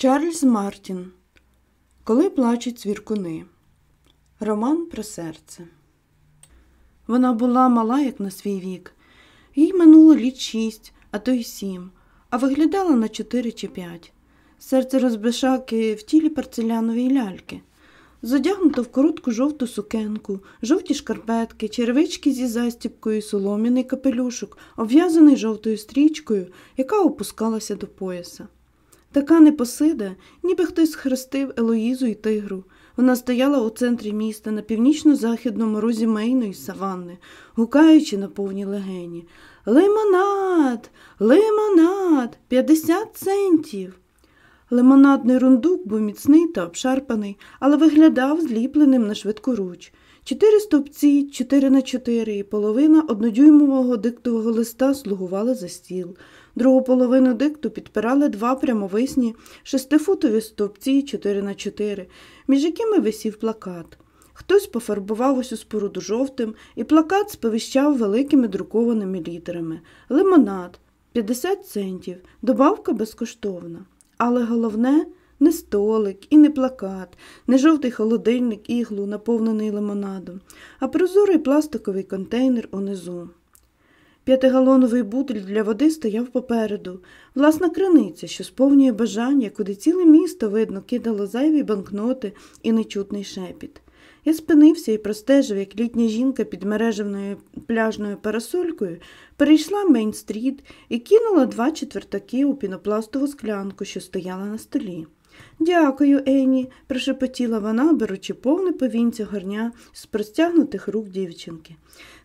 Чарльз Мартін Коли плачуть цвіркуни. Роман про серце. Вона була мала, як на свій вік. Їй минуло літ шість, а то й сім, а виглядала на чотири чи п'ять. Серце розбишаки в тілі порцелянової ляльки. Задягнута в коротку жовту сукенку, жовті шкарпетки, черевички зі застіпкою, солом'яний капелюшок, обв'язаний жовтою стрічкою, яка опускалася до пояса. Така непосида, ніби хтось схрестив Елоїзу і тигру. Вона стояла у центрі міста на північно-західному розі Мейної саванни, гукаючи на повні легені. Лимонад! Лимонад! П'ятдесят центів! Лимонадний рундук був міцний та обшарпаний, але виглядав зліпленим на швидкоруч. Чотири стовпці, чотири на чотири, і половина однодюймового диктового листа слугували за стіл. Другу половину дикту підпирали два прямовисні шестифутові стовпці 4 на 4 між якими висів плакат. Хтось пофарбував усю споруду жовтим, і плакат сповіщав великими друкованими літерами Лимонад 50 центів, добавка безкоштовна. Але головне не столик і не плакат, не жовтий холодильник іглу, наповнений лимонадом, а прозорий пластиковий контейнер унизу. П'ятигалоновий бутиль для води стояв попереду, власна криниця, що сповнює бажання, куди ціле місто, видно, кидало зайві банкноти і нечутний шепіт. Я спинився і простежив, як літня жінка під мереживною пляжною парасолькою перейшла Мейн-стріт і кинула два четвертаки у пінопластову склянку, що стояла на столі. Дякую, Енні, прошепотіла вона, беручи повне по вінця горня з простягнутих рук дівчинки.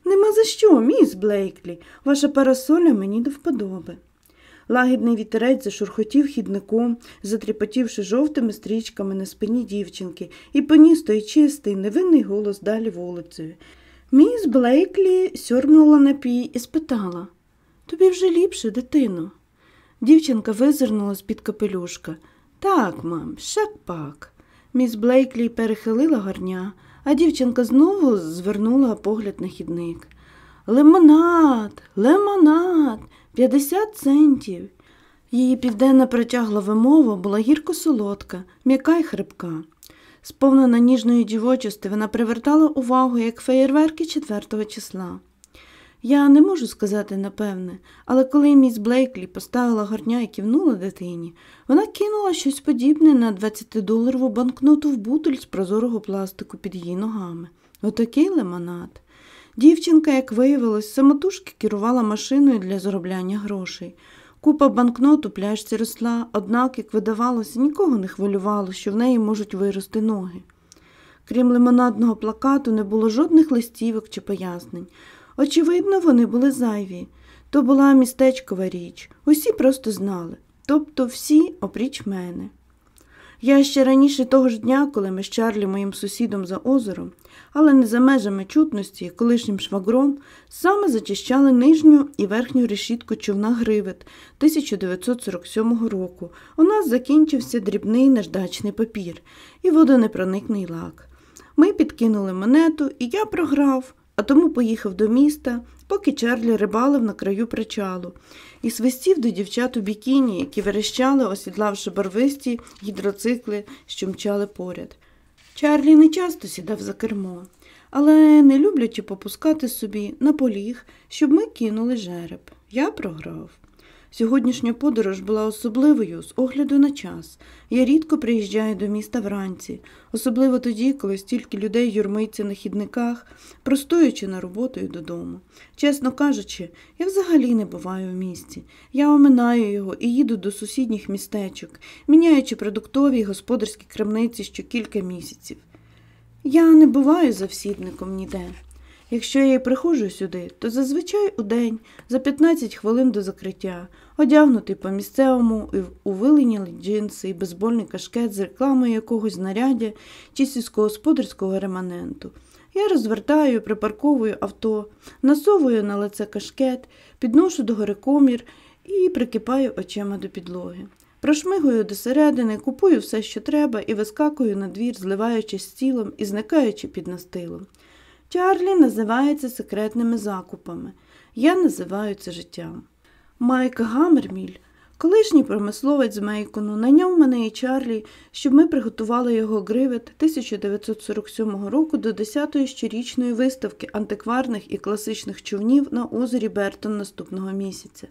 Нема за що, міс Блейклі, ваша парасоля мені до вподоби. Лагідний вітерець зашурхотів хідником, затріпотівши жовтими стрічками на спині дівчинки, і поніс той чистий, невинний голос далі вулицею. Міс Блейклі сьорбнула напій і спитала Тобі вже ліпше, дитино. Дівчинка визирнула з-під капелюшка. Так, мам, шак пак. Міс Блейклі перехилила горня, а дівчинка знову звернула погляд на хідник. Лимонад, лимонад, п'ятдесят центів. Її південна протягла вимова була гірко солодка, м'яка й хрипка. Сповнена ніжної дівочості, вона привертала увагу, як феєрверки четвертого числа. Я не можу сказати напевне, але коли міс Блейклі поставила горня і кивнула дитині, вона кинула щось подібне на 20-доларову банкноту в бутиль з прозорого пластику під її ногами. Отакий лимонад. Дівчинка, як виявилось, самотужки керувала машиною для заробляння грошей. Купа банкнот у пляшці росла, однак, як видавалося, нікого не хвилювало, що в неї можуть вирости ноги. Крім лимонадного плакату, не було жодних листівок чи пояснень. Очевидно, вони були зайві. То була містечкова річ. Усі просто знали, тобто всі опріч мене. Я ще раніше того ж дня, коли ми з Чарлі моїм сусідом за озером, але не за межами чутності, колишнім швагром, саме зачищали нижню і верхню решітку човна Гривет 1947 року. У нас закінчився дрібний наждачний папір і водонепроникний лак. Ми підкинули монету, і я програв, а тому поїхав до міста, поки Чарлі рибалив на краю причалу, і свистів до дівчат у бікіні, які верещали, осідлавши барвисті гідроцикли, що мчали поряд. Чарлі не часто сідав за кермо, але не люблячи попускати собі на поліг, щоб ми кинули жереб. Я програв. Сьогоднішня подорож була особливою з огляду на час. Я рідко приїжджаю до міста вранці, особливо тоді, коли стільки людей юрмиться на хідниках, простоючи на роботу і додому. Чесно кажучи, я взагалі не буваю в місті. Я оминаю його і їду до сусідніх містечок, міняючи продуктові й господарські крамниці що кілька місяців. Я не буваю завсідником ніде. Якщо я й приходжу сюди, то зазвичай у день, за 15 хвилин до закриття, одягнутий по місцевому у вилиняли джинси і безбольний кашкет з рекламою якогось знаряддя чи сільськогосподарського реманенту. Я розвертаю, припарковую авто, насовую на лице кашкет, підношу до гори комір і прикипаю очима до підлоги. Прошмигую до середини, купую все, що треба, і вискакую на двір, зливаючись з тілом і зникаючи під настилом. Чарлі називається секретними закупами. Я називаю це життям. Майк Гамерміль Колишній промисловець з Мейкону наняв мене і Чарлі, щоб ми приготували його гривет 1947 року до 10-ї щорічної виставки антикварних і класичних човнів на озері Бертон наступного місяця.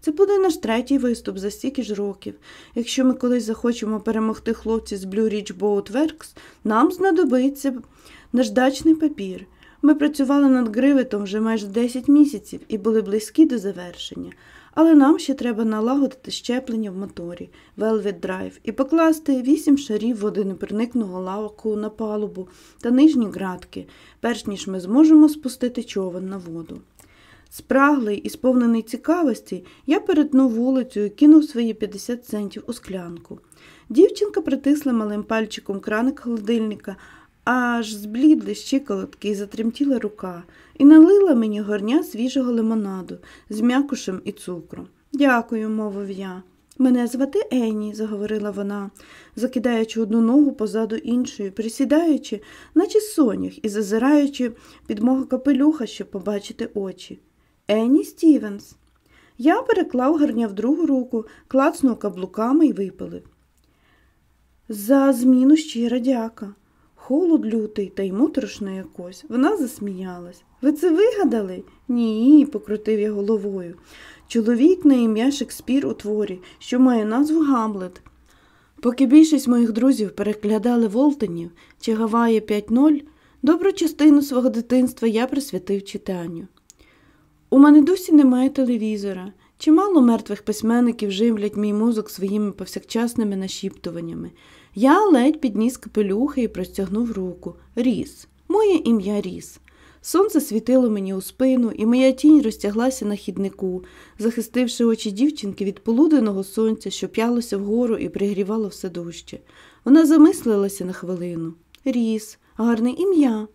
Це буде наш третій виступ за стільки ж років. Якщо ми колись захочемо перемогти хлопців з Blue Ridge Boat Works, нам знадобиться наждачний папір. Ми працювали над гриветом вже майже 10 місяців і були близькі до завершення. Але нам ще треба налагодити щеплення в моторі Velvet Drive і покласти вісім шарів водонепроникного лаваку на палубу та нижні ґратки, перш ніж ми зможемо спустити човен на воду. Спраглий і сповнений цікавості, я перетнув вулицю і кинув свої 50 центів у склянку. Дівчинка притисла малим пальчиком краник холодильника, аж зблідли щиколотки і затремтіла рука, і налила мені горня свіжого лимонаду з м'якушем і цукром. Дякую, мовив я. Мене звати Ені, заговорила вона, закидаючи одну ногу позаду іншої, присідаючи, наче сонях, і зазираючи під мого капелюха, щоб побачити очі. Ені Стівенс. Я переклав горня в другу руку, клацнув каблуками і випилив. За зміну щира дяка. Холод лютий та й моторошно якось. Вона засміялась. Ви це вигадали? Ні, покрутив я головою. Чоловік на ім'я Шекспір у творі, що має назву Гамлет. Поки більшість моїх друзів переглядали Волтонів чи Гаваї 5.0, добру частину свого дитинства я присвятив читанню. У мене досі немає телевізора. Чимало мертвих письменників живлять мій мозок своїми повсякчасними нашіптуваннями. Я ледь підніс капелюха і простягнув руку. Ріс. Моє ім'я Ріс. Сонце світило мені у спину, і моя тінь розтяглася на хіднику, захистивши очі дівчинки від полуденного сонця, що п'ялося вгору і пригрівало все дужче. Вона замислилася на хвилину. Ріс, гарне ім'я.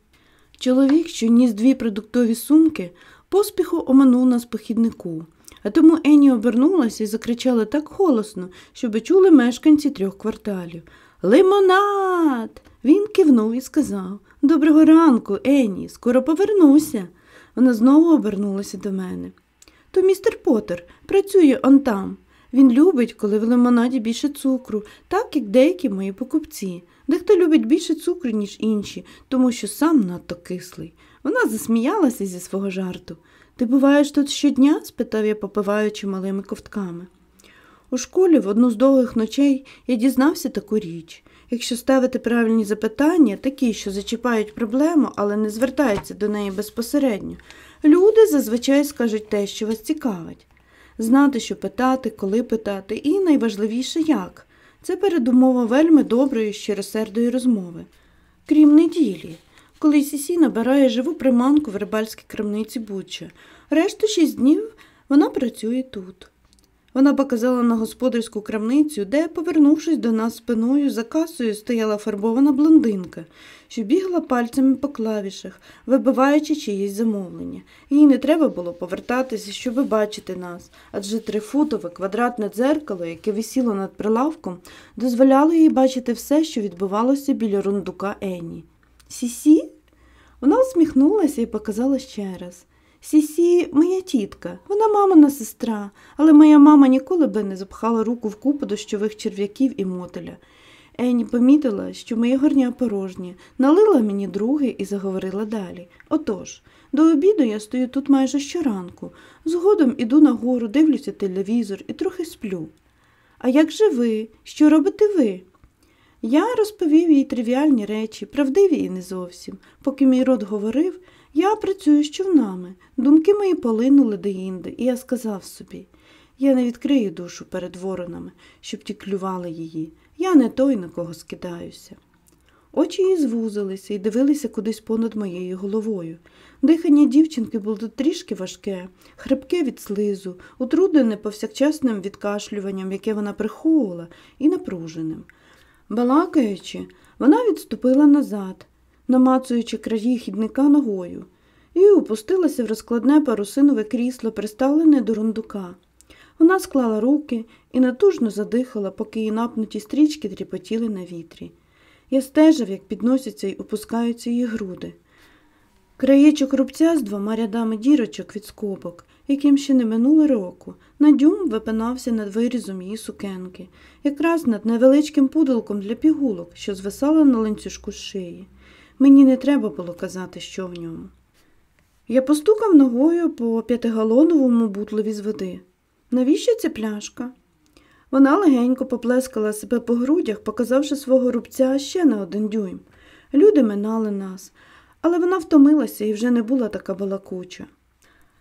Чоловік, що ніс дві продуктові сумки, поспіху оминув нас по хіднику. А тому Ені обернулася і закричала так голосно, щоби чули мешканці трьох кварталів. Лимонад. Він кивнув і сказав Доброго ранку, Ені, скоро повернуся. Вона знову обернулася до мене. То містер Поттер працює он там. Він любить, коли в лимонаді більше цукру, так як деякі мої покупці. Дехто любить більше цукру, ніж інші, тому що сам надто кислий. Вона засміялася зі свого жарту. Ти буваєш тут щодня? спитав я, попиваючи малими ковтками. У школі в одну з довгих ночей я дізнався таку річ. Якщо ставити правильні запитання, такі, що зачіпають проблему, але не звертаються до неї безпосередньо, люди зазвичай скажуть те, що вас цікавить. Знати, що питати, коли питати, і найважливіше як. Це передумова вельми доброї, щиросердої розмови. Крім неділі, коли Сісі набирає живу приманку в рибальській крамниці Буча. Решту шість днів вона працює тут. Вона показала на господарську крамницю, де, повернувшись до нас спиною, за касою стояла фарбована блондинка, що бігла пальцями по клавішах, вибиваючи чиєсь замовлення. Їй не треба було повертатися, щоб бачити нас, адже трифутове квадратне дзеркало, яке висіло над прилавком, дозволяло їй бачити все, що відбувалося біля рундука Енні. Сісі? Вона усміхнулася і показала ще раз. Сісі моя тітка, вона мамина сестра, але моя мама ніколи би не запхала руку в купу дощових черв'яків і мотеля. Ені помітила, що моє горня порожнє, налила мені другий і заговорила далі. Отож, до обіду я стою тут майже щоранку. Згодом іду нагору, дивлюся телевізор і трохи сплю. А як же ви? Що робите ви? Я розповів їй тривіальні речі, правдиві і не зовсім. Поки мій рот говорив, я працюю з човнами. Думки мої полинули деінде, і я сказав собі я не відкрию душу перед воронами, щоб ті клювали її. Я не той, на кого скидаюся. Очі її звузилися і дивилися кудись понад моєю головою. Дихання дівчинки було трішки важке, хрипке від слизу, утруднене повсякчасним відкашлюванням, яке вона приховувала, і напруженим. Балакаючи, вона відступила назад, намацуючи краї хідника ногою, і опустилася в розкладне парусинове крісло, приставлене до рундука. Вона склала руки і натужно задихала, поки її напнуті стрічки тріпотіли на вітрі. Я стежив, як підносяться і опускаються її груди. Краєчок рубця з двома рядами дірочок від скобок, яким ще не минуло року. Надюм випинався над вирізом її сукенки, якраз над невеличким пуделком для пігулок, що звисало на ланцюжку шиї. Мені не треба було казати, що в ньому. Я постукав ногою по п'ятигалоновому бутлові з води. Навіщо ця пляшка? Вона легенько поплескала себе по грудях, показавши свого рубця ще на один дюйм. Люди минали нас, але вона втомилася і вже не була така балакуча.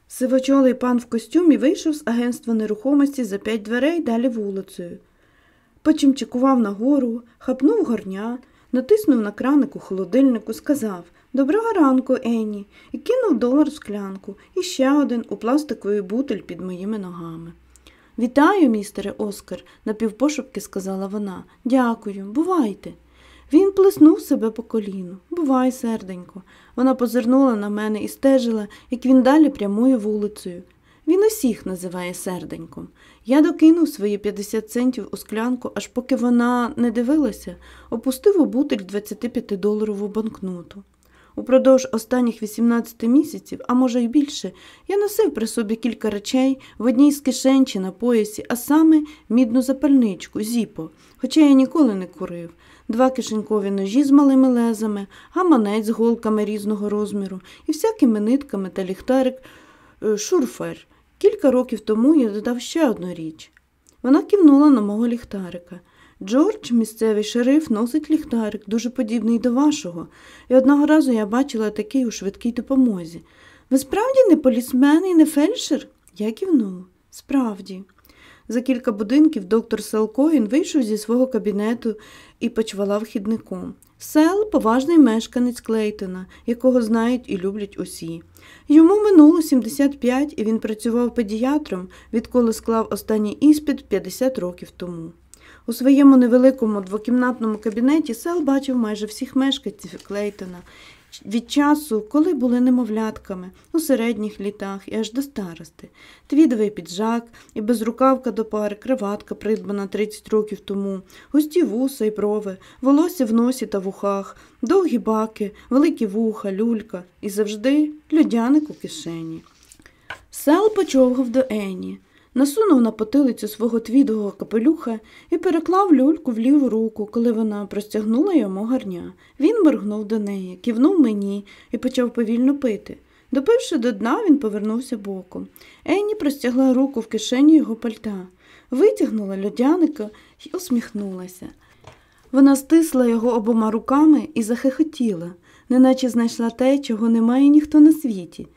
Сивочолий пан в костюмі вийшов з агентства нерухомості за п'ять дверей далі вулицею. Потім чекував нагору, хапнув горня, натиснув на краник у холодильнику, сказав Доброго ранку, Енні, і кинув долар в склянку і ще один у пластиковий бутиль під моїми ногами. Вітаю, містере Оскар, напівпошепки сказала вона. Дякую, бувайте. Він плеснув себе по коліну. Бувай, серденько. Вона позирнула на мене і стежила, як він далі прямує вулицею. Він усіх називає серденьком. Я докинув свої 50 центів у склянку, аж поки вона не дивилася, опустив у бутиль 25-доларову банкноту. Упродовж останніх 18 місяців, а може й більше, я носив при собі кілька речей в одній з кишень чи на поясі, а саме мідну запальничку, зіпо, хоча я ніколи не курив, два кишенькові ножі з малими лезами, гаманець з голками різного розміру і всякими нитками та ліхтарик е, шурфер. Кілька років тому я додав ще одну річ. Вона кивнула на мого ліхтарика. Джордж, місцевий шериф, носить ліхтарик, дуже подібний до вашого, і одного разу я бачила такий у швидкій допомозі. Ви справді не полісмен і не фельдшер? Я кивнув. Справді. За кілька будинків доктор Селкоїн вийшов зі свого кабінету і почвалав хідником. Сел поважний мешканець Клейтона, якого знають і люблять усі. Йому минуло 75, і він працював педіатром, відколи склав останній іспит 50 років тому. У своєму невеликому двокімнатному кабінеті Сел бачив майже всіх мешканців Клейтона від часу, коли були немовлятками, у середніх літах і аж до старости. Твідовий піджак і безрукавка до пари, криватка, придбана 30 років тому, густі вуса й брови, волосся в носі та вухах, довгі баки, великі вуха, люлька і завжди людяник у кишені. Сел почовгав до Ені насунув на потилицю свого твідого капелюха і переклав люльку в ліву руку, коли вона простягнула йому гарня. Він моргнув до неї, кивнув мені і почав повільно пити. Допивши до дна, він повернувся боком. Енні простягла руку в кишеню його пальта, витягнула льодяника і усміхнулася. Вона стисла його обома руками і захихотіла, неначе знайшла те, чого немає ніхто на світі.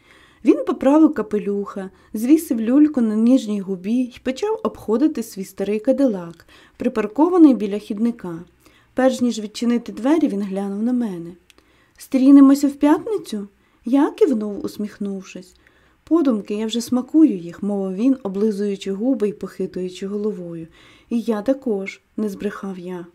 Він поправив капелюха, звісив люльку на ніжній губі і почав обходити свій старий кадилак, припаркований біля хідника. Перш ніж відчинити двері, він глянув на мене. Стрінемося в п'ятницю? Я кивнув, усміхнувшись. Подумки я вже смакую їх, мовив він, облизуючи губи і похитуючи головою. І я також, не збрехав я.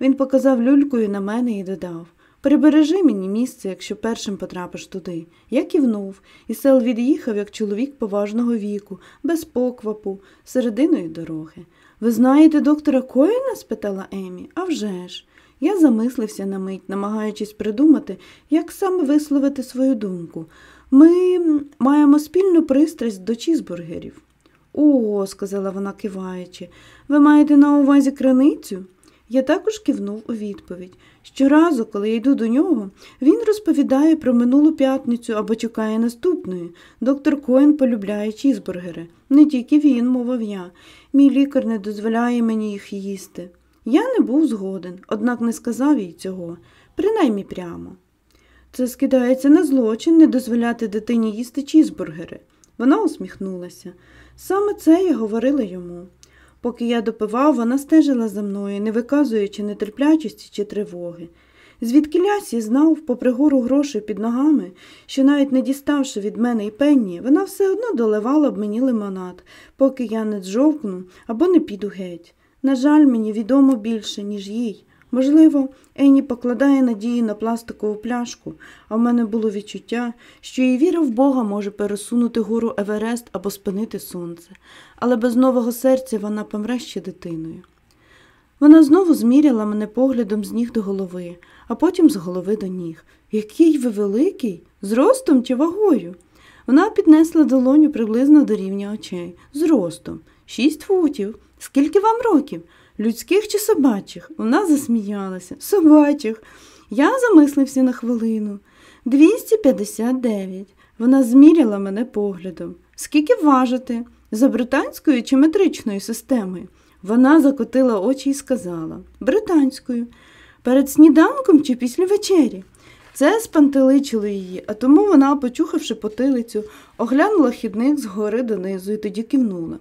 Він показав люлькою на мене і додав Прибережи мені місце, якщо першим потрапиш туди. Я кивнув, і сел від'їхав, як чоловік поважного віку, без поквапу, серединою дороги. Ви знаєте доктора Коїна? спитала Емі. «А вже ж!» Я замислився на мить, намагаючись придумати, як саме висловити свою думку. Ми маємо спільну пристрасть до чізбургерів. О, сказала вона, киваючи, ви маєте на увазі краницю? Я також кивнув у відповідь. Щоразу, коли я йду до нього, він розповідає про минулу п'ятницю або чекає наступної. Доктор Коен полюбляє чізбургери. Не тільки він, мовив я. Мій лікар не дозволяє мені їх їсти. Я не був згоден, однак не сказав їй цього, принаймні прямо. Це скидається на злочин не дозволяти дитині їсти чізбургери. Вона усміхнулася. Саме це я говорила йому. Поки я допивав, вона стежила за мною, не виказуючи нетерплячості чи тривоги. Звідки лясі знав, попри гору грошей під ногами, що навіть не діставши від мене й пенні, вона все одно доливала б мені лимонад, поки я не зжовкну або не піду геть. На жаль, мені відомо більше, ніж їй. Можливо, Ені покладає надії на пластикову пляшку, а в мене було відчуття, що її віра в Бога може пересунути гору Еверест або спинити сонце, але без нового серця вона помре ще дитиною. Вона знову зміряла мене поглядом з ніг до голови, а потім з голови до ніг. Який ви великий, з ростом чи вагою? Вона піднесла долоню приблизно до рівня очей, зростом. Шість футів. Скільки вам років? Людських чи собачих? Вона засміялася. Собачих. Я замислився на хвилину. 259. Вона зміряла мене поглядом. Скільки важите? За британською чи метричною системою? Вона закотила очі і сказала британською. Перед сніданком чи після вечері? Це спантеличило її, а тому вона, почухавши потилицю, оглянула хідник згори донизу і тоді кивнула.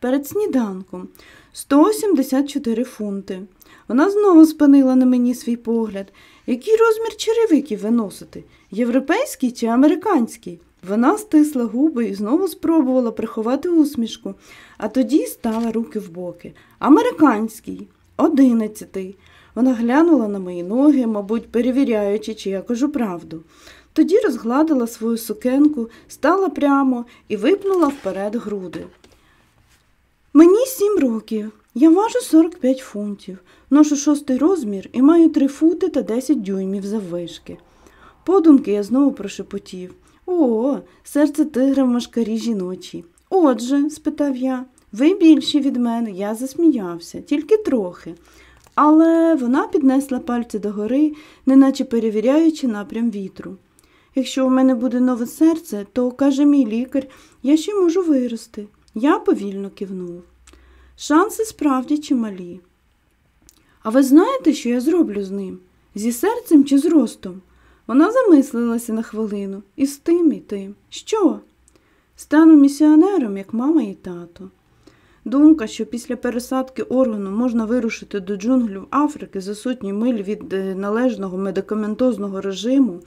Перед сніданком 174 фунти. Вона знову спинила на мені свій погляд. Який розмір черевиків ви носите? Європейський чи американський? Вона стисла губи і знову спробувала приховати усмішку, а тоді стала руки в боки. Американський, одинадцятий. Вона глянула на мої ноги, мабуть, перевіряючи, чи я кажу правду. Тоді розгладила свою сукенку, стала прямо і випнула вперед груди. Мені сім років. Я важу 45 фунтів, ношу шостий розмір і маю 3 фути та 10 дюймів заввишки. Подумки я знову прошепотів. О, серце тигра в машкарі жіночі. Отже, спитав я, ви більші від мене, я засміявся, тільки трохи. Але вона піднесла пальці догори, неначе перевіряючи напрям вітру. Якщо у мене буде нове серце, то, каже мій лікар, я ще можу вирости. Я повільно кивнув. Шанси справді чималі. А ви знаєте, що я зроблю з ним? Зі серцем чи з ростом? Вона замислилася на хвилину і з тим, і тим. Що? Стану місіонером, як мама і тато. Думка, що після пересадки органу можна вирушити до джунглів Африки за сотні миль від е, належного медикаментозного режиму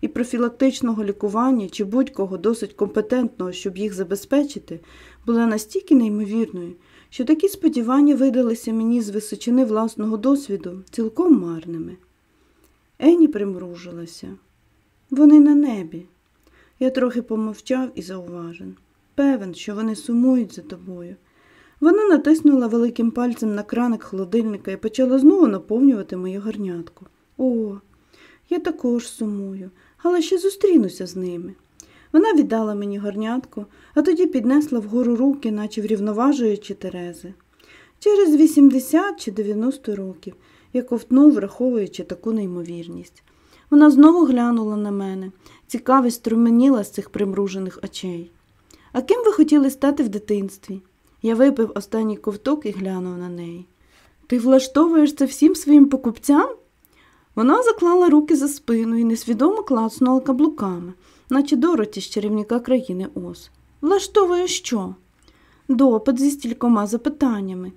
і профілактичного лікування чи будь-кого досить компетентного, щоб їх забезпечити, була настільки неймовірною, що такі сподівання видалися мені з височини власного досвіду цілком марними. Ені примружилася. Вони на небі. Я трохи помовчав і зауважен. Певен, що вони сумують за тобою. Вона натиснула великим пальцем на краник холодильника і почала знову наповнювати мою гарнятку. О, я також сумую, але ще зустрінуся з ними. Вона віддала мені гарнятку, а тоді піднесла вгору руки, наче врівноважуючи Терези. Через 80 чи 90 років я ковтнув, враховуючи таку неймовірність. Вона знову глянула на мене, цікавість струменіла з цих примружених очей. А ким ви хотіли стати в дитинстві? Я випив останній ковток і глянув на неї. Ти влаштовуєш це всім своїм покупцям? Вона заклала руки за спину і несвідомо клацнула каблуками, наче Дороті з чарівника країни Оз. Влаштовує що? Допит зі стількома запитаннями.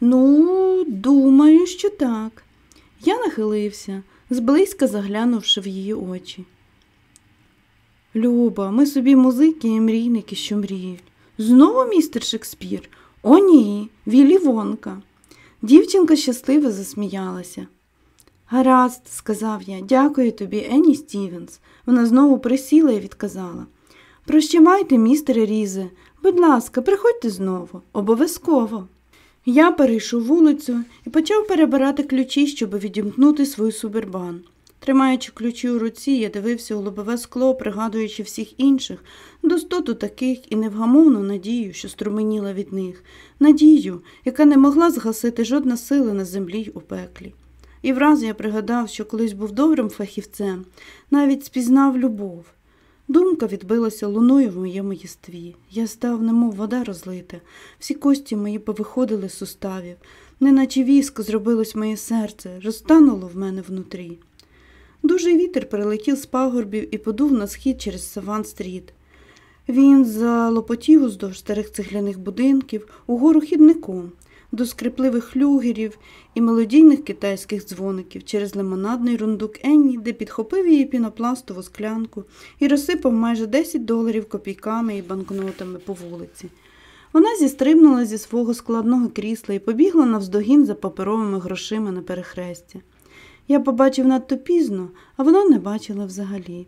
Ну, думаю, що так. Я нахилився, зблизька заглянувши в її очі. Люба, ми собі музики і мрійники, що мріють. Знову містер Шекспір? О, ні, Віллі Вонка. Дівчинка щасливо засміялася. Гаразд, сказав я, дякую тобі, Енні Стівенс. Вона знову присіла і відказала. Прощавайте, містере Різе, будь ласка, приходьте знову, обов'язково. Я перейшов вулицю і почав перебирати ключі, щоб відімкнути свою субербан. Тримаючи ключі у руці, я дивився у лобове скло, пригадуючи всіх інших, достоту таких і невгамовну надію, що струменіла від них, надію, яка не могла згасити жодна сила на землі й у пеклі. І враз я пригадав, що колись був добрим фахівцем, навіть спізнав любов. Думка відбилася луною в моєму єстві. Я став, немов вода розлита, всі кості мої повиходили з суставів, неначе віск зробилось моє серце, розтануло в мене внутрі. Дужий вітер прилетів з пагорбів і подув на схід через Саван-стріт. Він залопотів уздовж старих цегляних будинків угору хідником, до скрипливих флюгерів і мелодійних китайських дзвоників через лимонадний рундук Енні, де підхопив її пінопластову склянку і розсипав майже 10 доларів копійками і банкнотами по вулиці. Вона зістрибнула зі свого складного крісла і побігла навздогін за паперовими грошима на перехрестя. Я побачив надто пізно, а вона не бачила взагалі.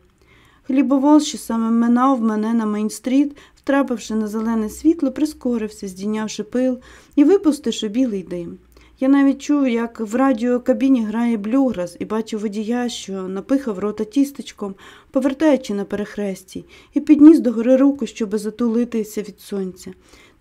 Хлібовоз, що саме минав мене на Мейн-стріт, втрапивши на зелене світло, прискорився, здійнявши пил і випустивши білий дим. Я навіть чув, як в радіо кабіні грає блюграс і бачив водія, що напихав рота тістечком, повертаючи на перехресті, і підніс догори руку, щоби затулитися від сонця.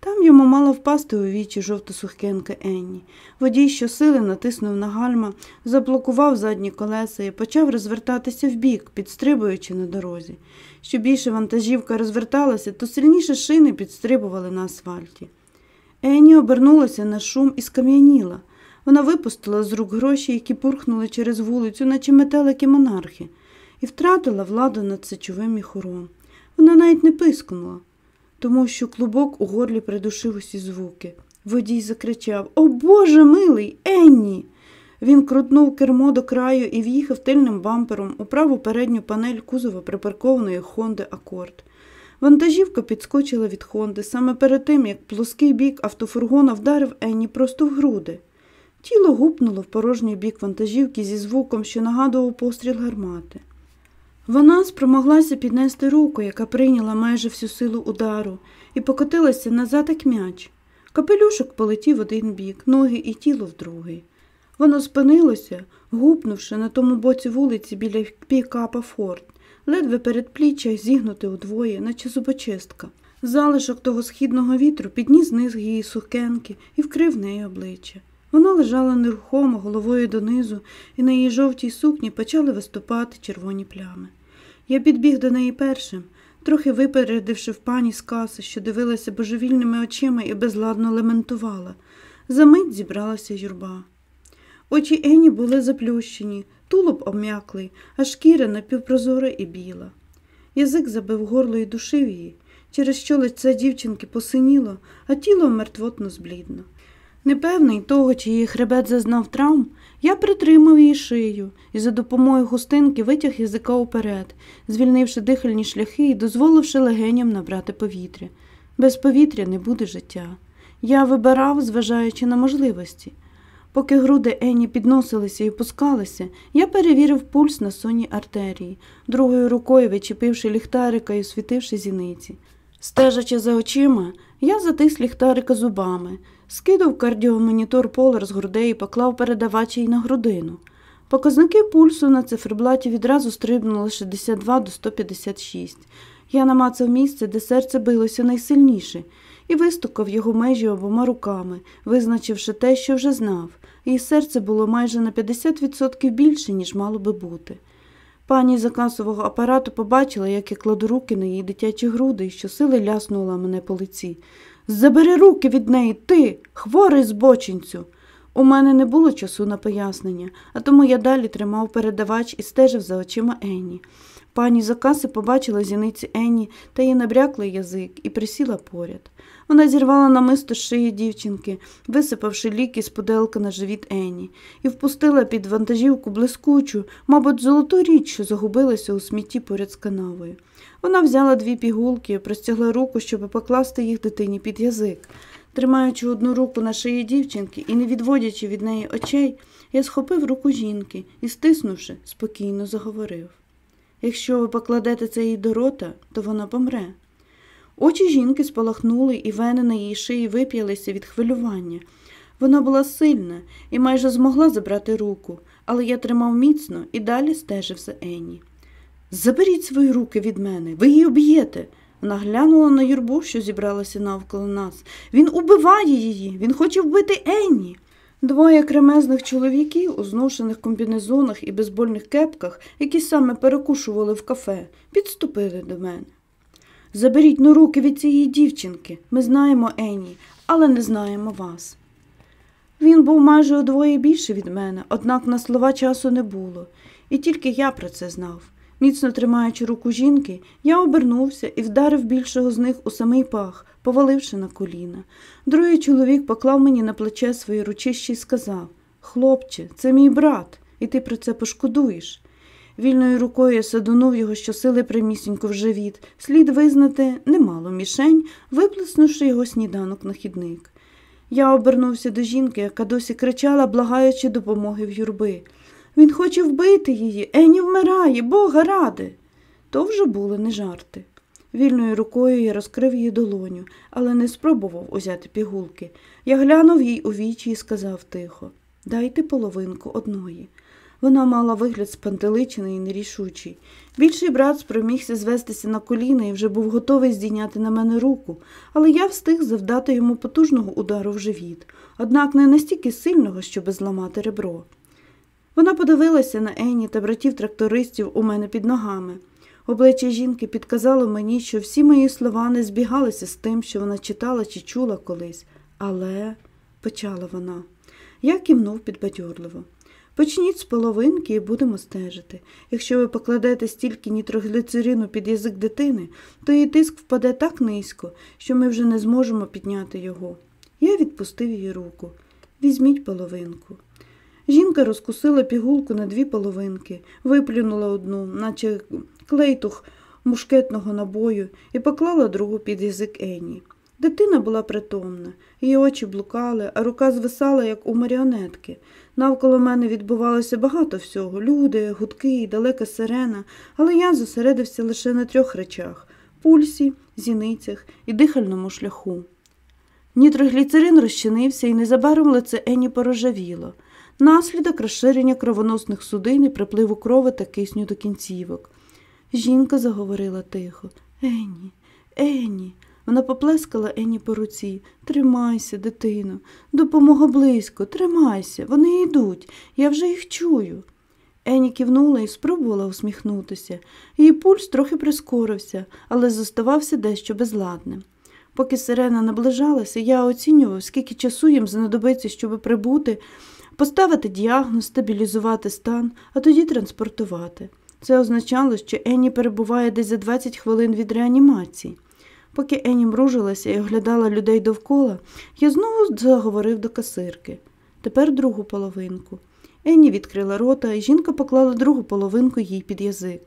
Там йому мала впасти у вічі жовта сухенка Енні. Водій щосили натиснув на гальма, заблокував задні колеса і почав розвертатися вбік, підстрибуючи на дорозі. Що більше вантажівка розверталася, то сильніше шини підстрибували на асфальті. Енні обернулася на шум і скам'яніла. Вона випустила з рук гроші, які пурхнули через вулицю, наче метелики монархи, і втратила владу над сечовим міхуром. Вона навіть не пискнула, тому що клубок у горлі придушив усі звуки. Водій закричав О Боже милий, Енні! Він крутнув кермо до краю і в'їхав тильним бампером у праву передню панель кузова припаркованої Хонди Акорд. Вантажівка підскочила від Хонди саме перед тим, як плоский бік автофургона вдарив Енні просто в груди. Тіло гупнуло в порожній бік вантажівки зі звуком, що нагадував постріл гармати. Вона спромоглася піднести руку, яка прийняла майже всю силу удару, і покотилася назад як м'яч. Капелюшок полетів в один бік, ноги і тіло в другий. Воно спинилося, гупнувши на тому боці вулиці біля пікапа Форд, ледве передпліччя зігнуте удвоє, наче зубочистка. Залишок того східного вітру підніс низ її сукенки і вкрив неї обличчя. Вона лежала нерухомо головою донизу, і на її жовтій сукні почали виступати червоні плями. Я підбіг до неї першим, трохи випередивши в пані з каси, що дивилася божевільними очима і безладно лементувала. Замить зібралася юрба. Очі Ені були заплющені, тулуб обм'яклий, а шкіра напівпрозора і біла. Язик забив горло і душив її, через що лице дівчинки посиніло, а тіло мертвотно зблідно. Непевний того, чи її хребет зазнав травм, я притримав її шию і за допомогою густинки витяг язика уперед, звільнивши дихальні шляхи і дозволивши легеням набрати повітря. Без повітря не буде життя. Я вибирав, зважаючи на можливості. Поки груди Ені підносилися і опускалися, я перевірив пульс на сонній артерії, другою рукою вичепивши ліхтарика і освітивши зіниці. Стежачи за очима, я затис ліхтарика зубами, скинув кардіомонітор полар з грудей і поклав передавач їй на грудину. Показники пульсу на циферблаті відразу стрибнули 62 до 156. Я намацав місце, де серце билося найсильніше, і вистукав його межі обома руками, визначивши те, що вже знав. Її серце було майже на 50% більше, ніж мало би бути. Пані за касового апарату побачила, як я кладу руки на її дитячі груди і щосили ляснула мене по лиці. Забери руки від неї, ти, хворий збочинцю. У мене не було часу на пояснення, а тому я далі тримав передавач і стежив за очима Енні. Пані за каси побачила зіниці Енні та її набряклий язик і присіла поряд. Вона зірвала намисто з шиї дівчинки, висипавши ліки з пуделка на живіт Енні, і впустила під вантажівку блискучу, мабуть, золоту річ, що загубилася у смітті поряд з канавою. Вона взяла дві пігулки простягла руку, щоб покласти їх дитині під язик. Тримаючи одну руку на шиї дівчинки і не відводячи від неї очей, я схопив руку жінки і, стиснувши, спокійно заговорив. Якщо ви покладете це їй до рота, то вона помре. Очі жінки спалахнули, і вени на її шиї вип'ялися від хвилювання. Вона була сильна і майже змогла забрати руку, але я тримав міцно і далі стежив за Енні. Заберіть свої руки від мене, ви її об'єте. Вона глянула на юрбу, що зібралася навколо нас. Він убиває її, він хоче вбити Енні. Двоє кремезних чоловіків у зношених комбінезонах і бейсбольних кепках, які саме перекушували в кафе, підступили до мене. Заберіть ну руки від цієї дівчинки. Ми знаємо Енні, але не знаємо вас. Він був майже удвоє більше від мене, однак на слова часу не було, і тільки я про це знав. Міцно тримаючи руку жінки, я обернувся і вдарив більшого з них у самий пах, поваливши на коліна. Другий чоловік поклав мені на плече свої ручищі і сказав Хлопче, це мій брат, і ти про це пошкодуєш. Вільною рукою я садунув його щосили прямісінько в живіт, слід визнати немало мішень, виплеснувши його сніданок на хідник. Я обернувся до жінки, яка досі кричала, благаючи допомоги в юрби. Він хоче вбити її, Ені вмирає, Бога ради. То вже були не жарти. Вільною рукою я розкрив її долоню, але не спробував узяти пігулки. Я глянув їй у вічі і сказав тихо Дайте половинку одної. Вона мала вигляд спантеличений і нерішучий. Більший брат спромігся звестися на коліна і вже був готовий здійняти на мене руку, але я встиг завдати йому потужного удару в живіт, однак не настільки сильного, щоб зламати ребро. Вона подивилася на Ені та братів-трактористів у мене під ногами. Обличчя жінки підказало мені, що всі мої слова не збігалися з тим, що вона читала чи чула колись. Але, почала вона, я кивнув підбадьорливо. Почніть з половинки і будемо стежити. Якщо ви покладете стільки нітрогліцерину під язик дитини, то її тиск впаде так низько, що ми вже не зможемо підняти його. Я відпустив її руку. Візьміть половинку. Жінка розкусила пігулку на дві половинки, виплюнула одну, наче клейтух мушкетного набою, і поклала другу під язик Ені. Дитина була притомна, її очі блукали, а рука звисала, як у маріонетки. Навколо мене відбувалося багато всього люди, гудки, далека сирена, але я зосередився лише на трьох речах пульсі, зіницях і дихальному шляху. Нітрогліцерин розчинився і незабаром лице Ені порожавіло. Наслідок розширення кровоносних судин і припливу крови та кисню до кінцівок. Жінка заговорила тихо. Ені, Ені. Вона поплескала Ені по руці. Тримайся, дитино, допомога близько, тримайся, вони йдуть, я вже їх чую. Ені кивнула і спробувала усміхнутися. Її пульс трохи прискорився, але зоставався дещо безладним. Поки сирена наближалася, я оцінював, скільки часу їм знадобиться, щоб прибути, поставити діагноз, стабілізувати стан, а тоді транспортувати. Це означало, що Ені перебуває десь за 20 хвилин від реанімації. Поки Ені мружилася і оглядала людей довкола, я знову заговорив до касирки. Тепер другу половинку. Ені відкрила рота, і жінка поклала другу половинку їй під язик.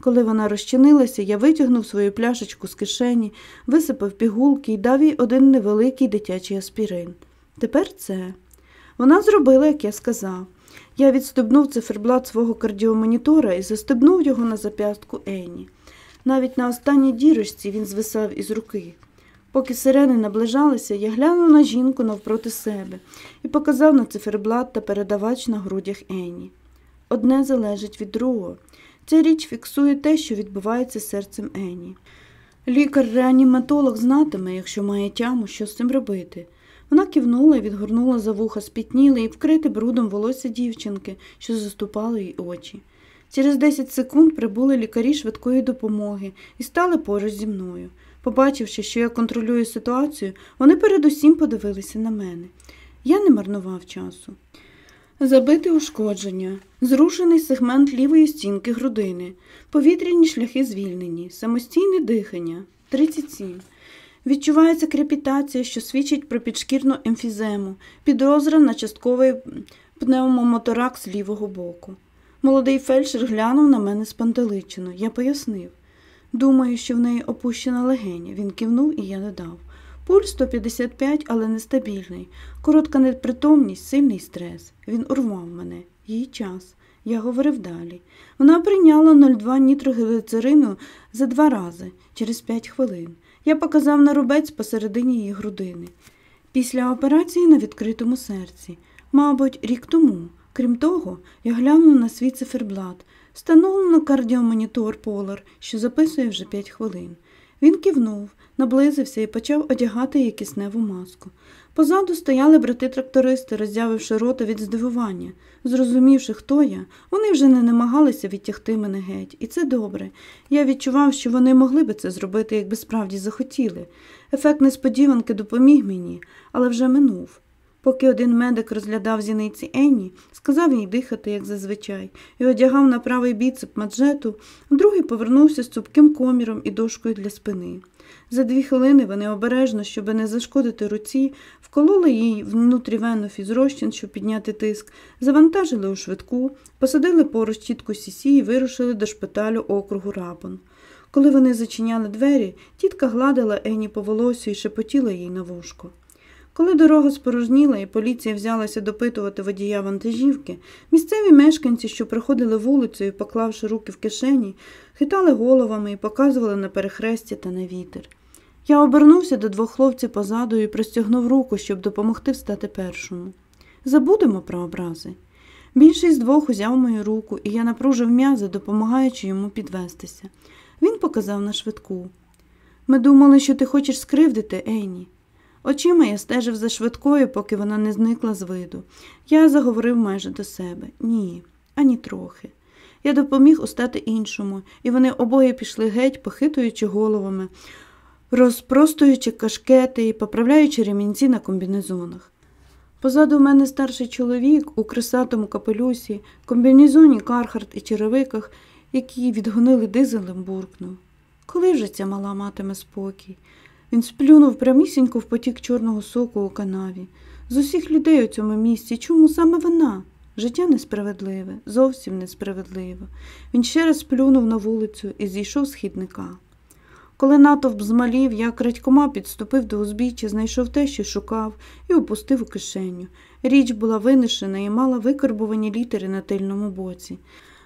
Коли вона розчинилася, я витягнув свою пляшечку з кишені, висипав пігулки і дав їй один невеликий дитячий аспірин. Тепер це. Вона зробила, як я сказав. Я відстебнув циферблат свого кардіомонітора і застебнув його на зап'ястку Ені. Навіть на останній дірочці він звисав із руки. Поки сирени наближалися, я глянув на жінку навпроти себе і показав на циферблат та передавач на грудях Ені. Одне залежить від другого. Ця річ фіксує те, що відбувається з серцем Ені. Лікар-реаніматолог знатиме, якщо має тяму, що з цим робити. Вона кивнула і відгорнула за вуха спітніли і вкрите брудом волосся дівчинки, що заступало їй очі. Через 10 секунд прибули лікарі швидкої допомоги і стали поруч зі мною. Побачивши, що я контролюю ситуацію, вони передусім подивилися на мене. Я не марнував часу. Забите ушкодження, зрушений сегмент лівої стінки грудини, повітряні шляхи звільнені, самостійне дихання 37. Відчувається крепітація, що свідчить про підшкірну емфізему, підозра на частковий пневмомоторакс лівого боку. Молодий фельдшер глянув на мене спантеличено. Я пояснив. Думаю, що в неї опущена легеня. Він кивнув і я додав. Пульс 155, але нестабільний. Коротка непритомність, сильний стрес. Він урвав мене. Їй час. Я говорив далі. Вона прийняла 0,2 нітрогліцерину за два рази, через 5 хвилин. Я показав на рубець посередині її грудини. Після операції на відкритому серці, мабуть, рік тому. Крім того, я глянув на свій циферблат, встановлено кардіомонітор Polar, що записує вже 5 хвилин. Він кивнув, наблизився і почав одягати її кисневу маску. Позаду стояли брати-трактористи, роззявивши рота від здивування. Зрозумівши, хто я, вони вже не намагалися відтягти мене геть, і це добре. Я відчував, що вони могли би це зробити, якби справді захотіли. Ефект несподіванки допоміг мені, але вже минув. Поки один медик розглядав зіниці Енні, сказав їй дихати, як зазвичай, і одягав на правий біцеп маджету, другий повернувся з цупким коміром і дошкою для спини. За дві хвилини вони обережно, щоб не зашкодити руці, вкололи їй внутрівенно фізрозчин, щоб підняти тиск, завантажили у швидку, посадили поруч тітку Сісі і вирушили до шпиталю округу Рапон. Коли вони зачиняли двері, тітка гладила Ені по волосю і шепотіла їй на вушко. Коли дорога спорожніла і поліція взялася допитувати водія вантажівки, місцеві мешканці, що приходили вулицею, поклавши руки в кишені, хитали головами і показували на перехрестя та на вітер. Я обернувся до двох хлопців позаду і простягнув руку, щоб допомогти встати першому. Забудемо про образи. Більший з двох узяв мою руку, і я напружив м'язи, допомагаючи йому підвестися. Він показав на швидку. Ми думали, що ти хочеш скривдити, Ейні. Очима я стежив за швидкою, поки вона не зникла з виду. Я заговорив майже до себе. Ні, ані трохи. Я допоміг устати іншому, і вони обоє пішли геть, похитуючи головами, розпростуючи кашкети і поправляючи ремінці на комбінезонах. Позаду мене старший чоловік у крисатому капелюсі, комбінезоні Кархарт і черевиках, які відгонили дизелем, буркнув. Коли вже ця мала матиме спокій? Він сплюнув прямісінько в потік чорного соку у канаві. З усіх людей у цьому місці, чому саме вона? Життя несправедливе, зовсім несправедливе. Він ще раз сплюнув на вулицю і зійшов з хідника. Коли натовп змалів, я крадькома підступив до узбіччя, знайшов те, що шукав, і опустив у кишеню. Річ була винишена і мала викарбувані літери на тильному боці.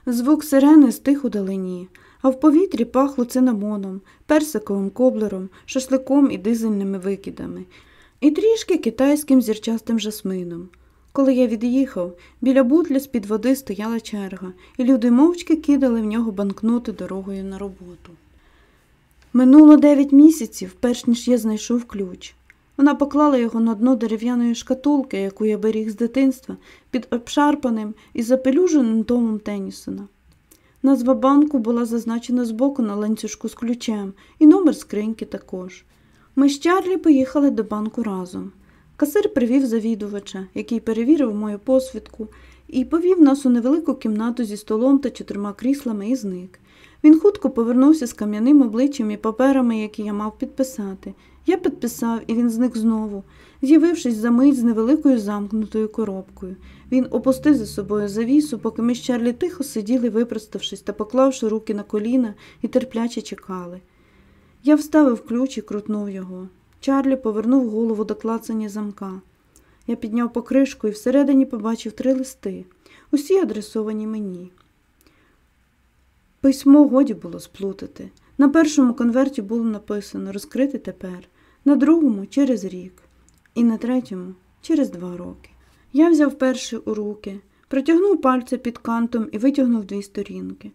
Звук сирени стих у далині, а в повітрі пахло цинамоном, персиковим коблером, шашликом і дизельними викидами, і трішки китайським зірчастим жасмином. Коли я від'їхав, біля бутля з-під води стояла черга, і люди мовчки кидали в нього банкноти дорогою на роботу. Минуло дев'ять місяців, перш ніж я знайшов ключ. Вона поклала його на дно дерев'яної шкатулки, яку я беріг з дитинства, під обшарпаним і запелюженим домом Теннісона. Назва банку була зазначена збоку на ланцюжку з ключем, і номер скриньки також. Ми з Чарлі поїхали до банку разом. Касир привів завідувача, який перевірив мою посвідку, і повів нас у невелику кімнату зі столом та чотирма кріслами і зник. Він хутко повернувся з кам'яним обличчям і паперами, які я мав підписати. Я підписав, і він зник знову, з'явившись за мить з невеликою замкнутою коробкою. Він опустив за собою завісу, поки ми з Чарлі тихо сиділи, випроставшись та поклавши руки на коліна і терпляче чекали. Я вставив ключ і крутнув його. Чарлі повернув голову до клацання замка. Я підняв покришку і всередині побачив три листи, усі адресовані мені. Письмо годі було сплутати. На першому конверті було написано розкрити тепер, на другому через рік, і на третьому через два роки. Я взяв перший у руки, протягнув пальця під кантом і витягнув дві сторінки.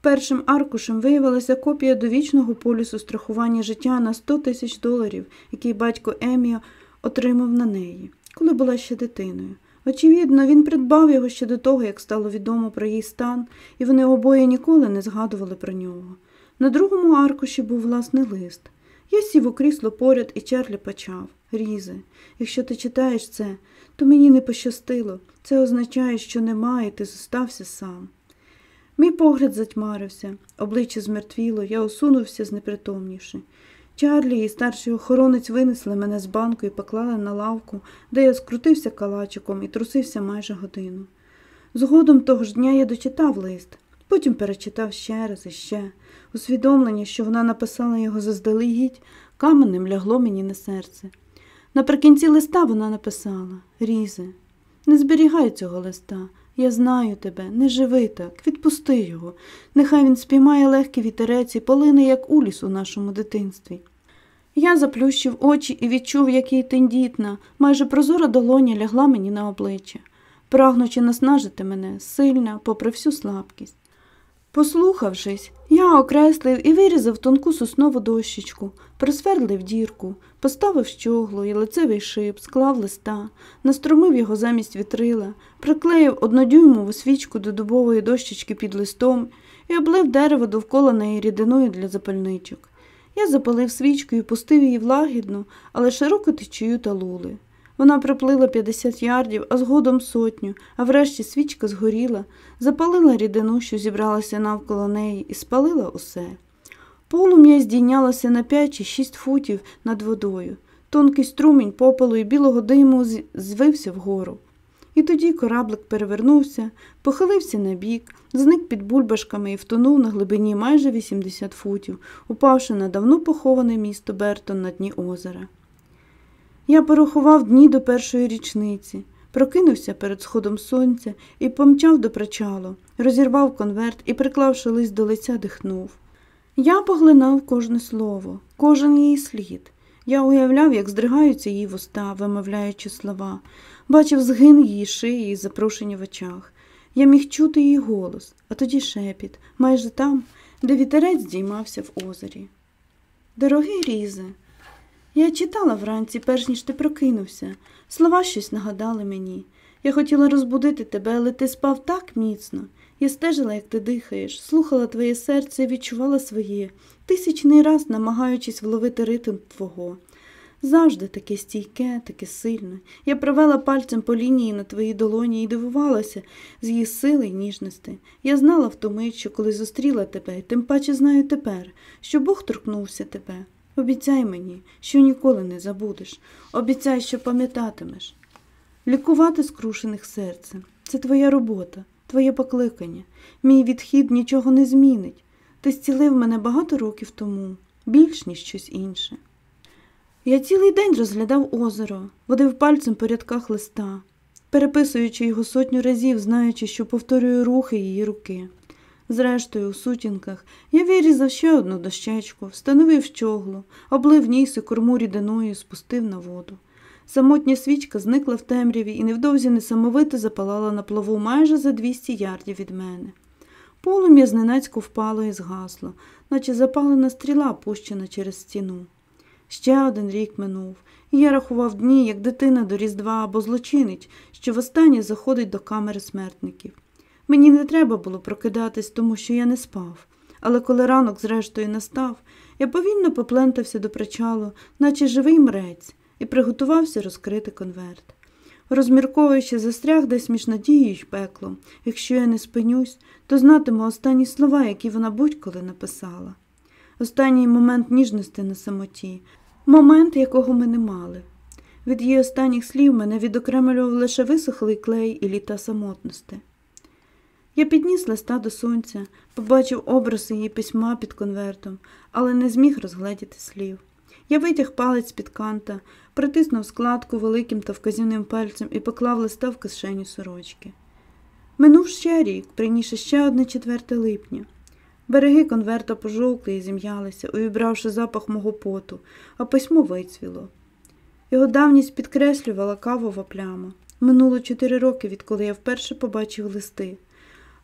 Першим аркушем виявилася копія довічного полісу страхування життя на 100 тисяч доларів, який батько Еміо отримав на неї, коли була ще дитиною. Очевидно, він придбав його ще до того, як стало відомо про її стан, і вони обоє ніколи не згадували про нього. На другому аркуші був власний лист. Я сів у крісло поряд і Чарлі почав. Різе, якщо ти читаєш це, то мені не пощастило. Це означає, що немає, ти зостався сам. Мій погляд затьмарився, обличчя змертвіло, я осунувся знепритомнівши. Чарлі і старший охоронець винесли мене з банку і поклали на лавку, де я скрутився калачиком і трусився майже годину. Згодом того ж дня я дочитав лист, потім перечитав ще раз і ще. Усвідомлення, що вона написала його заздалегідь, каменем лягло мені на серце. Наприкінці листа вона написала Різе, не зберігай цього листа. Я знаю тебе, не живи так, відпусти його. Нехай він спіймає легкий вітерець і полине, як уліс у нашому дитинстві. Я заплющив очі і відчув, як її тендітна, майже прозора долоня лягла мені на обличчя, прагнучи наснажити мене, сильна, попри всю слабкість. Послухавшись, я окреслив і вирізав тонку соснову дощечку, присверлив дірку, поставив щоглу і лицевий шип, склав листа, наструмив його замість вітрила, приклеїв однодюймову свічку до дубової дощечки під листом і облив дерево довкола неї рідиною для запальничок. Я запалив свічку і пустив її в лагідну, але широку течію талули. Вона приплила 50 ярдів, а згодом сотню, а врешті свічка згоріла, запалила рідину, що зібралася навколо неї, і спалила усе. Полум'я здійнялося на 5 чи 6 футів над водою. Тонкий струмінь попелу і білого диму звився вгору. І тоді кораблик перевернувся, похилився на бік, зник під бульбашками і втонув на глибині майже 80 футів, упавши на давно поховане місто Бертон на дні озера. Я порахував дні до першої річниці, прокинувся перед сходом сонця і помчав до причалу, розірвав конверт і, приклавши лист до лиця, дихнув. Я поглинав кожне слово, кожен її слід. Я уявляв, як здригаються її вуста, вимовляючи слова, бачив згин її шиї і запрошення в очах. Я міг чути її голос, а тоді шепіт, майже там, де вітерець здіймався в озері. Дорогий Різе, я читала вранці, перш ніж ти прокинувся. Слова щось нагадали мені. Я хотіла розбудити тебе, але ти спав так міцно. Я стежила, як ти дихаєш, слухала твоє серце відчувала своє, тисячний раз намагаючись вловити ритм твого. Завжди таке стійке, таке сильне. Я провела пальцем по лінії на твоїй долоні і дивувалася з її сили й ніжності. Я знала в ту що коли зустріла тебе, тим паче знаю тепер, що Бог торкнувся тебе. Обіцяй мені, що ніколи не забудеш. Обіцяй, що пам'ятатимеш. Лікувати скрушених серцем це твоя робота, твоє покликання. Мій відхід нічого не змінить. Ти зцілив мене багато років тому, більш ніж щось інше. Я цілий день розглядав озеро, водив пальцем по рядках листа, переписуючи його сотню разів, знаючи, що повторюю рухи її руки. Зрештою, у сутінках я вирізав ще одну дощечку, встановив щоглу, облив ніс і корму рідиною, спустив на воду. Самотня свічка зникла в темряві і невдовзі несамовито запалала на плаву майже за 200 ярдів від мене. Полум'я зненацько впало і згасло, наче запалена стріла, пущена через стіну. Ще один рік минув, і я рахував дні, як дитина до Різдва або злочинець, що востаннє заходить до камери смертників. Мені не треба було прокидатись, тому що я не спав. Але коли ранок, зрештою, настав, я повільно поплентався до причалу, наче живий мрець, і приготувався розкрити конверт. Розмірковуючи, застряг десь між надією й пеклом. Якщо я не спинюсь, то знатиму останні слова, які вона будь-коли написала. Останній момент ніжності на самоті, момент, якого ми не мали. Від її останніх слів мене відокремлював лише висохлий клей і літа самотності. Я підніс листа до сонця, побачив образ її письма під конвертом, але не зміг розгледіти слів. Я витяг палець під канта, притиснув складку великим та вказівним пальцем і поклав листа в кишеню сорочки. Минув ще рік, принісши ще одне 4 липня. Береги конверта пожовкли і зім'ялися, увібравши запах мого поту, а письмо вицвіло. Його давність підкреслювала кавова пляма. Минуло чотири роки, відколи я вперше побачив листи.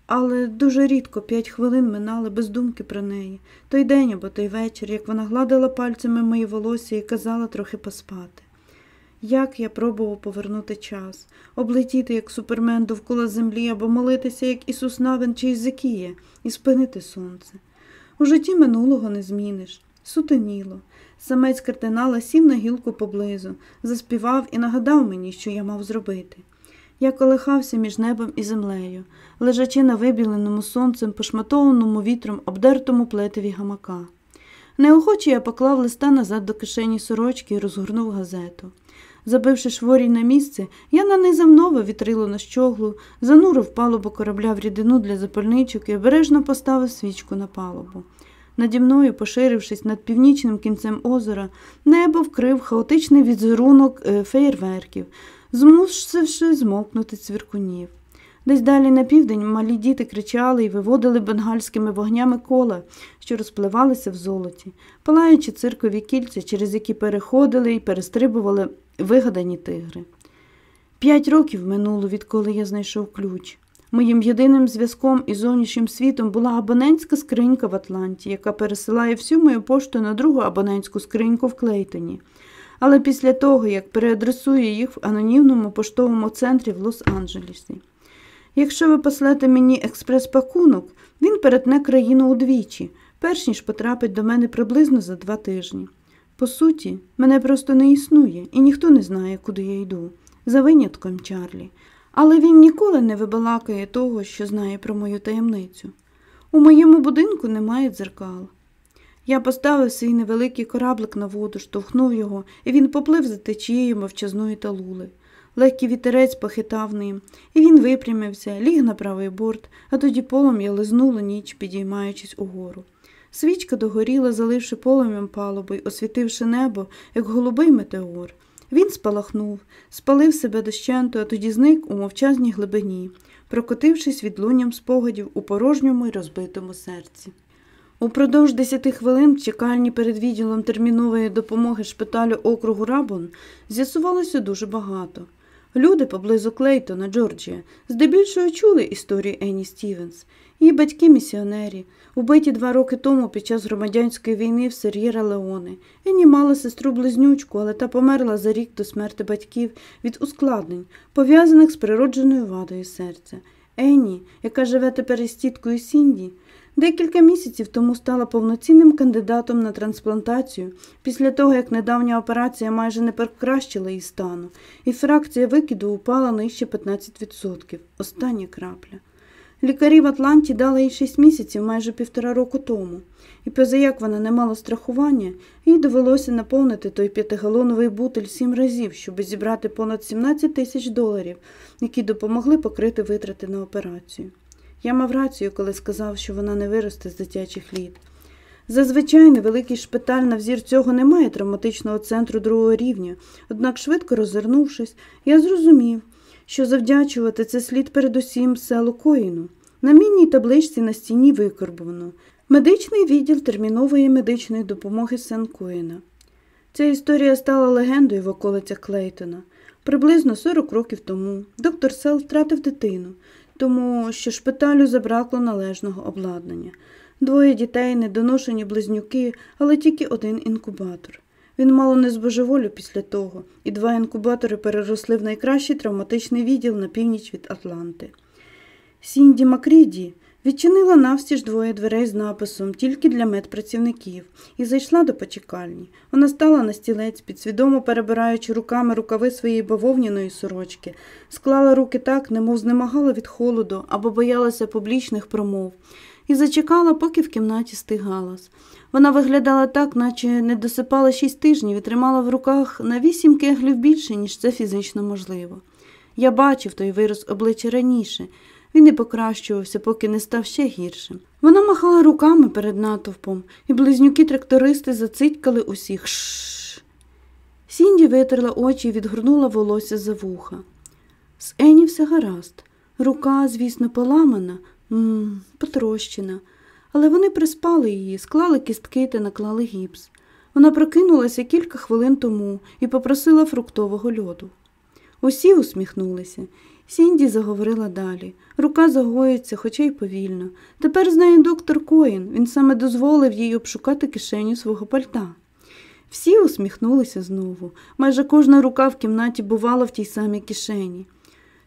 Але дуже рідко п'ять хвилин минали без думки про неї, той день або той вечір, як вона гладила пальцями мої волосся і казала трохи поспати. Як я пробував повернути час, облетіти, як супермен довкола землі, або молитися, як Ісус Навин чи Ізекія, і спинити сонце. У житті минулого не зміниш. Сутеніло. Самець кардинала сів на гілку поблизу, заспівав і нагадав мені, що я мав зробити. Я колихався між небом і землею, лежачи на вибіленому сонцем, пошматованому вітром, обдертому плетеві гамака. Неохоче я поклав листа назад до кишені сорочки і розгорнув газету. Забивши шворій на місце, я нанизав нове вітрило на щоглу, занурив палубу корабля в рідину для запальничок і обережно поставив свічку на палубу. Наді мною, поширившись над північним кінцем озера, небо вкрив хаотичний візерунок е, феєрверків, змусивши змовкнути цвіркунів. Десь далі на південь малі діти кричали і виводили бенгальськими вогнями кола, що розпливалися в золоті, палаючи циркові кільця, через які переходили і перестрибували вигадані тигри. П'ять років минуло, відколи я знайшов ключ. Моїм єдиним зв'язком із зовнішнім світом була абонентська скринька в Атланті, яка пересилає всю мою пошту на другу абонентську скриньку в Клейтоні. Але після того, як переадресую їх в анонімному поштовому центрі в Лос-Анджелесі. Якщо ви послете мені експрес-пакунок, він перетне країну удвічі, перш ніж потрапить до мене приблизно за два тижні. По суті, мене просто не існує, і ніхто не знає, куди я йду, за винятком Чарлі. Але він ніколи не вибалакає того, що знає про мою таємницю. У моєму будинку немає дзеркал. Я поставив свій невеликий кораблик на воду, штовхнув його, і він поплив за течією мовчазної талули. Легкий вітерець похитав ним, і він випрямився, ліг на правий борт, а тоді полум'я лизнуло ніч, підіймаючись угору. Свічка догоріла, заливши полум'ям палуби й освітивши небо, як голубий метеор. Він спалахнув, спалив себе дощенту, а тоді зник у мовчазній глибині, прокотившись відлунням спогадів у порожньому й розбитому серці. Упродовж 10 хвилин в чекальні перед відділом термінової допомоги шпиталю округу Рабон з'ясувалося дуже багато. Люди поблизу Клейтона, Джорджія, здебільшого чули історії Енні Стівенс. Її батьки місіонері, убиті два роки тому під час громадянської війни в Сер'єра Леоне. Енні мала сестру близнючку, але та померла за рік до смерти батьків від ускладнень, пов'язаних з природженою вадою серця. Енні, яка живе тепер із тіткою Сінді, Декілька місяців тому стала повноцінним кандидатом на трансплантацію після того, як недавня операція майже не покращила її стану, і фракція викиду упала нижче 15%. Остання крапля. Лікарі в Атланті дали їй 6 місяців майже півтора року тому, і позаяк вона не мала страхування, їй довелося наповнити той п'ятигалоновий бутель сім разів, щоб зібрати понад 17 тисяч доларів, які допомогли покрити витрати на операцію. Я мав рацію, коли сказав, що вона не виросте з дитячих літ. Зазвичай невеликий шпиталь на взір цього не має травматичного центру другого рівня, однак, швидко роззирнувшись, я зрозумів, що завдячувати це слід передусім селу Коїну. На мінній табличці на стіні викорбовано медичний відділ термінової медичної допомоги Сен-Коїна. Ця історія стала легендою в околицях Клейтона. Приблизно 40 років тому доктор Сел втратив дитину тому що шпиталю забракло належного обладнання. Двоє дітей, недоношені близнюки, але тільки один інкубатор. Він мало не збожеволю після того, і два інкубатори переросли в найкращий травматичний відділ на північ від Атланти. Сінді Макріді Відчинила навстіж двоє дверей з написом тільки для медпрацівників і зайшла до почекальні. Вона стала на стілець, підсвідомо перебираючи руками рукави своєї бавовняної сорочки, склала руки так, немов знемагала від холоду або боялася публічних промов, і зачекала, поки в кімнаті стиг. Вона виглядала так, наче не досипала шість тижнів і тримала в руках на вісім кеглів більше, ніж це фізично можливо. Я бачив той вираз обличчя раніше. Він не покращувався, поки не став ще гіршим. Вона махала руками перед натовпом, і близнюки трактористи зацитькали усіх Шш. Сінді витерла очі і відгорнула волосся за вуха. З Ені все гаразд. Рука, звісно, поламана, м -м, потрощена, але вони приспали її, склали кістки та наклали гіпс. Вона прокинулася кілька хвилин тому і попросила фруктового льоду. Усі усміхнулися, Сінді заговорила далі. Рука загоїться, хоча й повільно. Тепер знає доктор Коїн. Він саме дозволив їй обшукати кишеню свого пальта. Всі усміхнулися знову. Майже кожна рука в кімнаті бувала в тій самій кишені.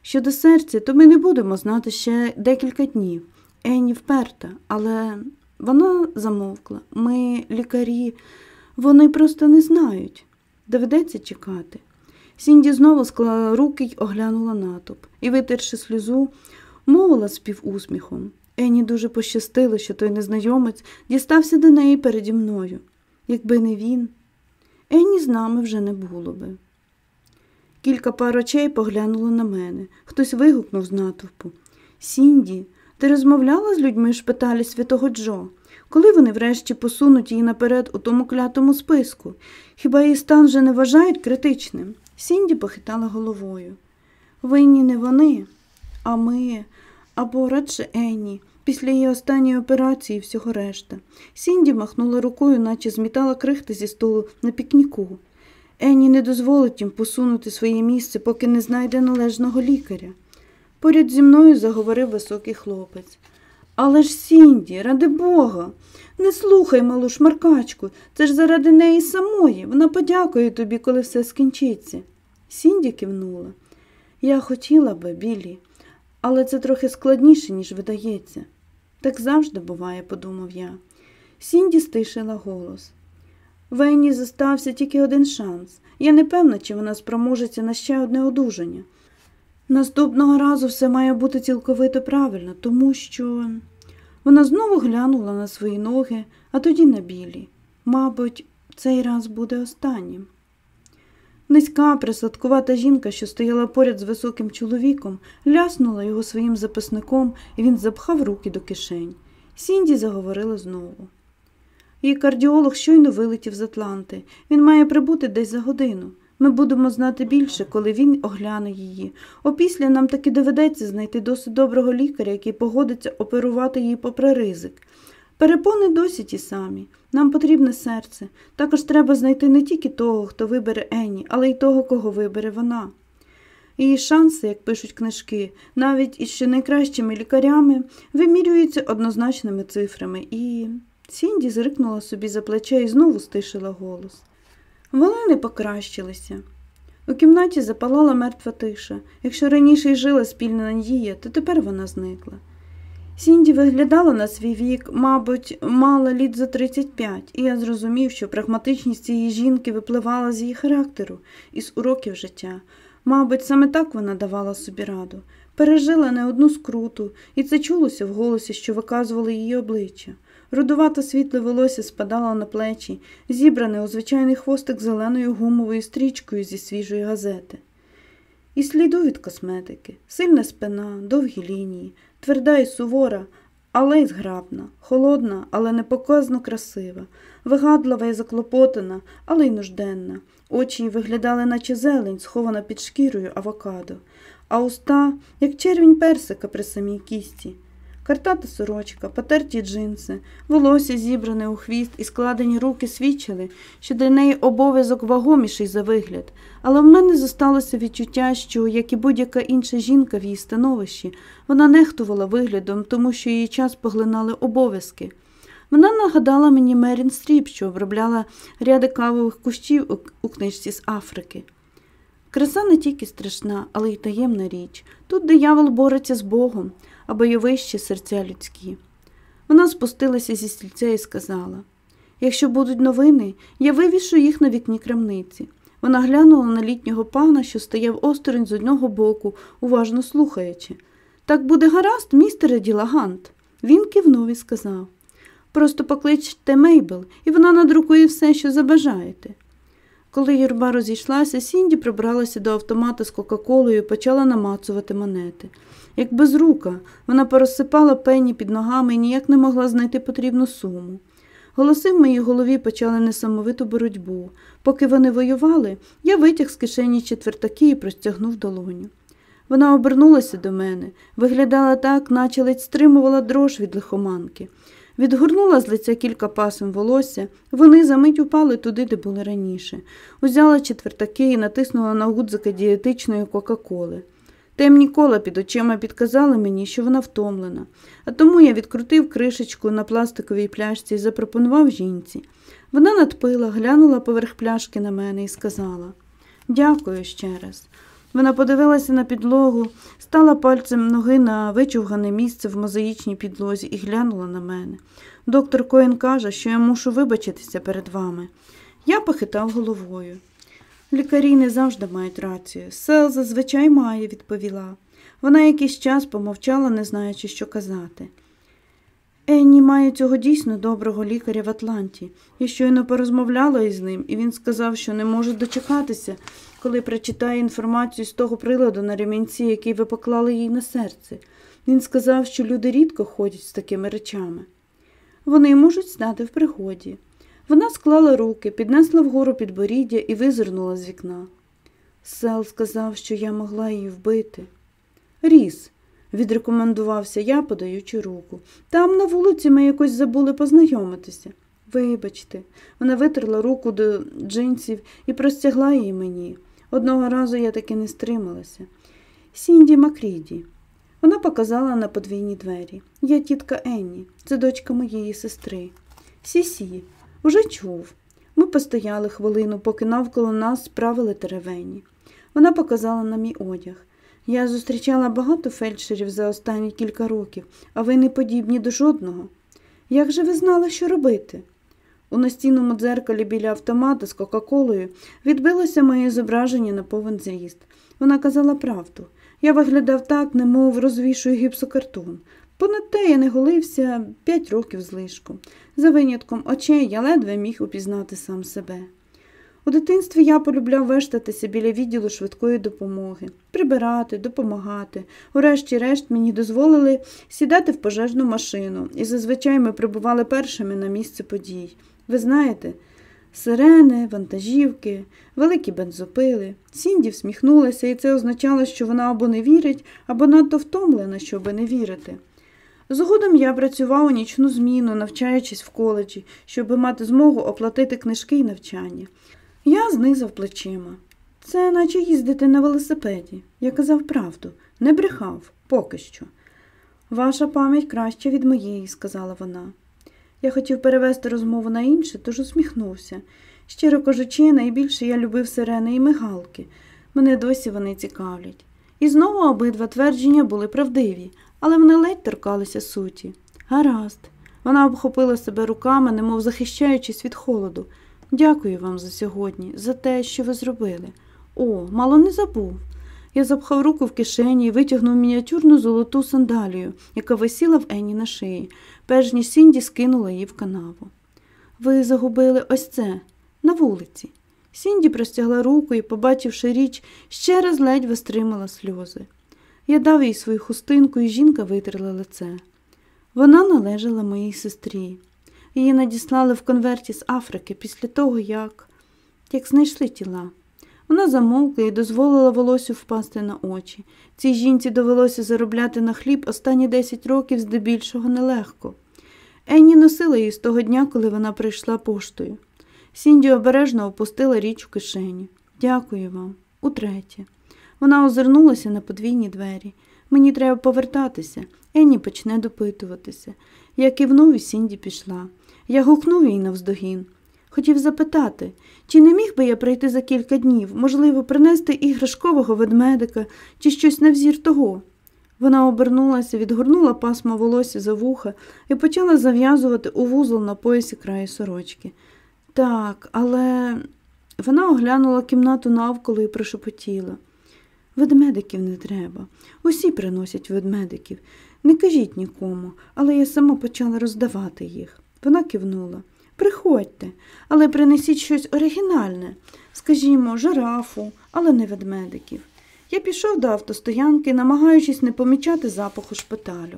Щодо серця, то ми не будемо знати ще декілька днів. Енні вперта, але вона замовкла. Ми, лікарі, вони просто не знають. Доведеться чекати. Сінді знову склала руки й оглянула натовп і, витерши сльозу, мовила співусміхом. Ені дуже пощастило, що той незнайомець дістався до неї переді мною. Якби не він, Енні з нами вже не було би. Кілька пар очей поглянуло на мене. Хтось вигукнув з натовпу. Сінді, ти розмовляла з людьми в шпиталі святого Джо? Коли вони врешті посунуть її наперед у тому клятому списку? Хіба її стан вже не вважають критичним? Сінді похитала головою. Винні не вони, а ми, або радше Енні, після її останньої операції і всього решта. Сінді махнула рукою, наче змітала крихти зі столу на пікніку. Енні не дозволить їм посунути своє місце, поки не знайде належного лікаря. Поряд зі мною заговорив високий хлопець. Але ж Сінді, ради Бога, не слухай малу шмаркачку, це ж заради неї самої. Вона подякує тобі, коли все скінчиться. Сінді кивнула. Я хотіла би, Білі, але це трохи складніше, ніж видається. Так завжди буває, подумав я. Сінді стишила голос. В Енні зостався тільки один шанс. Я не певна, чи вона спроможеться на ще одне одужання. Наступного разу все має бути цілковито правильно, тому що вона знову глянула на свої ноги, а тоді на білі. Мабуть, цей раз буде останнім. Низька, присадкувата жінка, що стояла поряд з високим чоловіком, ляснула його своїм записником, і він запхав руки до кишень. Сінді заговорила знову. Її кардіолог щойно вилетів з Атланти. Він має прибути десь за годину. Ми будемо знати більше, коли він огляне її. Опісля нам таки доведеться знайти досить доброго лікаря, який погодиться оперувати її попри ризик. Перепони досі ті самі. Нам потрібне серце. Також треба знайти не тільки того, хто вибере Енні, але й того, кого вибере вона. Її шанси, як пишуть книжки, навіть із ще найкращими лікарями, вимірюються однозначними цифрами, і Сінді зрикнула собі за плече і знову стишила голос. Вони не покращилися. У кімнаті запалала мертва тиша. Якщо раніше й жила спільна надія, то тепер вона зникла. Сінді виглядала на свій вік, мабуть, мала літ за 35, і я зрозумів, що прагматичність цієї жінки випливала з її характеру, із уроків життя. Мабуть, саме так вона давала собі раду. Пережила не одну скруту, і це чулося в голосі, що виказувало її обличчя. Рудувато світле волосся спадало на плечі, зібране у звичайний хвостик зеленою гумовою стрічкою зі свіжої газети. І сліду від косметики, сильна спина, довгі лінії, тверда і сувора, але й зграбна, холодна, але непоказно красива, вигадлива і заклопотана, але й нужденна. Очі виглядали, наче зелень, схована під шкірою авокадо, а уста, як червінь персика при самій кісті. Картата сорочка, потерті джинси, волосся зібране у хвіст і складені руки свідчили, що для неї обов'язок вагоміший за вигляд, але в мене зосталося відчуття, що, як і будь-яка інша жінка в її становищі, вона нехтувала виглядом, тому що її час поглинали обов'язки. Вона нагадала мені Меріл Стріп, що обробляла ряди кавових кущів у книжці з Африки. Краса не тільки страшна, але й таємна річ. Тут диявол бореться з Богом, а бойовище серця людські. Вона спустилася зі стільця і сказала якщо будуть новини, я вивішу їх на вікні крамниці. Вона глянула на літнього пана, що стояв осторонь з одного боку, уважно слухаючи. Так буде гаразд, містере Ділагант. Він кивнув і сказав Просто покличте Мейбл, і вона надрукує все, що забажаєте. Коли юрба розійшлася, Сінді прибралася до автомата з Кока-Колою і почала намацувати монети. Як безрука, вона порозсипала пені під ногами і ніяк не могла знайти потрібну суму. Голоси в моїй голові почали несамовиту боротьбу. Поки вони воювали, я витяг з кишені четвертаки і простягнув долоню. Вона обернулася до мене, виглядала так, наче ледь стримувала дрож від лихоманки. Відгорнула з лиця кілька пасом волосся, вони за мить упали туди, де були раніше. Узяла четвертаки і натиснула на гудзика дієтичної Кока-Коли. Темні кола під очима підказали мені, що вона втомлена, а тому я відкрутив кришечку на пластиковій пляшці і запропонував жінці. Вона надпила, глянула поверх пляшки на мене і сказала Дякую ще раз. Вона подивилася на підлогу, стала пальцем ноги на вичувгане місце в мозаїчній підлозі і глянула на мене. Доктор Коен каже, що я мушу вибачитися перед вами. Я похитав головою. Лікарі не завжди мають рацію. Сел зазвичай має, відповіла. Вона якийсь час помовчала, не знаючи, що казати. Енні має цього дійсно доброго лікаря в Атланті. Я щойно порозмовляла із ним, і він сказав, що не може дочекатися, коли прочитає інформацію з того приладу на ремінці, який ви поклали їй на серце. Він сказав, що люди рідко ходять з такими речами. Вони можуть стати в пригоді. Вона склала руки, піднесла вгору підборіддя і визирнула з вікна. Сел сказав, що я могла її вбити. Ріс, відрекомендувався я, подаючи руку. Там на вулиці ми якось забули познайомитися. Вибачте, вона витерла руку до джинсів і простягла її мені. Одного разу я таки не стрималася. Сінді Макріді. Вона показала на подвійні двері. Я тітка Енні, це дочка моєї сестри. Сісі, уже чув. Ми постояли хвилину, поки навколо нас справили теревені. Вона показала на мій одяг. Я зустрічала багато фельдшерів за останні кілька років, а ви не подібні до жодного. Як же ви знали, що робити? У настінному дзеркалі біля автомата з Кока-Колою відбилося моє зображення на повен зріст. Вона казала правду. Я виглядав так, немов розвішую гіпсокартон. Понад те я не голився п'ять років злишку. За винятком очей я ледве міг упізнати сам себе. У дитинстві я полюбляв вештатися біля відділу швидкої допомоги, прибирати, допомагати. Урешті-решт мені дозволили сідати в пожежну машину, і зазвичай ми прибували першими на місце подій. Ви знаєте, сирени, вантажівки, великі бензопили. Сінді всміхнулася, і це означало, що вона або не вірить, або надто втомлена, щоби не вірити. Згодом я працював у нічну зміну, навчаючись в коледжі, щоб мати змогу оплатити книжки і навчання. Я знизав плечима. Це наче їздити на велосипеді. Я казав правду, не брехав, поки що. Ваша пам'ять краща від моєї, сказала вона. Я хотів перевести розмову на інше, тож усміхнувся. Щиро кажучи, найбільше я любив сирени і мигалки. Мене досі вони цікавлять. І знову обидва твердження були правдиві, але вони ледь торкалися суті. Гаразд. Вона обхопила себе руками, немов захищаючись від холоду. Дякую вам за сьогодні, за те, що ви зробили. О, мало не забув. Я запхав руку в кишені і витягнув мініатюрну золоту сандалію, яка висіла в Енні на шиї, перш ніж Сінді скинула її в канаву. Ви загубили ось це на вулиці. Сінді простягла руку і, побачивши річ, ще раз ледь вистримала сльози. Я дав їй свою хустинку, і жінка витерла лице. Вона належала моїй сестрі. Її надіслали в конверті з Африки після того, як як знайшли тіла. Вона замовкла і дозволила волосю впасти на очі. Цій жінці довелося заробляти на хліб останні 10 років здебільшого нелегко. Енні носила її з того дня, коли вона прийшла поштою. Сінді обережно опустила річ у кишеню. Дякую вам. Утретє. Вона озирнулася на подвійні двері. Мені треба повертатися. Енні почне допитуватися. Я кивнув і Сінді пішла. Я гукнув їй навздогін. Хотів запитати, чи не міг би я прийти за кілька днів, можливо, принести іграшкового ведмедика чи щось на взір того. Вона обернулася, відгорнула пасмо волосся за вуха і почала зав'язувати у вузол на поясі краї сорочки. Так, але вона оглянула кімнату навколо і прошепотіла. Ведмедиків не треба. Усі приносять ведмедиків. Не кажіть нікому, але я сама почала роздавати їх. Вона кивнула. Приходьте, але принесіть щось оригінальне, скажімо, жирафу, але не ведмедиків. Я пішов до автостоянки, намагаючись не помічати запаху шпиталю.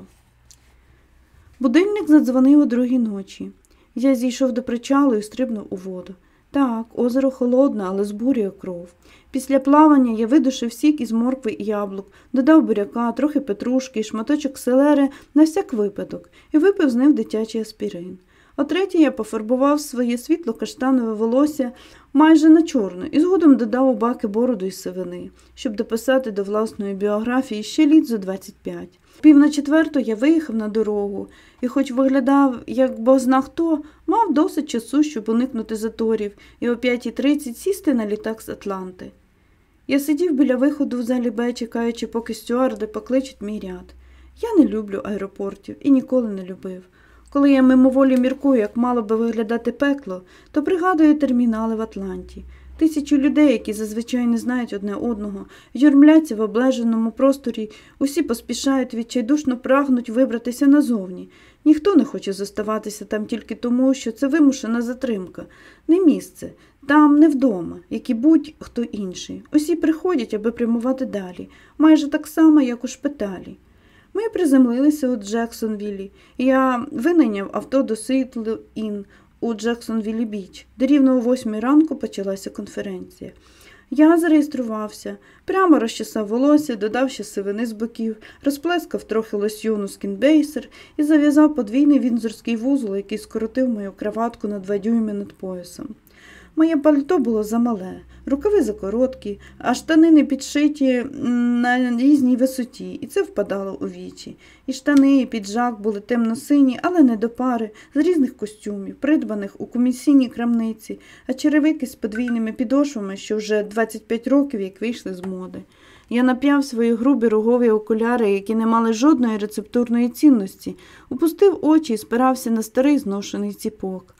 Будильник задзвонив о другій ночі. Я зійшов до причалу і стрибнув у воду. Так, озеро холодне, але збурює кров. Після плавання я видушив сік із моркви і яблук, додав буряка, трохи петрушки шматочок селери на всяк випадок і випив з ним дитячий аспірин. О третій я пофарбував своє світло каштанове волосся майже на чорну і згодом додав у баки бороду і сивини, щоб дописати до власної біографії ще літ зо 25. Пів на четверту я виїхав на дорогу і, хоч виглядав, як бозна хто, мав досить часу, щоб уникнути заторів, і о 5.30 сісти на літак з Атланти. Я сидів біля виходу в залі Б, чекаючи, поки стюарди покличуть мій ряд. Я не люблю аеропортів і ніколи не любив. Коли я мимоволі міркую, як мало би виглядати пекло, то пригадую термінали в Атланті. Тисячі людей, які зазвичай не знають одне одного, юрмляться в облеженому просторі, усі поспішають відчайдушно прагнуть вибратися назовні. Ніхто не хоче зоставатися там тільки тому, що це вимушена затримка, не місце, там не вдома, як і будь-хто інший. Усі приходять, аби прямувати далі, майже так само, як у шпиталі. Ми приземлилися у Джексонвіллі. Я винайняв авто до Сітлу Ін у Джексонвіллі Біч, де рівно о восьмій ранку почалася конференція. Я зареєструвався, прямо розчесав волосся, додав ще сивини з боків, розплескав трохи лосьйону скінбейсер і зав'язав подвійний вінзорський вузол, який скоротив мою краватку на два дюйми над поясом. Моє пальто було замале, рукави закороткі, а штани не підшиті на різній висоті, і це впадало у вічі. І штани, і піджак були темно-сині, але не до пари, з різних костюмів, придбаних у комісійній крамниці, а черевики з подвійними підошвами, що вже 25 років як вийшли з моди. Я нап'яв свої грубі рогові окуляри, які не мали жодної рецептурної цінності, упустив очі і спирався на старий зношений ціпок.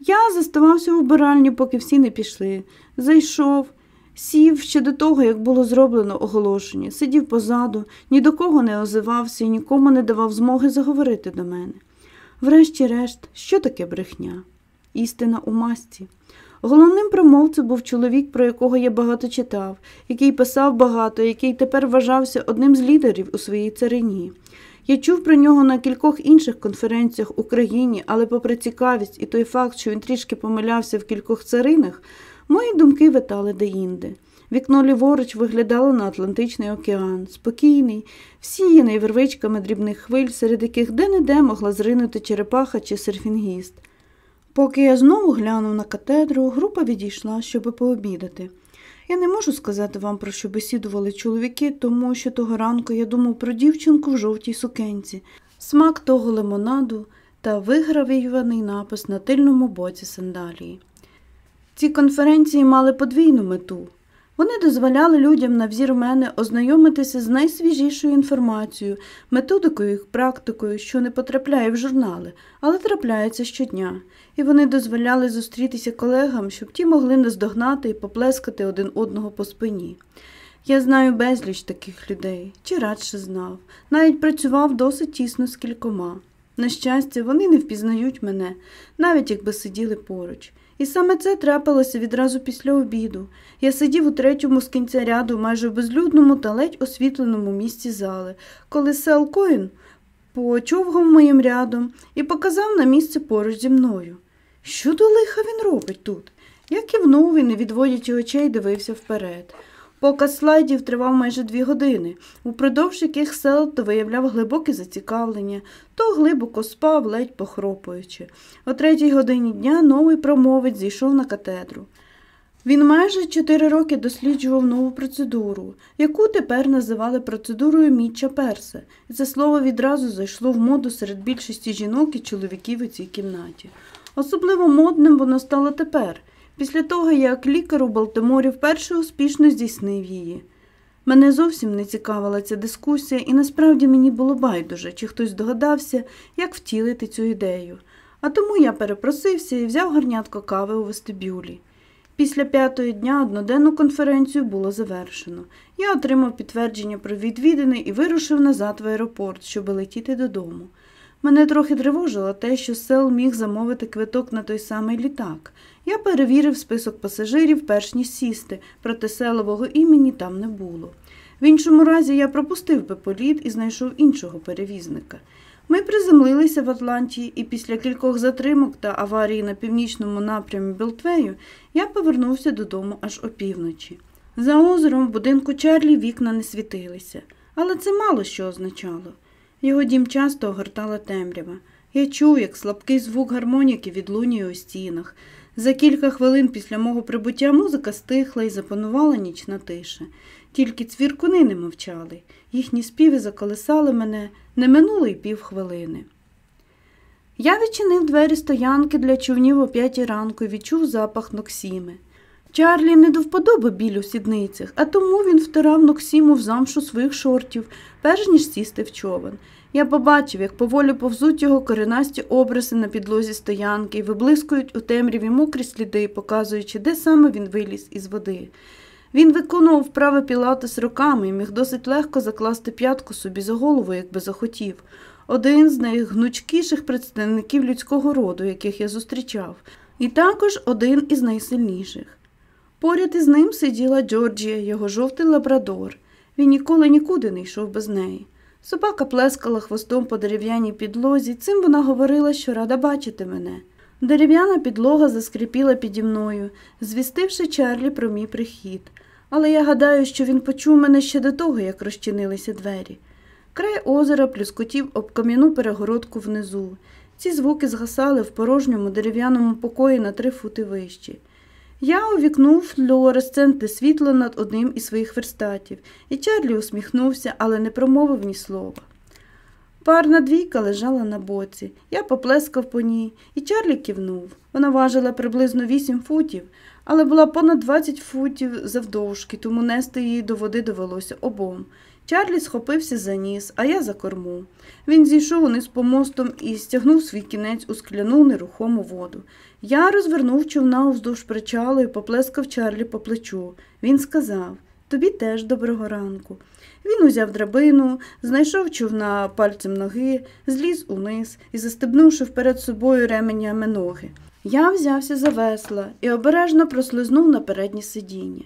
Я заставався в вбиральні, поки всі не пішли. Зайшов, сів ще до того, як було зроблено оголошення, сидів позаду, ні до кого не озивався і нікому не давав змоги заговорити до мене. Врешті-решт, що таке брехня? Істина у масці. Головним промовцем був чоловік, про якого я багато читав, який писав багато, який тепер вважався одним з лідерів у своїй царині. Я чув про нього на кількох інших конференціях в Україні, але, попри цікавість і той факт, що він трішки помилявся в кількох царинах, мої думки витали деінде. Вікно ліворуч виглядало на Атлантичний океан, спокійний, всіяний вервичками дрібних хвиль, серед яких де-не-де могла зринути черепаха чи серфінгіст. Поки я знову глянув на катедру, група відійшла, щоб пообідати. Я не можу сказати вам, про що бесідували чоловіки, тому що того ранку я думав про дівчинку в жовтій сукенці, смак того лимонаду та вигравіваний напис на тильному боці сандалії. Ці конференції мали подвійну мету. Вони дозволяли людям на взір мене ознайомитися з найсвіжішою інформацією, методикою практикою, що не потрапляє в журнали, але трапляється щодня, і вони дозволяли зустрітися колегам, щоб ті могли наздогнати і поплескати один одного по спині. Я знаю безліч таких людей, чи радше знав, навіть працював досить тісно з кількома. На щастя, вони не впізнають мене, навіть якби сиділи поруч. І саме це трапилося відразу після обіду. Я сидів у третьому з кінця ряду, майже в безлюдному та ледь освітленому місці зали, коли Сел Коін почовгав моїм рядом і показав на місце поруч зі мною. Що до лиха він робить тут? Я кивнув і, не відводячи очей, дивився вперед. Показ слайдів тривав майже дві години, упродовж яких Сел то виявляв глибоке зацікавлення, то глибоко спав, ледь похропуючи. О третій годині дня новий промовець зійшов на катедру. Він майже чотири роки досліджував нову процедуру, яку тепер називали процедурою Мітча Перса, і це слово відразу зайшло в моду серед більшості жінок і чоловіків у цій кімнаті. Особливо модним воно стало тепер після того, як лікар у Балтиморі вперше успішно здійснив її. Мене зовсім не цікавила ця дискусія, і насправді мені було байдуже, чи хтось догадався, як втілити цю ідею. А тому я перепросився і взяв гарнятко кави у вестибюлі. Після п'ятої дня одноденну конференцію було завершено. Я отримав підтвердження про відвідини і вирушив назад в аеропорт, щоб летіти додому. Мене трохи тривожило те, що сел міг замовити квиток на той самий літак. Я перевірив список пасажирів, перш ніж сісти, проте селового імені там не було. В іншому разі я пропустив би політ і знайшов іншого перевізника. Ми приземлилися в Атланті, і після кількох затримок та аварії на північному напрямі Белтвею я повернувся додому аж опівночі. За озером в будинку Чарлі вікна не світилися, але це мало що означало. Його дім часто огортала темрява. Я чув, як слабкий звук гармоніки відлунює у стінах. За кілька хвилин після мого прибуття музика стихла і запанувала нічна тиша. Тільки цвіркуни не мовчали. Їхні співи заколисали мене, не минуло й півхвилини. Я відчинив двері стоянки для човнів о п'ятій ранку і відчув запах ноксіми. Чарлі не до вподоби біль у сідницях, а тому він втирав ноксіму в замшу своїх шортів, перш ніж сісти в човен. Я побачив, як поволі повзуть його коренасті обриси на підлозі стоянки і виблискують у темряві мокрі сліди, показуючи, де саме він виліз із води. Він виконував вправи пілатес руками і міг досить легко закласти п'ятку собі за голову, якби захотів. Один з найгнучкіших представників людського роду, яких я зустрічав, і також один із найсильніших. Поряд із ним сиділа Джорджія, його жовтий лабрадор. Він ніколи нікуди не йшов без неї. Собака плескала хвостом по дерев'яній підлозі, цим вона говорила, що рада бачити мене. Дерев'яна підлога заскрипіла піді мною, звістивши Чарлі про мій прихід, але я гадаю, що він почув мене ще до того, як розчинилися двері. Край озера плюскотів об кам'яну перегородку внизу. Ці звуки згасали в порожньому дерев'яному покої на три фути вищі. Я увікнув флуоресцентне світло над одним із своїх верстатів, і Чарлі усміхнувся, але не промовив ні слова. Парна двійка лежала на боці. Я поплескав по ній, і Чарлі кивнув. Вона важила приблизно вісім футів, але була понад двадцять футів завдовжки, тому нести її до води довелося обом. Чарлі схопився за ніс, а я за корму. Він зійшов униз помостом і стягнув свій кінець у скляну нерухому воду. Я розвернув човна уздовж причалу і поплескав Чарлі по плечу. Він сказав Тобі теж доброго ранку. Він узяв драбину, знайшов човна пальцем ноги, зліз униз і, застебнувши вперед собою ременями ноги. Я взявся за весла і обережно прослизнув на переднє сидіння.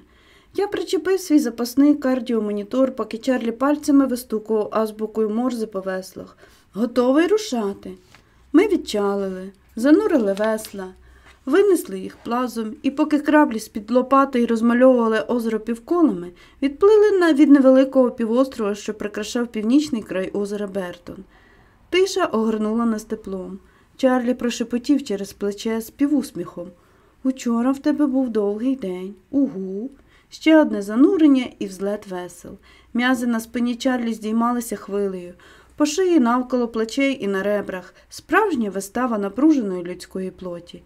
Я причепив свій запасний кардіомонітор, поки Чарлі пальцями вистукував азбукою морзи по веслах. Готовий рушати. Ми відчалили, занурили весла. Винесли їх плазом, і поки краблі з-під лопати й розмальовували озеро півколами, відплили на від невеликого півострова, що прикрашав північний край озера Бертон. Тиша огорнула нас теплом. Чарлі прошепотів через плече з півусміхом. Учора в тебе був довгий день. Угу. Ще одне занурення і взлет весел. М'язи на спині Чарлі здіймалися хвилею, по шиї навколо плечей і на ребрах, справжня вистава напруженої людської плоті.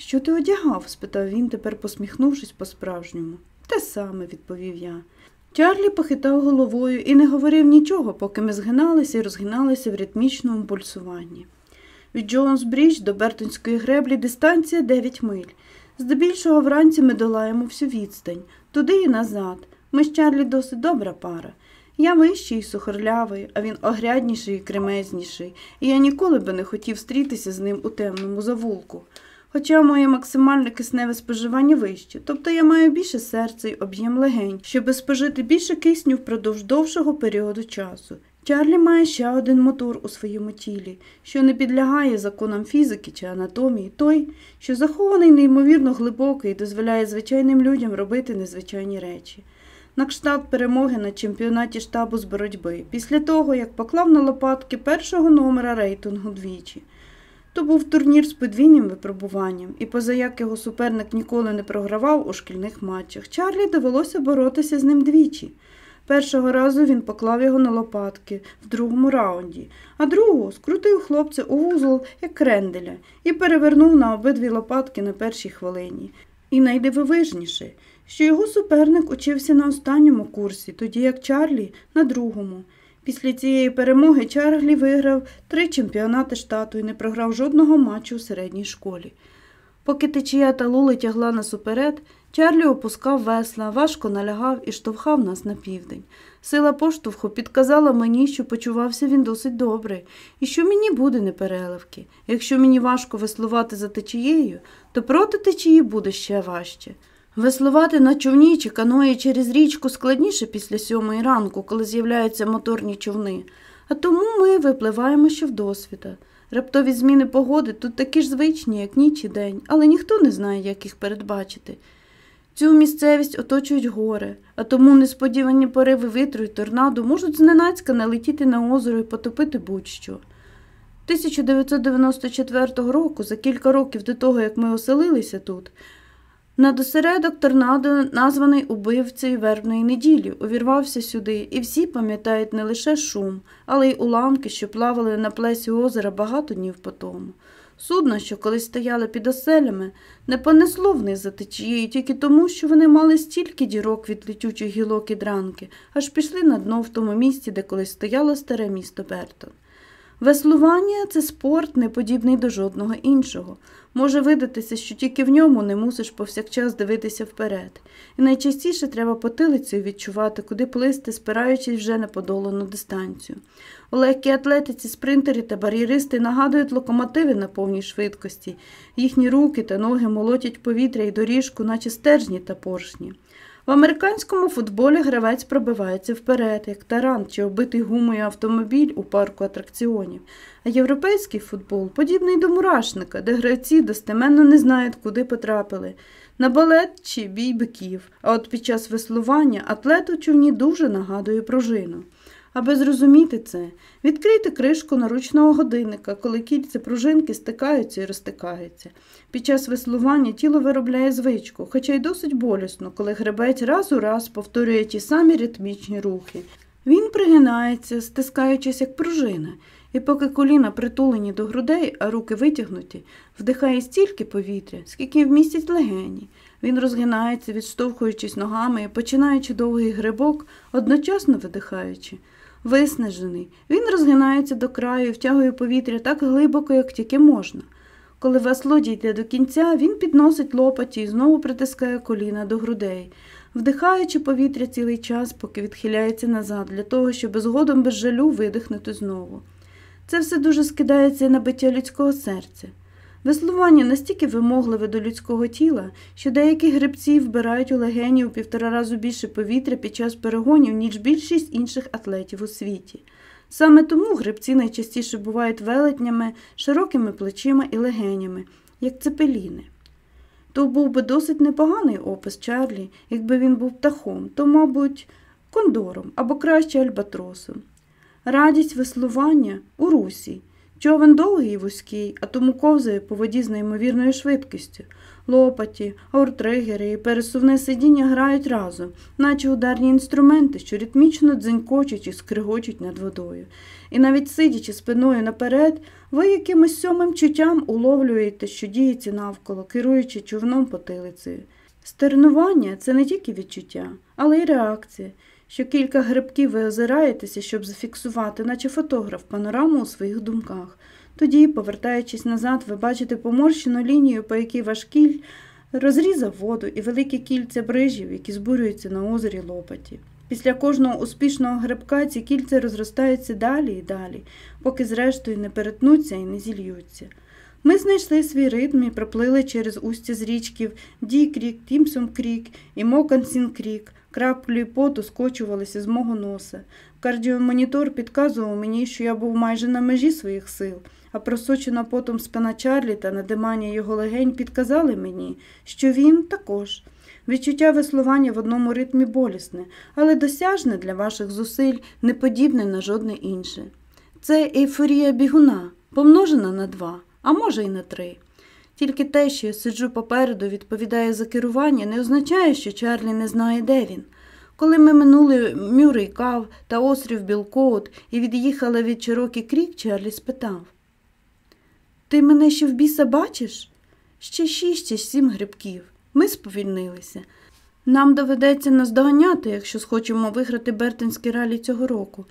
Що ти одягав? спитав він, тепер посміхнувшись по-справжньому. Те саме, відповів я. Чарлі похитав головою і не говорив нічого, поки ми згиналися і розгиналися в ритмічному пульсуванні. Від Джонс-Брідж до Бертонської греблі дистанція 9 миль. Здебільшого вранці ми долаємо всю відстань, туди і назад. Ми з Чарлі досить добра пара. Я вищий і сухорлявий, а він огрядніший і кремезніший, і я ніколи би не хотів стрітися з ним у темному завулку. Хоча моє максимальне кисневе споживання вище, тобто я маю більше серця й об'єм легень, щоб спожити більше кисню впродовж довшого періоду часу. Чарлі має ще один мотор у своєму тілі, що не підлягає законам фізики чи анатомії, той, що захований неймовірно глибокий і дозволяє звичайним людям робити незвичайні речі. На кшталт перемоги на чемпіонаті штабу з боротьби, після того, як поклав на лопатки першого номера рейтингу двічі. То був турнір з подвійним випробуванням, і поза як його суперник ніколи не програвав у шкільних матчах, Чарлі довелося боротися з ним двічі. Першого разу він поклав його на лопатки в другому раунді, а другого скрутив хлопця у вузол, як кренделя, і перевернув на обидві лопатки на першій хвилині. І найдивовижніше, що його суперник учився на останньому курсі, тоді як Чарлі на другому. Після цієї перемоги Чарлі виграв три чемпіонати штату і не програв жодного матчу у середній школі. Поки течія та лули тягла нас уперед, Чарлі опускав весла, важко налягав і штовхав нас на південь. Сила поштовху підказала мені, що почувався він досить добре, і що мені буде непереливки. Якщо мені важко веслувати за течією, то проти течії буде ще важче. Веслувати на човні чи каної через річку складніше після сьомої ранку, коли з'являються моторні човни, а тому ми випливаємо ще в досвіда. Раптові зміни погоди тут такі ж звичні, як ніч і день, але ніхто не знає, як їх передбачити. Цю місцевість оточують гори, а тому несподівані пориви вітру й торнадо можуть зненацька налетіти на озеро і потопити будь-що. 1994 року, за кілька років до того, як ми оселилися тут, на досередок торнадо, названий убивцею вербної неділі, увірвався сюди, і всі пам'ятають не лише шум, але й уламки, що плавали на плесі озера багато днів по тому. Судно, що колись стояли під оселями, не понесло вниз за течією тільки тому, що вони мали стільки дірок від летючих гілок і дранки, аж пішли на дно в тому місці, де колись стояло старе місто Бертон. Веслування це спорт, не подібний до жодного іншого. Може видатися, що тільки в ньому не мусиш повсякчас дивитися вперед, і найчастіше треба потилицею відчувати, куди плисти, спираючись вже на подолану дистанцію. У легкій атлетиці спринтери та бар'єристи нагадують локомотиви на повній швидкості, їхні руки та ноги молотять повітря і доріжку, наче стержні та поршні. В американському футболі гравець пробивається вперед, як таран чи оббитий гумою автомобіль у парку атракціонів, а європейський футбол подібний до мурашника, де гравці достеменно не знають, куди потрапили, на балет чи бій биків. А от під час веслування атлет у човні дуже нагадує пружину. Аби зрозуміти це, відкрийте кришку наручного годинника, коли кільця пружинки стикаються і розтикаються. Під час веслування тіло виробляє звичку, хоча й досить болісно, коли гребець раз у раз повторює ті самі ритмічні рухи. Він пригинається, стискаючись як пружина, і поки коліна притулені до грудей, а руки витягнуті, вдихає стільки повітря, скільки вмістять легені. Він розгинається, відштовхуючись ногами і починаючи довгий грибок, одночасно видихаючи. Виснажений, він розгинається до краю і втягує повітря так глибоко, як тільки можна. Коли весло дійде до кінця, він підносить лопаті і знову притискає коліна до грудей, вдихаючи повітря цілий час, поки відхиляється назад, для того, щоб згодом без жалю видихнути знову. Це все дуже скидається на биття людського серця. Веслування настільки вимогливе до людського тіла, що деякі грибці вбирають у легені у півтора разу більше повітря під час перегонів, ніж більшість інших атлетів у світі. Саме тому грибці найчастіше бувають велетнями, широкими плечима і легенями, як цепеліни. То був би досить непоганий опис Чарлі, якби він був птахом, то, мабуть, кондором або краще альбатросом. Радість веслування у русі. Човен довгий і вузький, а тому ковзає по воді з неймовірною швидкістю. Лопаті, ауртригери і пересувне сидіння грають разом, наче ударні інструменти, що ритмічно дзенькочуть і скригочуть над водою. І навіть сидячи спиною наперед, ви якимось сьомим чуттям уловлюєте, що діється навколо, керуючи човном потилицею. Стернування це не тільки відчуття, але й реакція. Що кілька грибків ви озираєтеся, щоб зафіксувати, наче фотограф, панораму у своїх думках. Тоді, повертаючись назад, ви бачите поморщену лінію, по якій ваш кіль розрізав воду і великі кільця брижів, які збурюються на озері лопаті. Після кожного успішного грибка ці кільця розростаються далі і далі, поки зрештою не перетнуться і не зільються. Ми знайшли свій ритм і проплили через устя з річків Дікрік, Тімсон Крік і Мокансін Крік. Краплі поту скочувалися з мого носа. Кардіомонітор підказував мені, що я був майже на межі своїх сил, а просочена потом спина Чарлі та надимання його легень підказали мені, що він також. Відчуття веслування в одному ритмі болісне, але досяжне для ваших зусиль не подібне на жодне інше. Це ейфорія бігуна, помножена на два, а може й на три. Тільки те, що я сиджу попереду, відповідає за керування, не означає, що Чарлі не знає, де він. Коли ми минули Мюррей Кав та острів Білкоут і від'їхали від Чирокі Крік, Чарлі спитав Ти мене ще в біса бачиш? Ще шість чи сім грибків. Ми сповільнилися. Нам доведеться наздоганяти, якщо схочемо виграти Бертонське ралі цього року.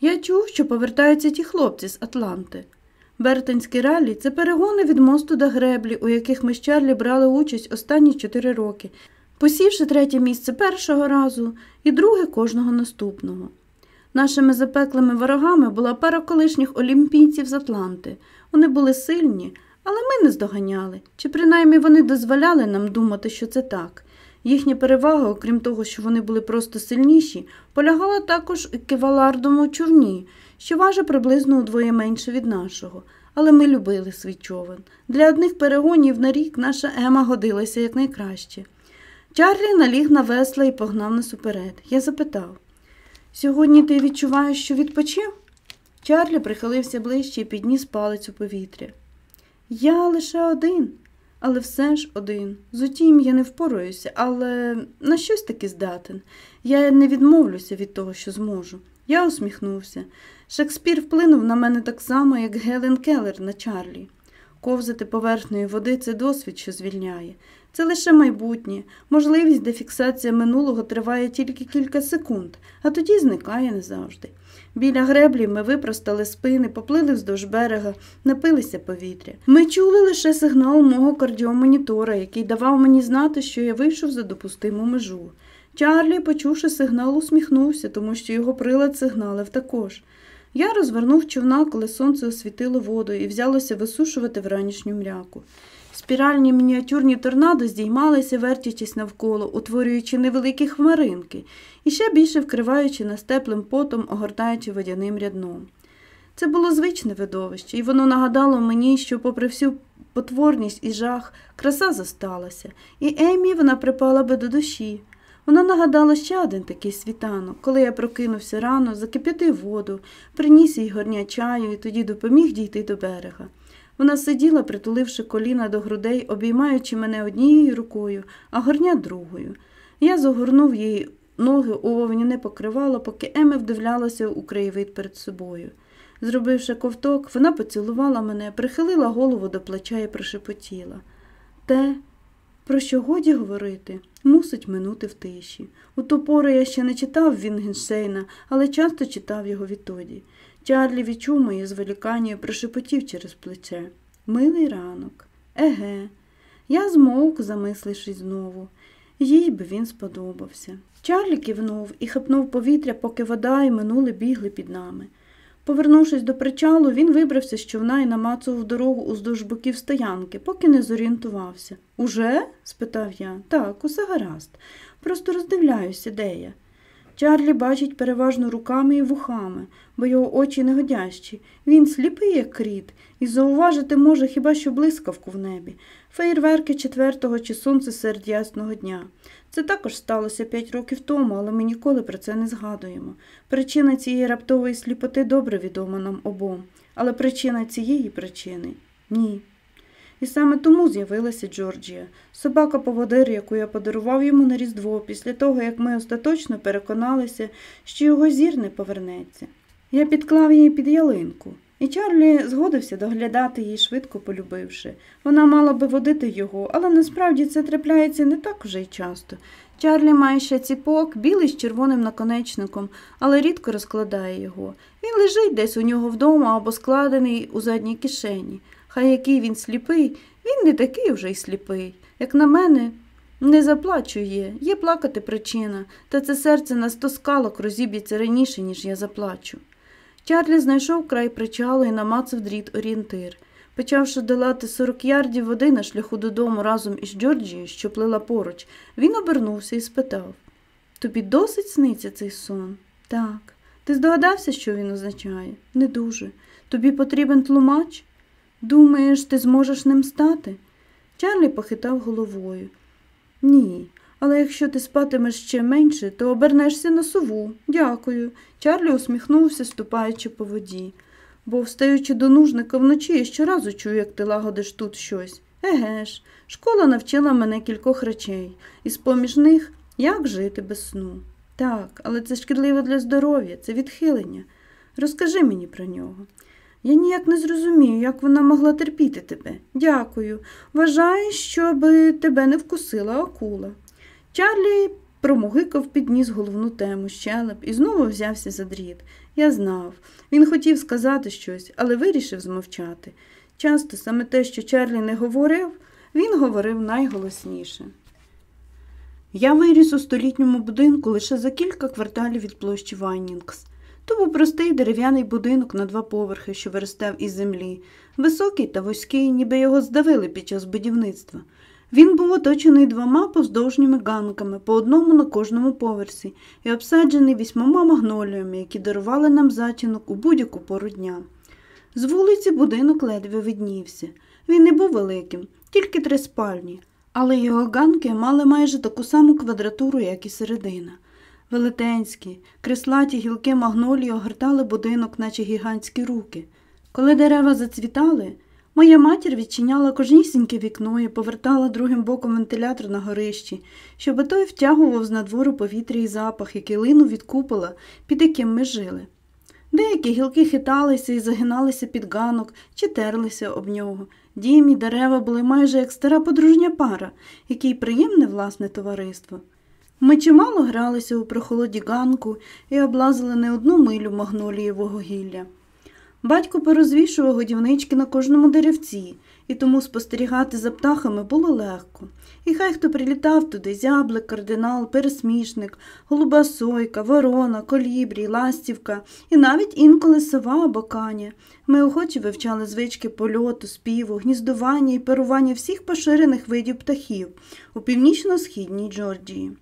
Я чув, що повертаються ті хлопці з Атланти. Бертонські ралі це перегони від мосту до греблі, у яких ми з Чарлі брали участь останні чотири роки, посівши третє місце першого разу і друге кожного наступного. Нашими запеклими ворогами була пара колишніх олімпійців з Атланти. Вони були сильні, але ми не здоганяли, чи принаймні вони дозволяли нам думати, що це так. Їхня перевага, окрім того, що вони були просто сильніші, полягала також у кевалардовому човні, що важить приблизно удвоє менше від нашого. Але ми любили свій човен. Для одних перегонів на рік наша Ема годилася якнайкраще. Чарлі наліг на весла і погнав нас уперед. Я запитав Сьогодні ти відчуваєш, що відпочив? Чарлі прихилився ближче і підніс палець у повітря. Я лише один, але все ж один. З утім, я не впораюся, але на щось таки здатен. Я не відмовлюся від того, що зможу. Я усміхнувся. Шекспір вплинув на мене так само, як Гелен Келлер на Чарлі. Ковзати поверхнею води це досвід, що звільняє. Це лише майбутнє, можливість, де фіксація минулого триває тільки кілька секунд, а тоді зникає назавжди. Біля греблі ми випростали спини, поплили вздовж берега, напилися повітря. Ми чули лише сигнал мого кардіомонітора, який давав мені знати, що я вийшов за допустиму межу. Чарлі, почувши сигнал, усміхнувся, тому що його прилад сигналив також. Я розвернув човна, коли сонце освітило воду і взялося висушувати вранішню мряку. Спіральні мініатюрні торнадо здіймалися, вертячись навколо, утворюючи невеликі хмаринки і ще більше вкриваючи нас теплим потом, огортаючи водяним рядном. Це було звичне видовище, і воно нагадало мені, що, попри всю потворність і жах, краса зосталася, і Емі вона припала би до душі. Вона нагадала ще один такий світанок, коли я прокинувся рано, закип'ятив воду, приніс їй горня чаю і тоді допоміг дійти до берега. Вона сиділа, притуливши коліна до грудей, обіймаючи мене однією рукою, а горня другою. Я загорнув її ноги у вовняне покривало, поки Еме вдивлялася у краєвид перед собою. Зробивши ковток, вона поцілувала мене, прихилила голову до плеча і прошепотіла. Те, про що годі говорити, мусить минути в тиші. У ту пору я ще не читав Вінгенштейна, але часто читав його відтоді. Чарлі відчув моє зволікання прошепотів через плече. Милий ранок. Еге. Я змовк, замислившись знову. Їй би він сподобався. Чарлі кивнув і хапнув повітря, поки вода і минули бігли під нами. Повернувшись до причалу, він вибрався з човна і намацував дорогу уздовж боків стоянки, поки не зорієнтувався. Уже? спитав я. Так, усе гаразд. Просто роздивляюся, де я. Чарлі бачить переважно руками і вухами, бо його очі негодящі. Він сліпий, як кріт, і зауважити може хіба що блискавку в небі, феєрверки четвертого чи сонце серед ясного дня. Це також сталося п'ять років тому, але ми ніколи про це не згадуємо. Причина цієї раптової сліпоти добре відома нам обом, але причина цієї причини ні. І саме тому з'явилася Джорджія, собака поводир, яку я подарував йому на Різдво, після того, як ми остаточно переконалися, що його зір не повернеться. Я підклав її під ялинку, і Чарлі згодився доглядати її, швидко полюбивши. Вона мала би водити його, але насправді це трапляється не так уже й часто. Чарлі має ще ціпок, білий з червоним наконечником, але рідко розкладає його. Він лежить десь у нього вдома або складений у задній кишені. Хай який він сліпий, він не такий вже й сліпий. Як на мене, не заплачує, є плакати причина, та це серце на розіб'ється раніше, ніж я заплачу. Чарлі знайшов край причалу і намацав дріт орієнтир. Почавши долати сорок ярдів води на шляху додому разом із Джорджією, що плила поруч, він обернувся і спитав Тобі досить сниться цей сон? Так. Ти здогадався, що він означає? Не дуже. Тобі потрібен тлумач? Думаєш, ти зможеш ним стати? Чарлі похитав головою. Ні, але якщо ти спатимеш ще менше, то обернешся на сову. Дякую. Чарлі усміхнувся, ступаючи по воді. Бо, встаючи до нужника вночі, я щоразу чую, як ти лагодиш тут щось. Еге ж, школа навчила мене кількох речей, і з поміж них як жити без сну. Так, але це шкідливо для здоров'я, це відхилення. Розкажи мені про нього. Я ніяк не зрозумію, як вона могла терпіти тебе. Дякую. Вважаю, щоб тебе не вкусила акула. Чарлі промогикав підніс головну тему щелеп і знову взявся за дріт. Я знав. Він хотів сказати щось, але вирішив змовчати. Часто саме те, що Чарлі не говорив, він говорив найголосніше. Я виріс у столітньому будинку лише за кілька кварталів від площі Вайнінгс. То був простий дерев'яний будинок на два поверхи, що виростав із землі, високий та вузький, ніби його здавили під час будівництва. Він був оточений двома повздовжніми ганками, по одному на кожному поверсі, і обсаджений вісьмома магноліями, які дарували нам затінок у будь-яку пору дня. З вулиці будинок ледве виднівся. Він не був великим, тільки три спальні, але його ганки мали майже таку саму квадратуру, як і середина. Велетенські, креслаті гілки магнолії огортали будинок, наче гігантські руки. Коли дерева зацвітали, моя матір відчиняла кожнісіньке вікно і повертала другим боком вентилятор на горищі, щоб той втягував з надвору повітря і запах, який линув від купола, під яким ми жили. Деякі гілки хиталися і загиналися під ганок чи терлися об нього. Дім і дерева були майже як стара подружня пара, якій приємне власне товариство. Ми чимало гралися у прохолоді ганку і облазили не одну милю магнолієвого гілля. Батько порозвішував годівнички на кожному деревці, і тому спостерігати за птахами було легко. І хай хто прилітав туди зяблик, кардинал, пересмішник, голуба сойка, ворона, колібрій, ластівка і навіть інколи сова або каня. Ми охоче вивчали звички польоту, співу, гніздування і перування всіх поширених видів птахів у північно-східній Джорджії.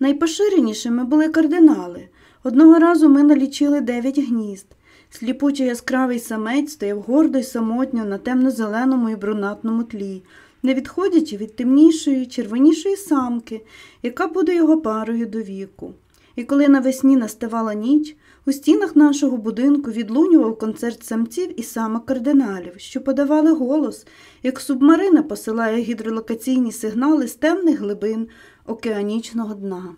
Найпоширенішими були кардинали. Одного разу ми налічили дев'ять гнізд. Сліпучий яскравий самець стояв гордо й самотньо на темно-зеленому і брунатному тлі, не відходячи від темнішої, червонішої самки, яка буде його парою до віку. І коли навесні наставала ніч, у стінах нашого будинку відлунював концерт самців і самок кардиналів, що подавали голос, як субмарина посилає гідролокаційні сигнали з темних глибин океанічного дна.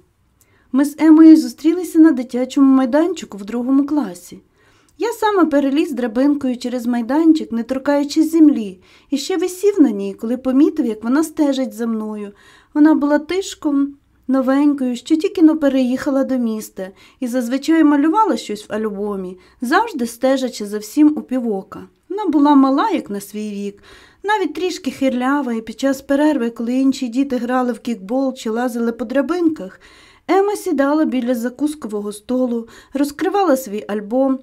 Ми з Емою зустрілися на дитячому майданчику в другому класі. Я саме переліз драбинкою через майданчик, не торкаючись землі, і ще висів на ній, коли помітив, як вона стежить за мною. Вона була тишком новенькою, що тільки но переїхала до міста і зазвичай малювала щось в альбомі, завжди стежачи за всім у півока. Вона була мала, як на свій вік, навіть трішки хирлява, і під час перерви, коли інші діти грали в кікбол чи лазили по драбинках, Ема сідала біля закускового столу, розкривала свій альбом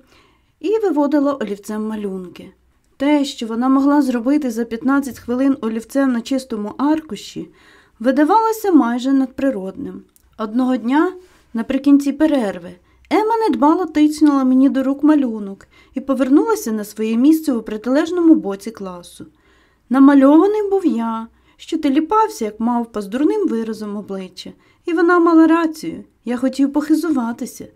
і виводила олівцем малюнки. Те, що вона могла зробити за 15 хвилин олівцем на чистому аркуші, видавалося майже надприродним. Одного дня Наприкінці перерви Ема недбало тицнула мені до рук малюнок і повернулася на своє місце у протилежному боці класу. Намальований був я, що теліпався, як мавпа з дурним виразом обличчя, і вона мала рацію. Я хотів похизуватися.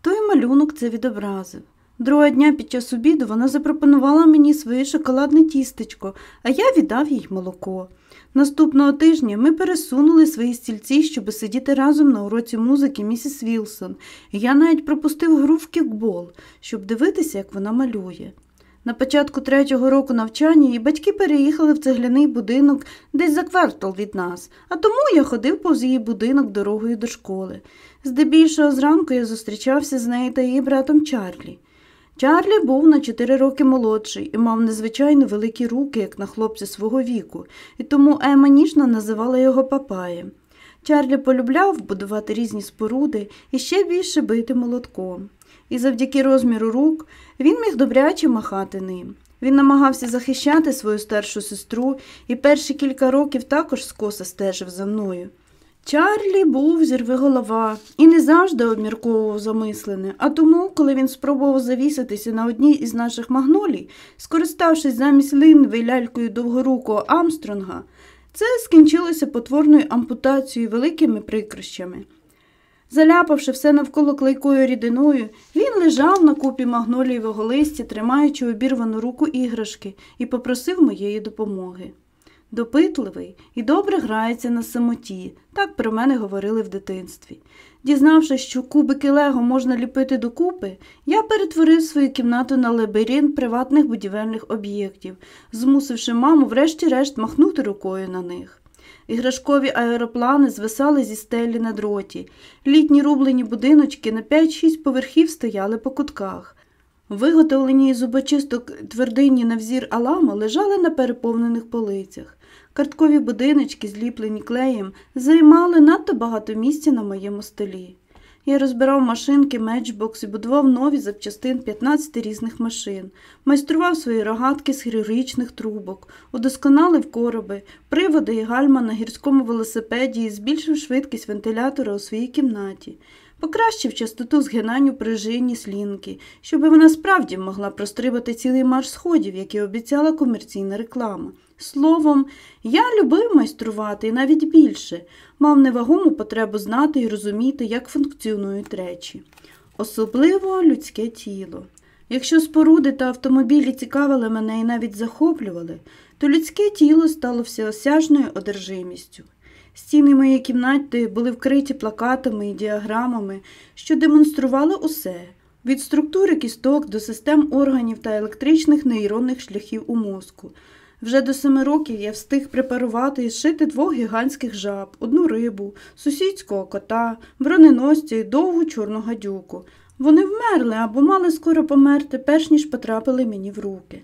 Той малюнок це відобразив. Другого дня під час обіду вона запропонувала мені своє шоколадне тістечко, а я віддав їй молоко. Наступного тижня ми пересунули свої стільці, щоб сидіти разом на уроці музики місіс Вілсон, я навіть пропустив гру в кікбол, щоб дивитися, як вона малює. На початку третього року навчання її батьки переїхали в цегляний будинок десь за квартал від нас, а тому я ходив повз її будинок дорогою до школи. Здебільшого зранку я зустрічався з нею та її братом Чарлі. Чарлі був на чотири роки молодший і мав незвичайно великі руки, як на хлопця свого віку, і тому Ема ніжно називала його папаєм. Чарлі полюбляв будувати різні споруди і ще більше бити молотком. І завдяки розміру рук він міг добряче махати ним. Він намагався захищати свою старшу сестру і перші кілька років також скоса стежив за мною. Чарлі був зірвиголова і не завжди обмірковував замислене, а тому, коли він спробував завіситися на одній із наших магнолій, скориставшись замість линви лялькою довгорукого Амстронга, це скінчилося потворною ампутацією великими прикрощами. Заляпавши все навколо клейкою рідиною, він лежав на купі магнолієвого листя, тримаючи обірвану руку іграшки, і попросив моєї допомоги. Допитливий і добре грається на самоті, так про мене говорили в дитинстві. Дізнавшись, що кубики Лего можна ліпити докупи, я перетворив свою кімнату на лабіринт приватних будівельних об'єктів, змусивши маму врешті-решт махнути рукою на них. Іграшкові аероплани звисали зі стелі на дроті, літні рублені будиночки на 5-6 поверхів стояли по кутках. Виготовлені зубочисток твердині на взір Аламо лежали на переповнених полицях. Карткові будиночки, зліплені клеєм, займали надто багато місця на моєму столі. Я розбирав машинки, меч-бокс і будував нові запчастин 15 різних машин, майстрував свої рогатки з хірургічних трубок, удосконалив короби, приводи і гальма на гірському велосипеді і збільшив швидкість вентилятора у своїй кімнаті, покращив частоту згинань у прижині слінки, щоб вона справді могла прострибати цілий марш сходів, які обіцяла комерційна реклама. Словом, я любив майструвати і навіть більше, мав невагому потребу знати і розуміти, як функціонують речі, особливо людське тіло. Якщо споруди та автомобілі цікавили мене і навіть захоплювали, то людське тіло стало всеосяжною одержимістю. Стіни моєї кімнати були вкриті плакатами і діаграмами, що демонстрували усе від структури кісток до систем органів та електричних нейронних шляхів у мозку. Вже до семи років я встиг препарувати і зшити двох гігантських жаб, одну рибу, сусідського кота, броненосця і довгу чорну гадюку. Вони вмерли або мали скоро померти, перш ніж потрапили мені в руки.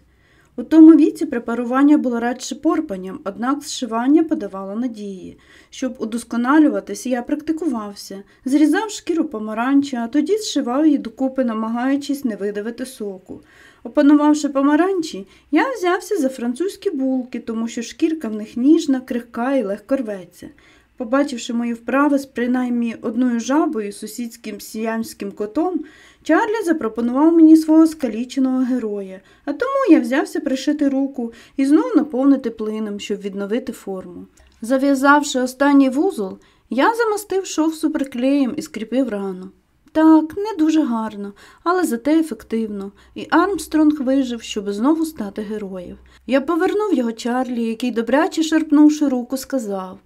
У тому віці препарування було радше порпанням, однак зшивання подавало надії. Щоб удосконалюватися, я практикувався, зрізав шкіру помаранча, а тоді зшивав її докупи, намагаючись не видавити соку. Опанувавши помаранчі, я взявся за французькі булки, тому що шкірка в них ніжна, крихка і легко рветься. Побачивши мої вправи з принаймні одною жабою, сусідським сіянським котом, Чарлі запропонував мені свого скаліченого героя, а тому я взявся пришити руку і знов наповнити плином, щоб відновити форму. Зав'язавши останній вузол, я замастив шов суперклеєм і скріпив рану. Так, не дуже гарно, але зате ефективно, і Армстронг вижив, щоб знову стати героєм. Я повернув його Чарлі, який, добряче шарпнувши руку, сказав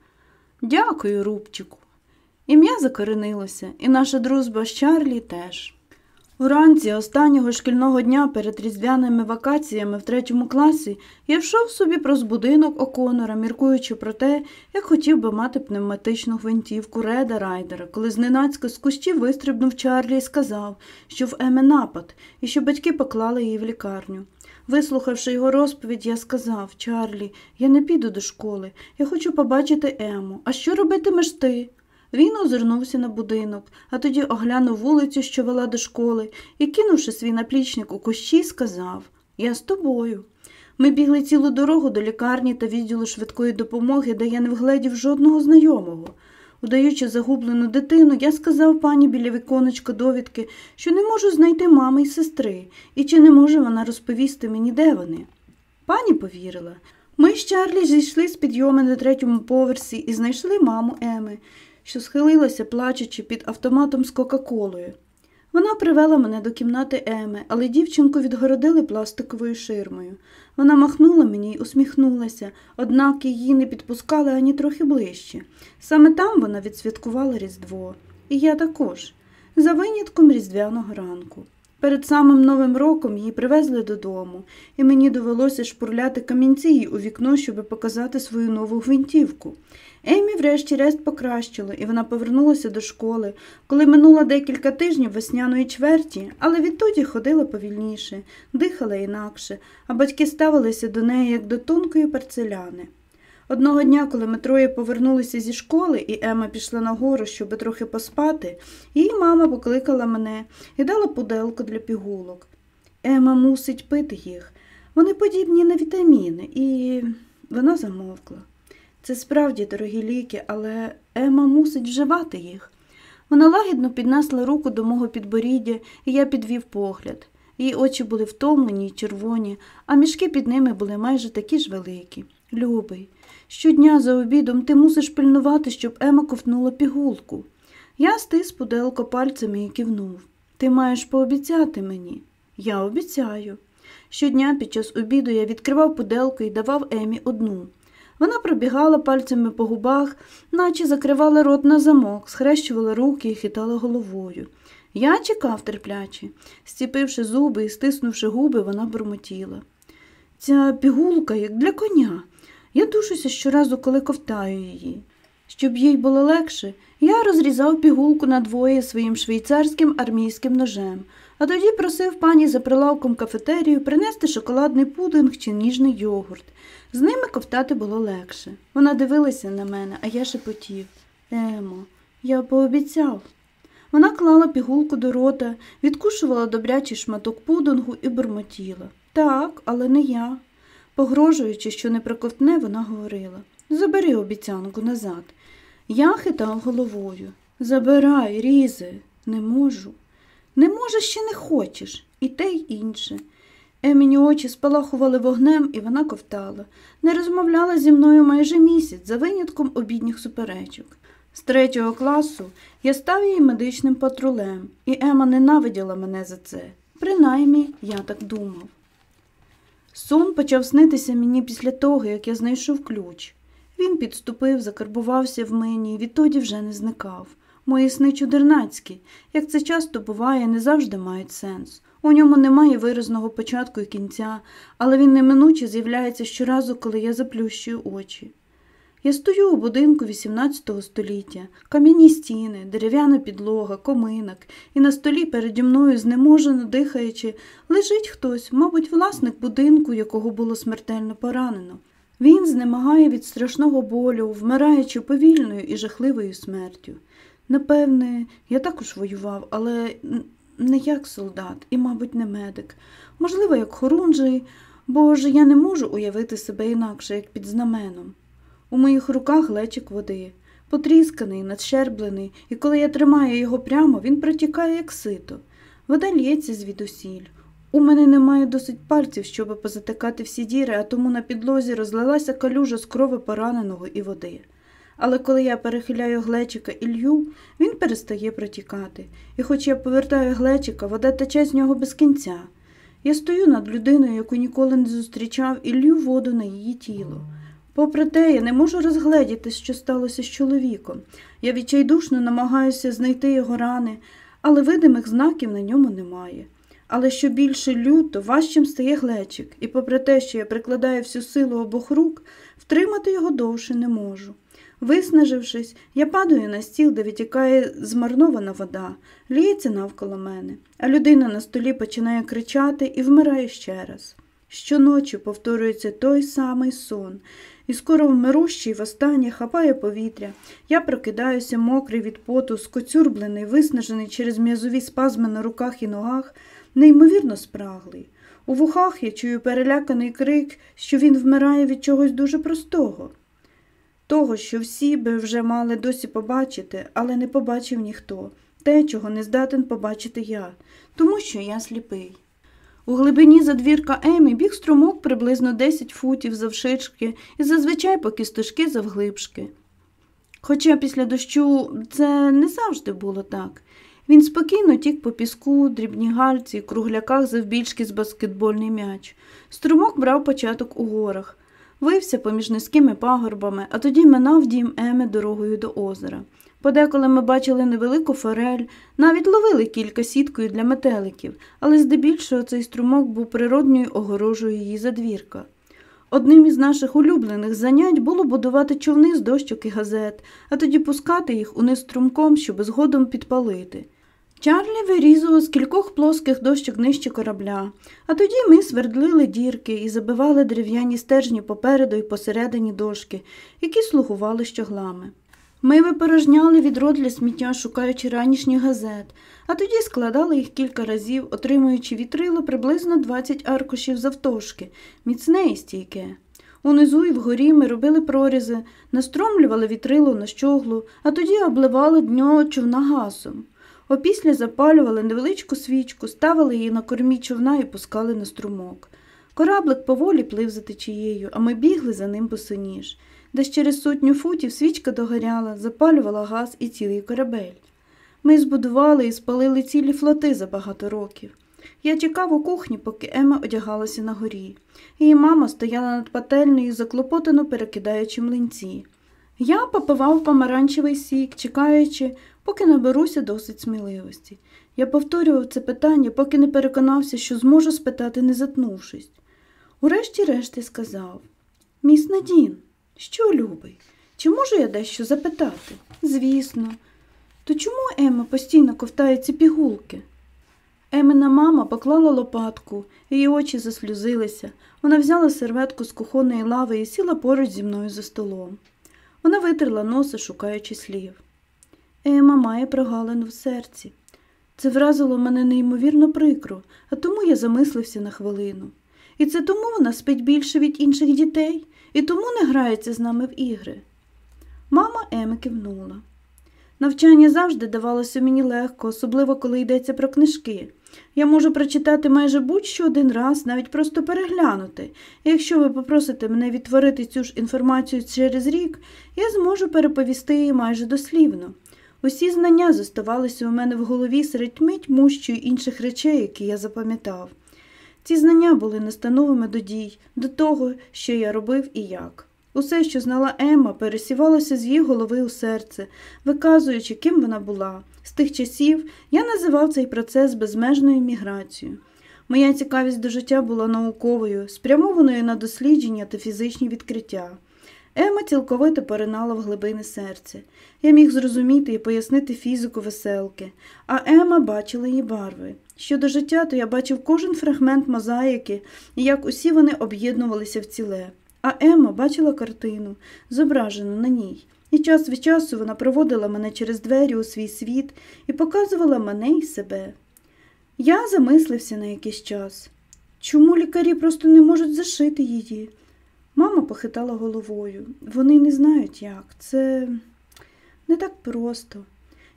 Дякую, Рубчику. Ім'я закоренилося, і наша дружба з Чарлі теж. Уранці останнього шкільного дня перед різдвяними вакаціями в третьому класі я йшов собі про будинок Оконора, міркуючи про те, як хотів би мати пневматичну гвинтівку Реда Райдера, коли зненацька з кущів вистрибнув Чарлі і сказав, що в Еме напад, і що батьки поклали її в лікарню. Вислухавши його розповідь, я сказав Чарлі, я не піду до школи, я хочу побачити Ему. А що робитимеш ти? Він озирнувся на будинок, а тоді оглянув вулицю, що вела до школи, і, кинувши свій наплічник у кущі, сказав Я з тобою. Ми бігли цілу дорогу до лікарні та відділу швидкої допомоги, де я не вгледів жодного знайомого. Удаючи загублену дитину, я сказав пані біля віконечка довідки, що не можу знайти мами й сестри, і чи не може вона розповісти мені, де вони. Пані повірила. Ми з Чарлі зійшли з підйоми на третьому поверсі і знайшли маму Еми, що схилилася, плачучи під автоматом з Кока-Колою. Вона привела мене до кімнати Еми, але дівчинку відгородили пластиковою ширмою. Вона махнула мені й усміхнулася, однак її не підпускали ані трохи ближче. Саме там вона відсвяткувала Різдво. І я також, за винятком різдвяного ранку. Перед самим Новим роком її привезли додому, і мені довелося шпурляти камінці їй у вікно, щоб показати свою нову гвинтівку. Емі врешті-решт покращило, і вона повернулася до школи, коли минуло декілька тижнів весняної чверті, але відтоді ходила повільніше, дихала інакше, а батьки ставилися до неї як до тонкої парцеляни. Одного дня, коли ми троє повернулися зі школи, і Ема пішла нагору, щоб трохи поспати, її мама покликала мене і дала пуделку для пігулок. Ема мусить пити їх. Вони подібні на вітаміни, і вона замовкла. Це справді дорогі ліки, але Ема мусить вживати їх. Вона лагідно піднесла руку до мого підборіддя, і я підвів погляд. Її очі були втомлені й червоні, а мішки під ними були майже такі ж великі. Любий, щодня за обідом ти мусиш пильнувати, щоб Ема ковтнула пігулку. Я стис пуделко пальцями і кивнув. Ти маєш пообіцяти мені. Я обіцяю. Щодня під час обіду я відкривав пуделку і давав Емі одну. Вона пробігала пальцями по губах, наче закривала рот на замок, схрещувала руки і хитала головою. Я чекав терпляче. Стіпивши зуби і стиснувши губи, вона бурмотіла. Ця пігулка, як для коня. Я душуся щоразу, коли ковтаю її. Щоб їй було легше, я розрізав пігулку надвоє своїм швейцарським армійським ножем, а тоді просив пані за прилавком кафетерію принести шоколадний пудинг чи ніжний йогурт. З ними ковтати було легше. Вона дивилася на мене, а я шепотів. Емо, я пообіцяв. Вона клала пігулку до рота, відкушувала добрячий шматок пудингу і бурмотіла. Так, але не я. Погрожуючи, що не проковтне, вона говорила Забери обіцянку назад. Я хитав головою. Забирай, різе, не можу. Не можеш ще не хочеш, і те й інше. Еміні очі спалахували вогнем, і вона ковтала. Не розмовляла зі мною майже місяць, за винятком обідніх суперечок. З третього класу я став її медичним патрулем, і Ема ненавиділа мене за це. Принаймні, я так думав. Сон почав снитися мені після того, як я знайшов ключ. Він підступив, закарбувався в мені і відтоді вже не зникав. Мої сни чудернацькі, як це часто буває, не завжди мають сенс. У ньому немає виразного початку і кінця, але він неминуче з'являється щоразу, коли я заплющую очі. Я стою у будинку XVIII століття, кам'яні стіни, дерев'яна підлога, коминок, і на столі переді мною, знеможено дихаючи, лежить хтось, мабуть, власник будинку, якого було смертельно поранено. Він знемагає від страшного болю, вмираючи повільною і жахливою смертю. Напевне, я також воював, але не як солдат і, мабуть, не медик. Можливо, як хорунжий, бо ж я не можу уявити себе інакше, як під знаменом. У моїх руках глечик води, потрісканий, надщерблений, і коли я тримаю його прямо, він протікає, як сито. Вода лється звідусіль. У мене немає досить пальців, щоб позатикати всі діри, а тому на підлозі розлилася калюжа з крови пораненого і води. Але коли я перехиляю глечика і лью, він перестає протікати, і хоч я повертаю глечика, вода тече з нього без кінця. Я стою над людиною, яку ніколи не зустрічав, і лью воду на її тіло. Попри те, я не можу розгледіти, що сталося з чоловіком. Я відчайдушно намагаюся знайти його рани, але видимих знаків на ньому немає. Але що більше лю, то важчим стає глечик, і попри те, що я прикладаю всю силу обох рук, втримати його довше не можу. Виснажившись, я падаю на стіл, де витікає змарнована вода, ліється навколо мене, а людина на столі починає кричати і вмирає ще раз. Щоночі повторюється той самий сон, і скоро вмирущий востаннє хапає повітря. Я прокидаюся мокрий від поту, скоцюрблений, виснажений через м'язові спазми на руках і ногах, неймовірно спраглий. У вухах я чую переляканий крик, що він вмирає від чогось дуже простого. Того, що всі би вже мали досі побачити, але не побачив ніхто, те, чого не здатен побачити я, тому що я сліпий. У глибині задвірка Емі біг струмок приблизно 10 футів завширшки і зазвичай по кісточки завглибшки. Хоча після дощу це не завжди було так. Він спокійно тік по піску, дрібні гальці, кругляках завбільшки з баскетбольний м'яч. Струмок брав початок у горах, вився поміж низькими пагорбами, а тоді минав дім Еми дорогою до озера. Подеколи ми бачили невелику форель, навіть ловили кілька сіткою для метеликів, але здебільшого цей струмок був природньою огорожею її задвірка. Одним із наших улюблених занять було будувати човни з дощок і газет, а тоді пускати їх униз струмком, щоб згодом підпалити. Чарлі вирізував з кількох плоских дощок нижче корабля, а тоді ми свердлили дірки і забивали дерев'яні стержні попереду і посередині дошки, які слугували щоглами. Ми випорожняли відро для сміття, шукаючи ранішніх газет, а тоді складали їх кілька разів, отримуючи вітрило приблизно 20 аркушів завтовшки, міцне і стійке. Унизу і вгорі ми робили прорізи, настромлювали вітрило на щоглу, а тоді обливали дньо човна газом. Опісля запалювали невеличку свічку, ставили її на кормі човна і пускали на струмок. Кораблик поволі плив за течією, а ми бігли за ним босоніж. Десь через сотню футів свічка догоряла, запалювала газ і цілий корабель. Ми збудували і спалили цілі флоти за багато років. Я чекав у кухні, поки Ема одягалася на горі. Її мама стояла над пательнею, заклопотано перекидаючи млинці. Я попивав помаранчевий сік, чекаючи, поки наберуся досить сміливості. Я повторював це питання, поки не переконався, що зможу спитати, не затнувшись. Урешті-решті сказав Міс Надін, що, любий, чи можу я дещо запитати? Звісно. То чому Ема постійно ковтає ці пігулки? Емина мама поклала лопатку, її очі заслюзилися. Вона взяла серветку з кухонної лави і сіла поруч зі мною за столом. Вона витерла носа, шукаючи слів. Ема має прогалину в серці. Це вразило мене неймовірно прикро, а тому я замислився на хвилину. І це тому вона спить більше від інших дітей, і тому не грається з нами в ігри. Мама Еми кивнула. Навчання завжди давалося мені легко, особливо коли йдеться про книжки. Я можу прочитати майже будь-що один раз, навіть просто переглянути. І якщо ви попросите мене відтворити цю ж інформацію через рік, я зможу переповісти її майже дослівно. Усі знання зоставалися у мене в голові серед тьми тьмущої інших речей, які я запам'ятав. Ці знання були настановами до дій, до того, що я робив і як. Усе, що знала Емма, пересівалося з її голови у серце, виказуючи, ким вона була. З тих часів я називав цей процес безмежною міграцією. Моя цікавість до життя була науковою, спрямованою на дослідження та фізичні відкриття. Ема цілковито поринала в глибини серця. Я міг зрозуміти і пояснити фізику веселки, а Ема бачила її барви. Щодо життя, то я бачив кожен фрагмент мозаїки і як усі вони об'єднувалися в ціле. А Ема бачила картину, зображену на ній, і час від часу вона проводила мене через двері у свій світ і показувала мене і себе. Я замислився на якийсь час. Чому лікарі просто не можуть зашити її? Мама похитала головою. Вони не знають як. Це не так просто.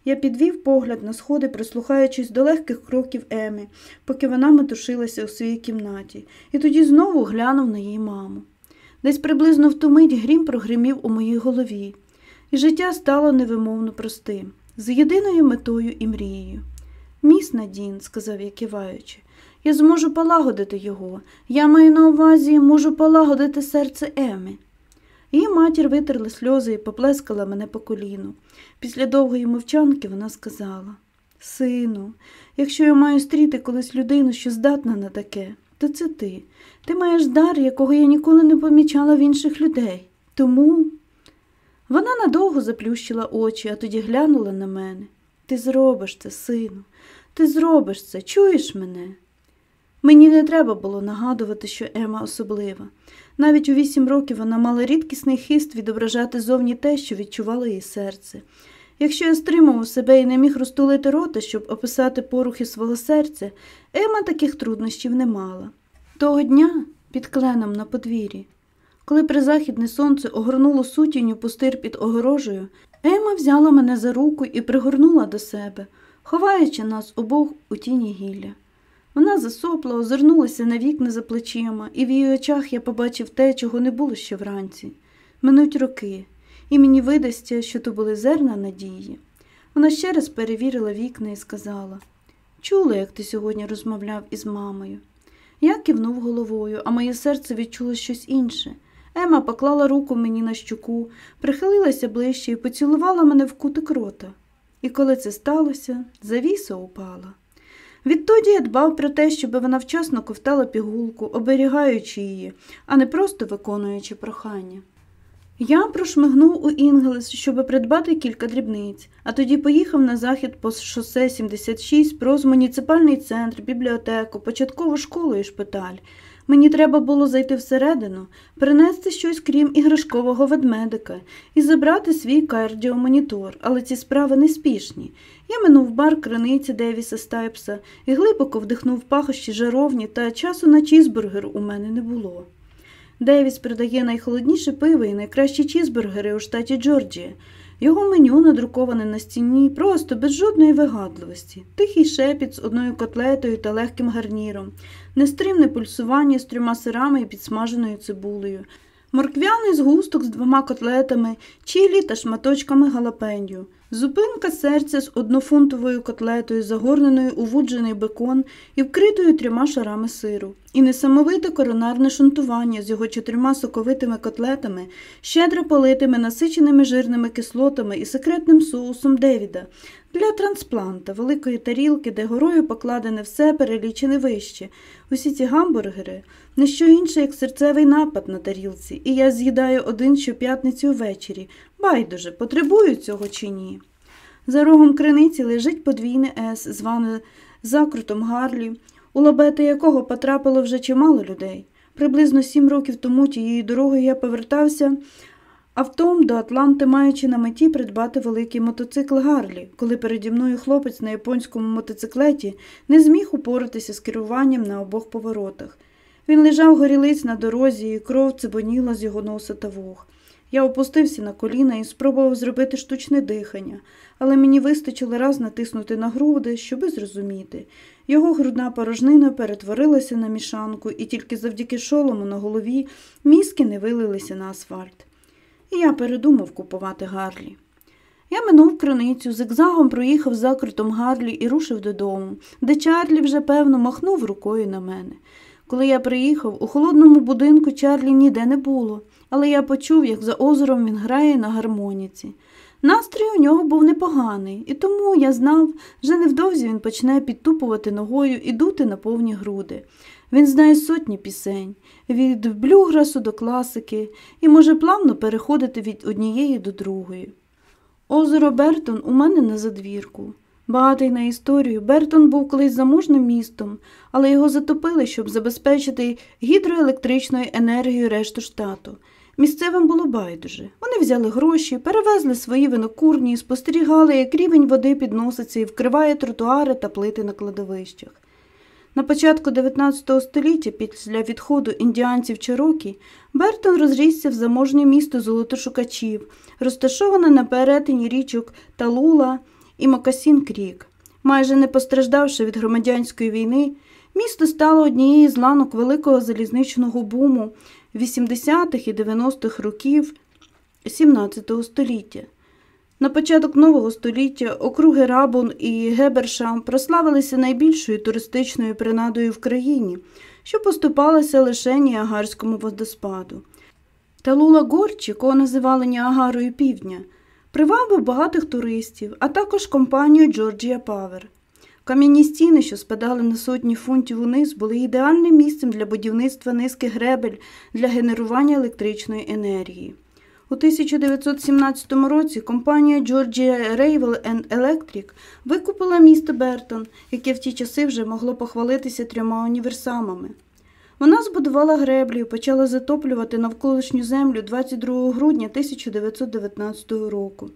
Я підвів погляд на сходи, прислухаючись до легких кроків Еми, поки вона метушилася у своїй кімнаті, і тоді знову глянув на її маму. Десь приблизно в ту мить грім прогримів у моїй голові, і життя стало невимовно простим, з єдиною метою і мрією. Міс Надін, сказав я киваючи, я зможу полагодити його. Я маю на увазі, можу полагодити серце Еми. Її матір витерла сльози і поплескала мене по коліну. Після довгої мовчанки вона сказала Сину, якщо я маю стріти колись людину, що здатна на таке, то це ти. Ти маєш дар, якого я ніколи не помічала в інших людей. Тому вона надовго заплющила очі, а тоді глянула на мене. Ти зробиш це, сину, ти зробиш це, чуєш мене? Мені не треба було нагадувати, що Ема особлива. Навіть у вісім років вона мала рідкісний хист відображати зовні те, що відчувало її серце. Якщо я стримував себе і не міг розтулити рота, щоб описати порухи свого серця, Ема таких труднощів не мала. Того дня під кленом на подвір'ї, Коли призахідне сонце огорнуло сутінню пустир під огорожею, Ема взяла мене за руку і пригорнула до себе, ховаючи нас обох у тіні гілля. Вона засопла, озирнулася на вікна за плечима, і в її очах я побачив те, чого не було ще вранці. Минуть роки, і мені видасться, що то були зерна надії. Вона ще раз перевірила вікна і сказала Чула, як ти сьогодні розмовляв із мамою. Я кивнув головою, а моє серце відчуло щось інше. Ема поклала руку мені на щуку, прихилилася ближче і поцілувала мене в кутик рота. І коли це сталося, завіса упала. Відтоді я дбав про те, щоб вона вчасно ковтала пігулку, оберігаючи її, а не просто виконуючи прохання. Я прошмигнув у Інгелес, щоб придбати кілька дрібниць, а тоді поїхав на захід по шосе 76 проз муніципальний центр, бібліотеку, початкову школу і шпиталь. Мені треба було зайти всередину, принести щось крім іграшкового ведмедика і забрати свій кардіомонітор, але ці справи неспішні. Я минув бар криниці Девіса Стайпса і глибоко вдихнув пахощі жаровні, та часу на чізбургер у мене не було. Девіс продає найхолодніше пиво і найкращі чізбургери у штаті Джорджія. Його меню надруковане на стіні, просто без жодної вигадливості, тихий шепіт з одною котлетою та легким гарніром, нестримне пульсування з трьома сирами і підсмаженою цибулею, морквяний згусток з двома котлетами, чілі та шматочками галапенью, зупинка серця з однофунтовою котлетою, загорненою у вуджений бекон і вкритою трьома шарами сиру, і несамовите коронарне шунтування з його чотирма соковитими котлетами, щедро политими насиченими жирними кислотами і секретним соусом Девіда, для транспланта, великої тарілки, де горою покладене все перелічене вище. Усі ці гамбургери не що інше, як серцевий напад на тарілці, і я з'їдаю один щоп'ятниці увечері. Байдуже, потребую цього чи ні. За рогом криниці лежить подвійне С, зване закрутом Гарлі, у лабети якого потрапило вже чимало людей. Приблизно сім років тому тією дорогою я повертався автом до Атланти, маючи на меті придбати великий мотоцикл Гарлі, коли переді мною хлопець на японському мотоциклеті не зміг упоратися з керуванням на обох поворотах. Він лежав горілиць на дорозі, і кров цибоніла з його носа та вух. Я опустився на коліна і спробував зробити штучне дихання, але мені вистачило раз натиснути на груди, щоби зрозуміти. Його грудна порожнина перетворилася на мішанку, і тільки завдяки шолому на голові мізки не вилилися на асфальт. І я передумав купувати Гарлі. Я минув криницю, зигзагом проїхав закритом Гарлі і рушив додому, де Чарлі вже, певно, махнув рукою на мене. Коли я приїхав, у холодному будинку Чарлі ніде не було, але я почув, як за озером він грає на гармоніці. Настрій у нього був непоганий, і тому я знав, що невдовзі він почне підтупувати ногою і дути на повні груди. Він знає сотні пісень, від блюграсу до класики, і може плавно переходити від однієї до другої. Озеро Бертон у мене на задвірку. Багатий на історію, Бертон був колись заможним містом, але його затопили, щоб забезпечити гідроелектричною енергією решту штату. Місцевим було байдуже. Вони взяли гроші, перевезли свої винокурні спостерігали, як рівень води підноситься і вкриває тротуари та плити на кладовищах. На початку 19 століття, після відходу індіанців Чирокі, Бертон розрісся в заможнє місто золотошукачів, розташоване на перетині річок Талула і Мокасін Крік. Майже не постраждавши від громадянської війни, місто стало однією з ланок великого залізничного буму 80-х і 90-х років XVII століття. На початок нового століття округи Рабун і Гебершам прославилися найбільшою туристичною принадою в країні, що поступалася лише Ніагарському водоспаду. Талула Горч, якого називали Ніагарою Півдня, привабив багатих туристів, а також компанію Джорджія Павер. Кам'яні стіни, що спадали на сотні фунтів униз, були ідеальним місцем для будівництва низки гребель для генерування електричної енергії. У 1917 році компанія Georgia and Electric викупила місто Бертон, яке в ті часи вже могло похвалитися трьома універсамами. Вона збудувала греблі і почала затоплювати навколишню землю 22 грудня 1919 року.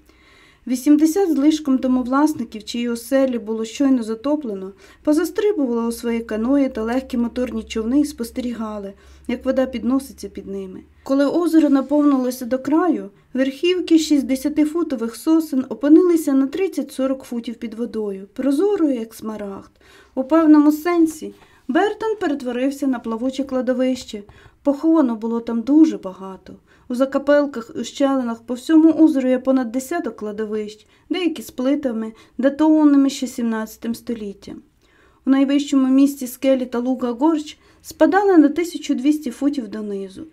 80 злишком домовласників, чиї оселі було щойно затоплено, позастрибували у свої каної та легкі моторні човни і спостерігали, як вода підноситься під ними. Коли озеро наповнилося до краю, верхівки 60-футових сосен опинилися на 30-40 футів під водою, прозорою, як смарагд. У певному сенсі Бертон перетворився на плавуче кладовище. Поховано було там дуже багато. У закапелках і щелинах по всьому озеру є понад десяток кладовищ, деякі з плитами, датованими ще 17 століттям. У найвищому місці скелі та луга Горч спадали на 1200 футів донизу.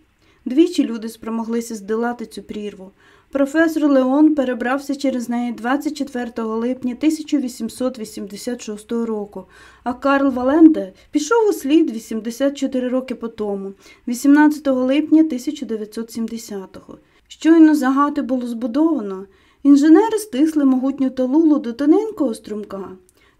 Двічі люди спромоглися здолати цю прірву. Професор Леон перебрався через неї 24 липня 1886 року, а Карл Валенде пішов у слід 84 роки по тому, 18 липня 1970-го. Щойно загати було збудовано, інженери стисли могутню талулу до тоненького струмка.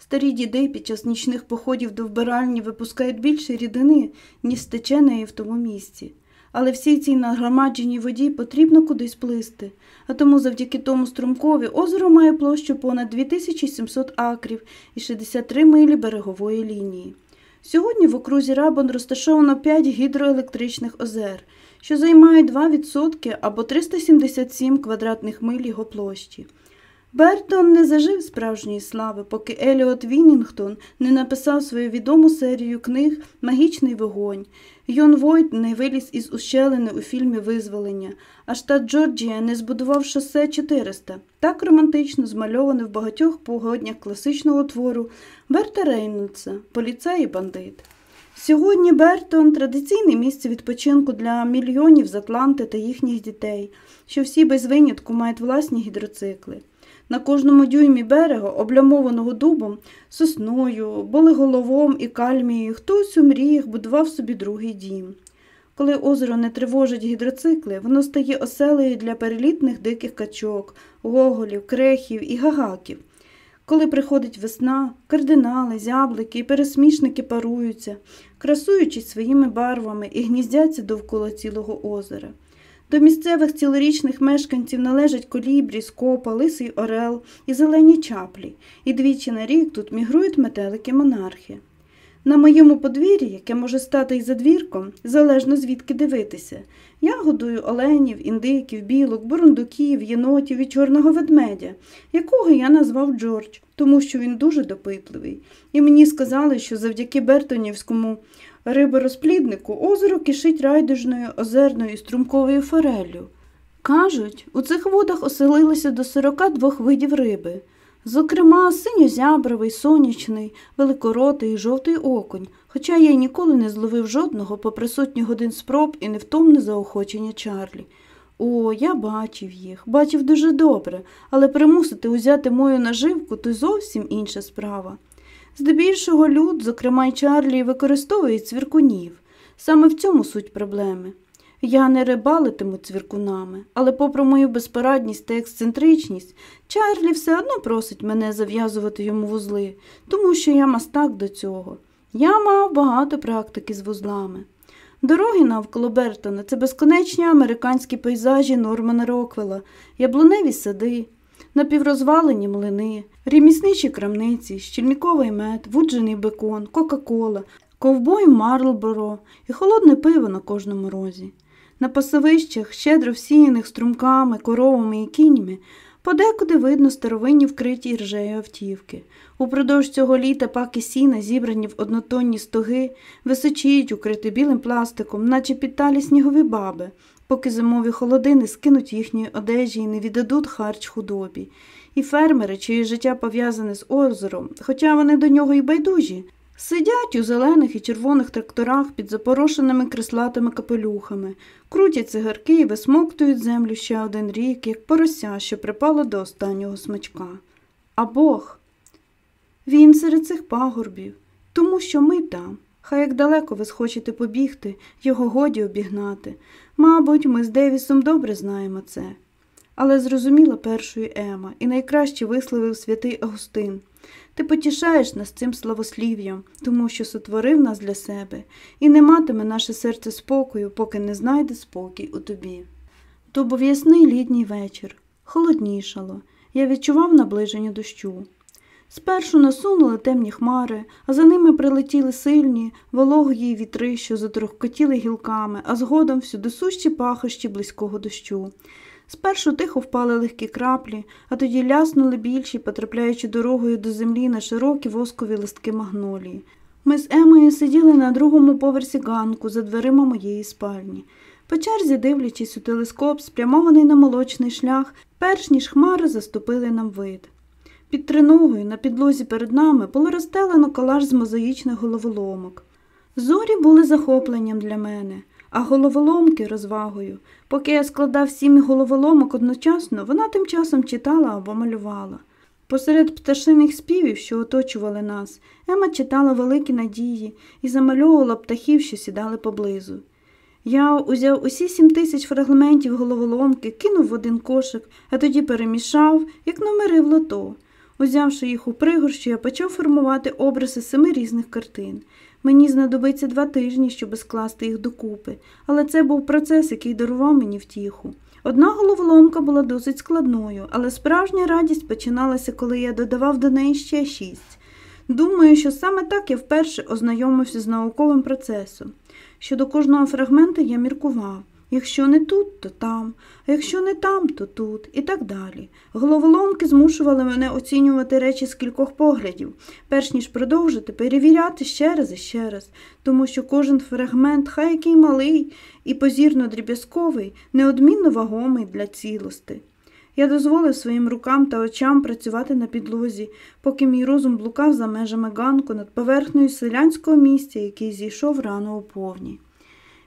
Старі діди під час нічних походів до вбиральні випускають більше рідини, ніж стече неї в тому місці але всій цій нагромадженій воді потрібно кудись плисти, а тому завдяки тому струмкові озеро має площу понад 2700 акрів і 63 милі берегової лінії. Сьогодні в окрузі Рабон розташовано 5 гідроелектричних озер, що займають 2% або 377 квадратних миль його площі. Бертон не зажив справжньої слави, поки Еліот Вінінгтон не написав свою відому серію книг Магічний вогонь. Йон Войт не виліз із ущелини у фільмі Визволення, а штат Джорджія не збудував шосе 400, так романтично змальоване в багатьох погоднях класичного твору Берта Рейнольдса Поліцей і бандит. Сьогодні Бертон традиційне місце відпочинку для мільйонів з Атланти та їхніх дітей, що всі без винятку мають власні гідроцикли. На кожному дюймі берега, облямованого дубом, сосною, болеголовом і кальмією, хтось у мріях будував собі другий дім. Коли озеро не тривожить гідроцикли, воно стає оселею для перелітних диких качок, гоголів, крехів і гагаків. Коли приходить весна, кардинали, зяблики і пересмішники паруються, красуючись своїми барвами і гніздяться довкола цілого озера. До місцевих цілорічних мешканців належать колібрі, скопа, лисий орел і зелені чаплі, і двічі на рік тут мігрують метелики монархи. На моєму подвір'ї, яке може стати й задвірком, залежно звідки дивитися, я годую оленів, індиків, білок, бурундуків, єнотів і чорного ведмедя, якого я назвав Джордж, тому що він дуже допитливий. І мені сказали, що завдяки Бертонівському риборозпліднику озеро кишить райдужною озерною і струмковою фореллю. Кажуть, у цих водах оселилося до 42 видів риби. Зокрема, синьозябровий, сонячний, великоротий і жовтий окунь, хоча я й ніколи не зловив жодного попри сотні годин спроб і невтомне заохочення Чарлі. О, я бачив їх, бачив дуже добре, але примусити узяти мою наживку то зовсім інша справа. Здебільшого люд, зокрема й Чарлі, використовують цвіркунів. Саме в цьому суть проблеми. Я не рибалитиму цвіркунами, але, попри мою безпорадність та ексцентричність, Чарлі все одно просить мене зав'язувати йому вузли, тому що я мастак до цього. Я мав багато практики з вузлами. Дороги навколо Бертона це безконечні американські пейзажі Нормана Роквела, яблуневі сади, напіврозвалені млини, ремісничі крамниці, щільниковий мед, вуджений бекон, Кока-Кола, ковбой Марлборо і холодне пиво на кожному розі. На пасовищах, щедро всіяних струмками, коровами і кіньми, подекуди видно старовинні вкриті ржею автівки. Упродовж цього літа паки сіна, зібрані в однотонні стоги, височіють, укриті білим пластиком, наче підталі снігові баби, поки зимові холодини скинуть їхньої одежі і не віддадуть харч худобі. І фермери, чиє життя пов'язане з озером, хоча вони до нього й байдужі, сидять у зелених і червоних тракторах під запорошеними креслатими капелюхами, крутять цигарки і висмоктують землю ще один рік, як порося, що припало до останнього смачка. А Бог. Він серед цих пагорбів, тому що ми там. Хай як далеко ви схочете побігти, його годі обігнати. Мабуть, ми з Девісом добре знаємо це. Але зрозуміла першою Ема і найкраще висловив святий Агустин. Ти потішаєш нас цим славослів'ям, тому що сотворив нас для себе, і не матиме наше серце спокою, поки не знайде спокій у тобі. То був ясний літній вечір, холоднішало. Я відчував наближення дощу. Спершу насунули темні хмари, а за ними прилетіли сильні, вологі вітри, що затрохкотіли гілками, а згодом всюди сущі пахощі близького дощу. Спершу тихо впали легкі краплі, а тоді ляснули більші, потрапляючи дорогою до землі на широкі воскові листки магнолії. Ми з Емою сиділи на другому поверсі ганку за дверима моєї спальні. По черзі, дивлячись у телескоп, спрямований на молочний шлях, перш ніж хмари заступили нам вид. Під триногою на підлозі перед нами було розстелено колаж з мозаїчних головоломок. Зорі були захопленням для мене, а головоломки розвагою. Поки я складав сім головоломок одночасно, вона тим часом читала або малювала. Посеред пташиних співів, що оточували нас, Ема читала великі надії і замальовувала птахів, що сідали поблизу. Я узяв усі сім тисяч фрагментів головоломки, кинув в один кошик, а тоді перемішав, як номери в лото. Узявши їх у пригорщу, я почав формувати образи семи різних картин. Мені знадобиться два тижні, щоб скласти їх докупи, але це був процес, який дарував мені втіху. Одна головоломка була досить складною, але справжня радість починалася, коли я додавав до неї ще шість. Думаю, що саме так я вперше ознайомився з науковим процесом. Щодо кожного фрагмента я міркував. Якщо не тут, то там, а якщо не там, то тут, і так далі. Головоломки змушували мене оцінювати речі з кількох поглядів, перш ніж продовжити, перевіряти ще раз і ще раз, тому що кожен фрагмент, хай який малий і позірно дріб'язковий, неодмінно вагомий для цілости. Я дозволив своїм рукам та очам працювати на підлозі, поки мій розум блукав за межами ганку над поверхнею селянського місця, який зійшов рано у повні.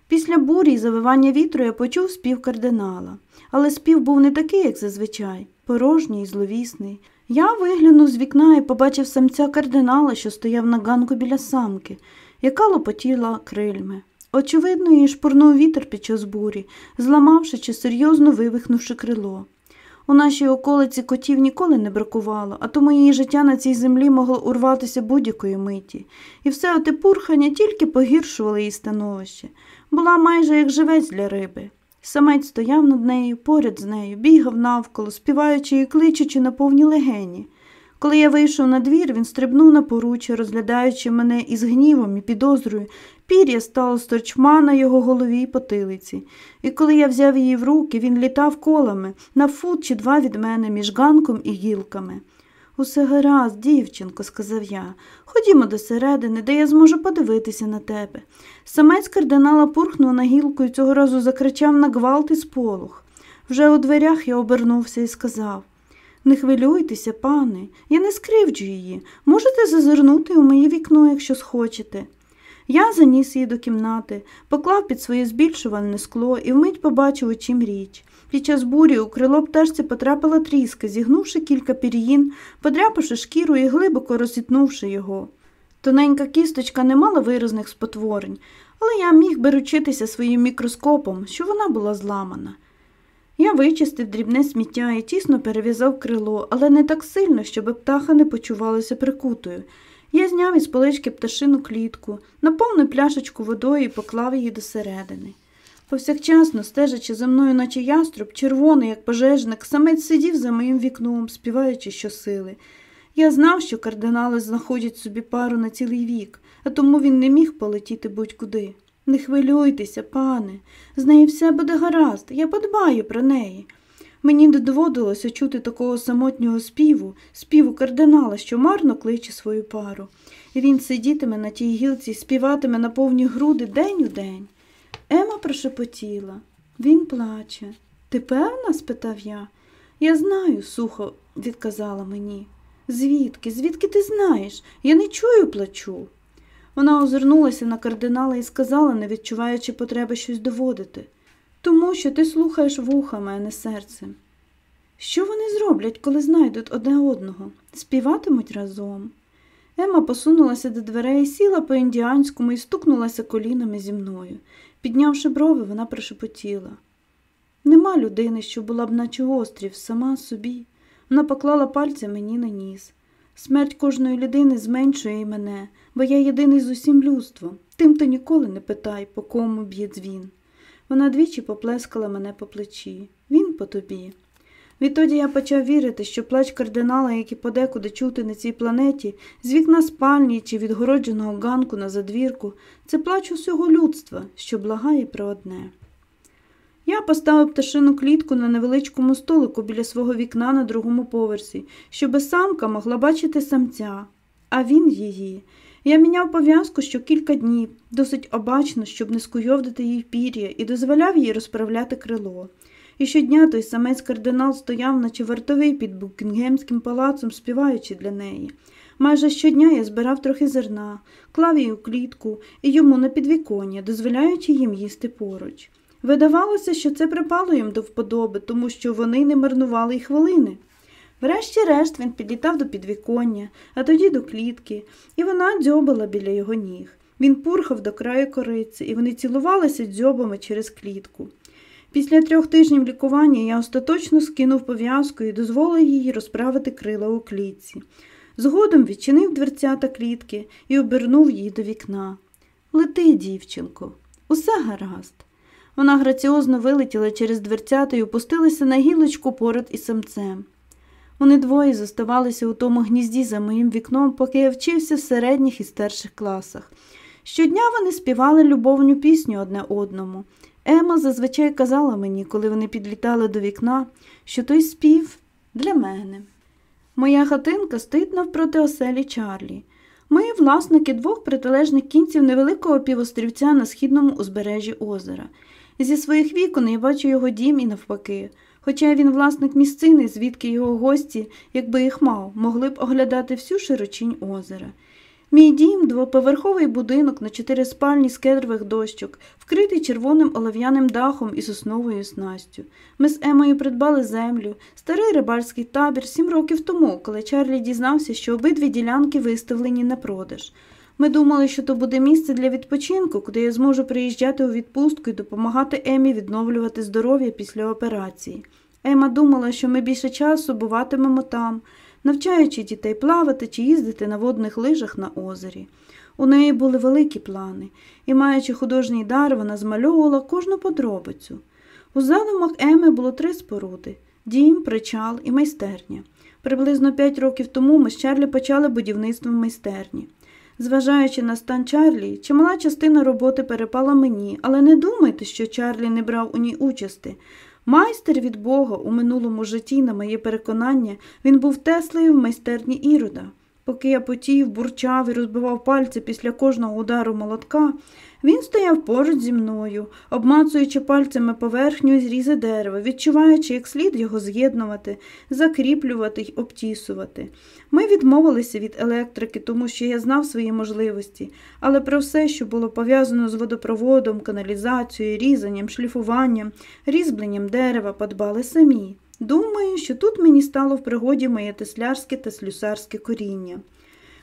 Після бурі й завивання вітру я почув спів кардинала, але спів був не такий, як зазвичай, порожній і зловісний. Я виглянув з вікна і побачив самця кардинала, що стояв на ганку біля самки, яка лопотіла крильми. Очевидно, її шпурнув вітер під час бурі, зламавши чи серйозно вивихнувши крило. У нашій околиці котів ніколи не бракувало, а тому її життя на цій землі могло урватися будь-якої миті, і все оте пурхання тільки погіршувало її становище. Була майже як живець для риби. Самець стояв над нею, поряд з нею, бігав навколо, співаючи і кличучи на повні легені. Коли я вийшов на двір, він стрибнув на поруччя, розглядаючи мене із гнівом і підозрою, пір'я стало з торчма на його голові й потилиці. І коли я взяв її в руки, він літав колами на фут чи два від мене між ганком і гілками. Усе гаразд, дівчинко, сказав я. Ходімо до середини, де я зможу подивитися на тебе. Самець кардинала пурхнув на гілку і цього разу закричав на гвалт і сполох. Вже у дверях я обернувся і сказав не хвилюйтеся, пане, я не скривджу її. Можете зазирнути у моє вікно, якщо схочете. Я заніс її до кімнати, поклав під своє збільшувальне скло і вмить побачив, у чим річ. Під час бурі у крило пташці потрапила тріска, зігнувши кілька пір'їн, подряпавши шкіру і глибоко розітнувши його. Тоненька кісточка не мала виразних спотворень, але я міг би ручитися своїм мікроскопом, що вона була зламана. Я вичистив дрібне сміття і тісно перев'язав крило, але не так сильно, щоб птаха не почувалася прикутою. Я зняв із полички пташину клітку, наповнив пляшечку водою і поклав її досередини. Повсякчасно, стежачи за мною, наче яструб, червоний, як пожежник, самець сидів за моїм вікном, співаючи щосили. Я знав, що кардинали знаходять собі пару на цілий вік, а тому він не міг полетіти будь-куди. Не хвилюйтеся, пане, з нею все буде гаразд, я подбаю про неї. Мені не доводилося чути такого самотнього співу, співу кардинала, що марно кличе свою пару. І він сидітиме на тій гілці і співатиме на повні груди день у день. Ема прошепотіла. Він плаче. Ти певна? спитав я. Я знаю, сухо відказала мені. Звідки? Звідки ти знаєш? Я не чую плачу. Вона озирнулася на кардинала і сказала, не відчуваючи потреби щось доводити. Тому що ти слухаєш вухами, а не серцем. Що вони зроблять, коли знайдуть одне одного? Співатимуть разом. Ема посунулася до дверей, сіла по індіанському і стукнулася колінами зі мною. Піднявши брови, вона прошепотіла. Нема людини, що була б наче острів, сама собі. Вона поклала пальця мені на ніс. Смерть кожної людини зменшує і мене, бо я єдиний з усім людством. Тим то ніколи не питай, по кому б'є дзвін. Вона двічі поплескала мене по плечі. Він по тобі. Відтоді я почав вірити, що плач кардинала, який подекуди чути на цій планеті, з вікна спальні чи відгородженого ганку на задвірку, це плач усього людства, що благає про одне. Я поставив пташину клітку на невеличкому столику біля свого вікна на другому поверсі, щоби самка могла бачити самця, а він її. Я міняв пов'язку що кілька днів, досить обачно, щоб не скуйовдити їй пір'я, і дозволяв їй розправляти крило. І щодня той самець кардинал стояв, наче вартовий під Букінгемським палацом, співаючи для неї. Майже щодня я збирав трохи зерна, клав її у клітку і йому на підвіконня, дозволяючи їм їсти поруч. Видавалося, що це припало їм до вподоби, тому що вони не марнували й хвилини. Врешті-решт він підлітав до підвіконня, а тоді до клітки, і вона дзьобала біля його ніг. Він пурхав до краю кориці, і вони цілувалися дзьобами через клітку. Після трьох тижнів лікування я остаточно скинув пов'язку і дозволив їй розправити крила у клітці. Згодом відчинив дверцята клітки і обернув її до вікна. Лети, дівчинко, усе гаразд. Вона граціозно вилетіла через дверцята і опустилася на гілочку поряд із самцем. Вони двоє зоставалися у тому гнізді за моїм вікном, поки я вчився в середніх і старших класах. Щодня вони співали любовню пісню одне одному. Ема зазвичай казала мені, коли вони підлітали до вікна, що той спів для мене. Моя хатинка стоїть навпроти оселі Чарлі. Ми власники двох протилежних кінців невеликого півострівця на східному узбережжі озера. Зі своїх вікон я бачу його дім і навпаки. Хоча він власник місцини, звідки його гості, якби їх мав, могли б оглядати всю широчінь озера. Мій дім двоповерховий будинок на чотири спальні з кедрових дощок, вкритий червоним олов'яним дахом і сосновою снастю. Ми з Емою придбали землю, старий рибальський табір сім років тому, коли Чарлі дізнався, що обидві ділянки виставлені на продаж. Ми думали, що то буде місце для відпочинку, куди я зможу приїжджати у відпустку і допомагати Емі відновлювати здоров'я після операції. Ема думала, що ми більше часу буватимемо там, навчаючи дітей плавати чи їздити на водних лижах на озері. У неї були великі плани, і, маючи художній дар, вона змальовувала кожну подробицю. У задумах Еми було три споруди дім, причал і майстерня. Приблизно п'ять років тому ми з Чарлі почали будівництво майстерні. Зважаючи на стан Чарлі, чимала частина роботи перепала мені, але не думайте, що Чарлі не брав у ній участи. Майстер від Бога у минулому житті, на моє переконання, він був Теслею в майстерні Ірода. Поки я потів, бурчав і розбивав пальці після кожного удару молотка, він стояв поруч зі мною, обмацуючи пальцями поверхню зрізи дерева, відчуваючи, як слід його з'єднувати, закріплювати й обтісувати. Ми відмовилися від електрики, тому що я знав свої можливості, але про все, що було пов'язано з водопроводом, каналізацією, різанням, шліфуванням, різьбленням дерева, подбали самі. Думаю, що тут мені стало в пригоді моє теслярське та слюсарське коріння.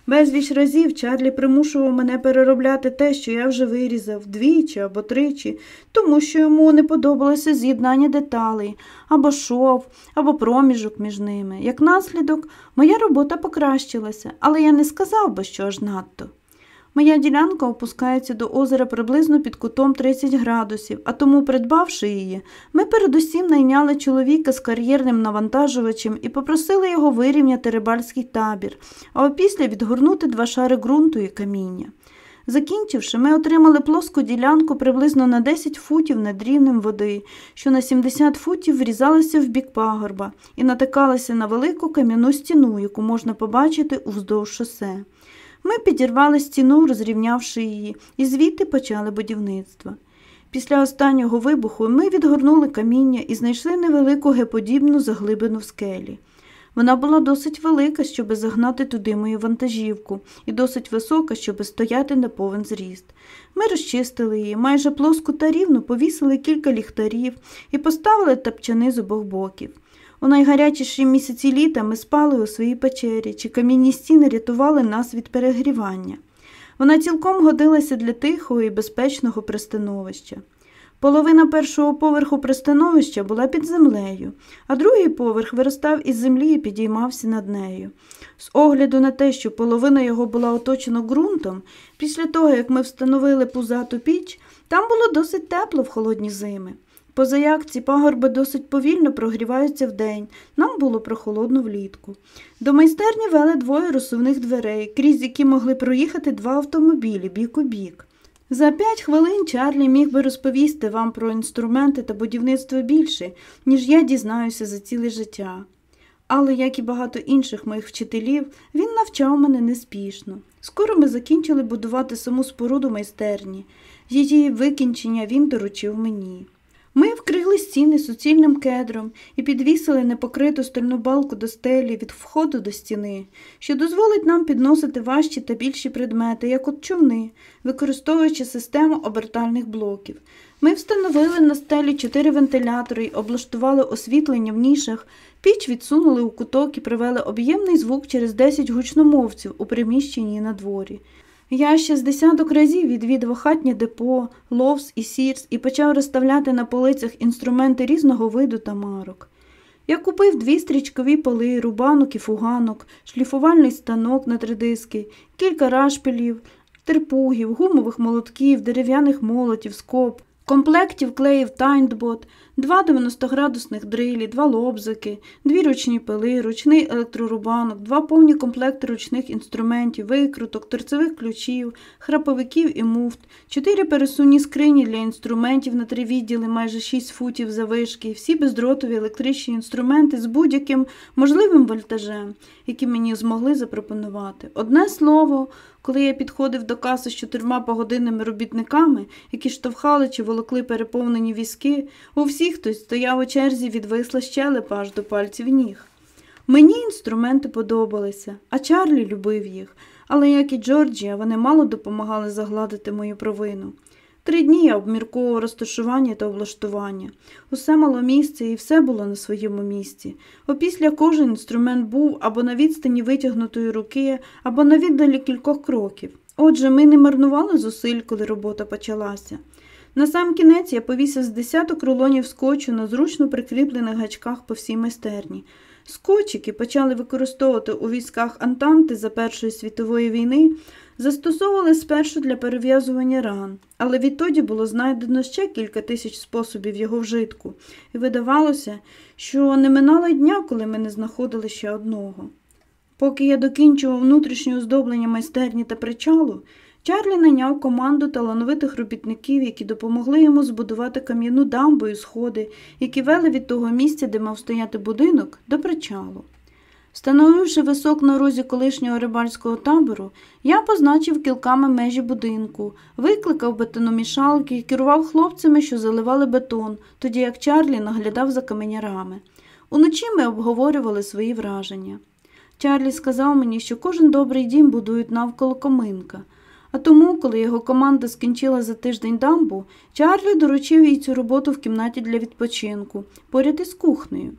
Безліч разів Чарлі примушував мене переробляти те, що я вже вирізав, двічі або тричі, тому що йому не подобалося з'єднання деталей, або шов, або проміжок між ними. Як наслідок, моя робота покращилася, але я не сказав би, що аж надто. Моя ділянка опускається до озера приблизно під кутом 30 градусів, а тому, придбавши її, ми передусім найняли чоловіка з кар'єрним навантажувачем і попросили його вирівняти рибальський табір, а опісля відгорнути два шари ґрунту і каміння. Закінчивши, ми отримали плоску ділянку приблизно на 10 футів над рівнем води, що на 70 футів врізалася в бік пагорба і натикалася на велику кам'яну стіну, яку можна побачити уздовж шосе. Ми підірвали стіну, розрівнявши її, і звідти почали будівництво. Після останнього вибуху ми відгорнули каміння і знайшли невелику геподібну заглибину в скелі. Вона була досить велика, щоб загнати туди мою вантажівку, і досить висока, щоб стояти на повен зріст. Ми розчистили її, майже плоску та рівну повісили кілька ліхтарів і поставили тапчани з обох боків. У найгарячіші місяці літа ми спали у своїй печері, чи камінні стіни рятували нас від перегрівання. Вона цілком годилася для тихого і безпечного пристановища. Половина першого поверху пристановища була під землею, а другий поверх виростав із землі і підіймався над нею. З огляду на те, що половина його була оточена ґрунтом, після того, як ми встановили пузату піч, там було досить тепло в холодні зими. Позаяк ці пагорби досить повільно прогріваються вдень, нам було прохолодно влітку. До майстерні вели двоє розсувних дверей, крізь які могли проїхати два автомобілі бік у бік. За п'ять хвилин Чарлі міг би розповісти вам про інструменти та будівництво більше, ніж я дізнаюся за ціле життя. Але, як і багато інших моїх вчителів, він навчав мене неспішно. Скоро ми закінчили будувати саму споруду майстерні. Її викінчення він доручив мені. Ми вкрили стіни суцільним кедром і підвісили непокриту стальну балку до стелі від входу до стіни, що дозволить нам підносити важчі та більші предмети, як от човни, використовуючи систему обертальних блоків. Ми встановили на стелі чотири вентилятори й облаштували освітлення в нішах, піч відсунули у куток і привели об'ємний звук через 10 гучномовців у приміщенні на дворі. Я ще з десяток разів відвідав хатнє депо, ловс і сірс і почав розставляти на полицях інструменти різного виду та марок. Я купив дві стрічкові поли, рубанок і фуганок, шліфувальний станок на три диски, кілька рашпилів, терпугів, гумових молотків, дерев'яних молотів, скоб, комплектів клеїв Тайндбот, два 90-градусних дрилі, два лобзики, дві ручні пили, ручний електрорубанок, два повні комплекти ручних інструментів, викруток, торцевих ключів, храповиків і муфт, чотири пересувні скрині для інструментів на три відділи майже 6 футів завишки, всі бездротові електричні інструменти з будь-яким можливим вольтажем, які мені змогли запропонувати. Одне слово, коли я підходив до каси з чотирма погодинними робітниками, які штовхали чи волокли переповнені візки, у всіх хтось стояв у черзі відвисла щелепа аж до пальців ніг. Мені інструменти подобалися, а Чарлі любив їх, але, як і Джорджія, вони мало допомагали загладити мою провину. Три дні я обмірковував розташування та облаштування. Усе мало місце і все було на своєму місці. Опісля кожен інструмент був або на відстані витягнутої руки, або на віддалі кількох кроків. Отже, ми не марнували зусиль, коли робота почалася. На сам кінець я повісив з десяток рулонів скотчу на зручно прикріплених гачках по всій майстерні. Скотч, який почали використовувати у військах Антанти за Першої світової війни, застосовували спершу для перев'язування ран, але відтоді було знайдено ще кілька тисяч способів його вжитку, і видавалося, що не минало дня, коли ми не знаходили ще одного. Поки я докінчував внутрішнє оздоблення майстерні та причалу, Чарлі найняв команду талановитих робітників, які допомогли йому збудувати кам'яну дамбу і сходи, які вели від того місця, де мав стояти будинок, до причалу. Встановивши висок на розі колишнього рибальського табору, я позначив кілками межі будинку, викликав бетономішалки і керував хлопцями, що заливали бетон, тоді як Чарлі наглядав за каменярами. Уночі ми обговорювали свої враження. Чарлі сказав мені, що кожен добрий дім будують навколо коминка. А тому, коли його команда скінчила за тиждень дамбу, Чарлі доручив їй цю роботу в кімнаті для відпочинку, поряд із кухнею.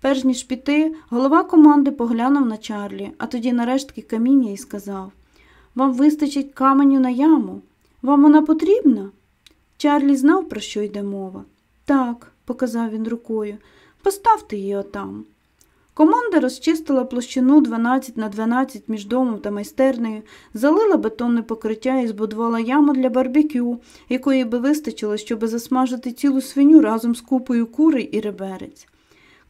Перш ніж піти, голова команди поглянув на Чарлі, а тоді на рештки каміння і сказав Вам вистачить каменю на яму? Вам вона потрібна? Чарлі знав, про що йде мова. Так, показав він рукою, поставте її отам. Команда розчистила площину 12 на 12 між домом та майстернею, залила бетонне покриття і збудувала яму для барбекю, якої би вистачило, щоб засмажити цілу свиню разом з купою кури і реберець.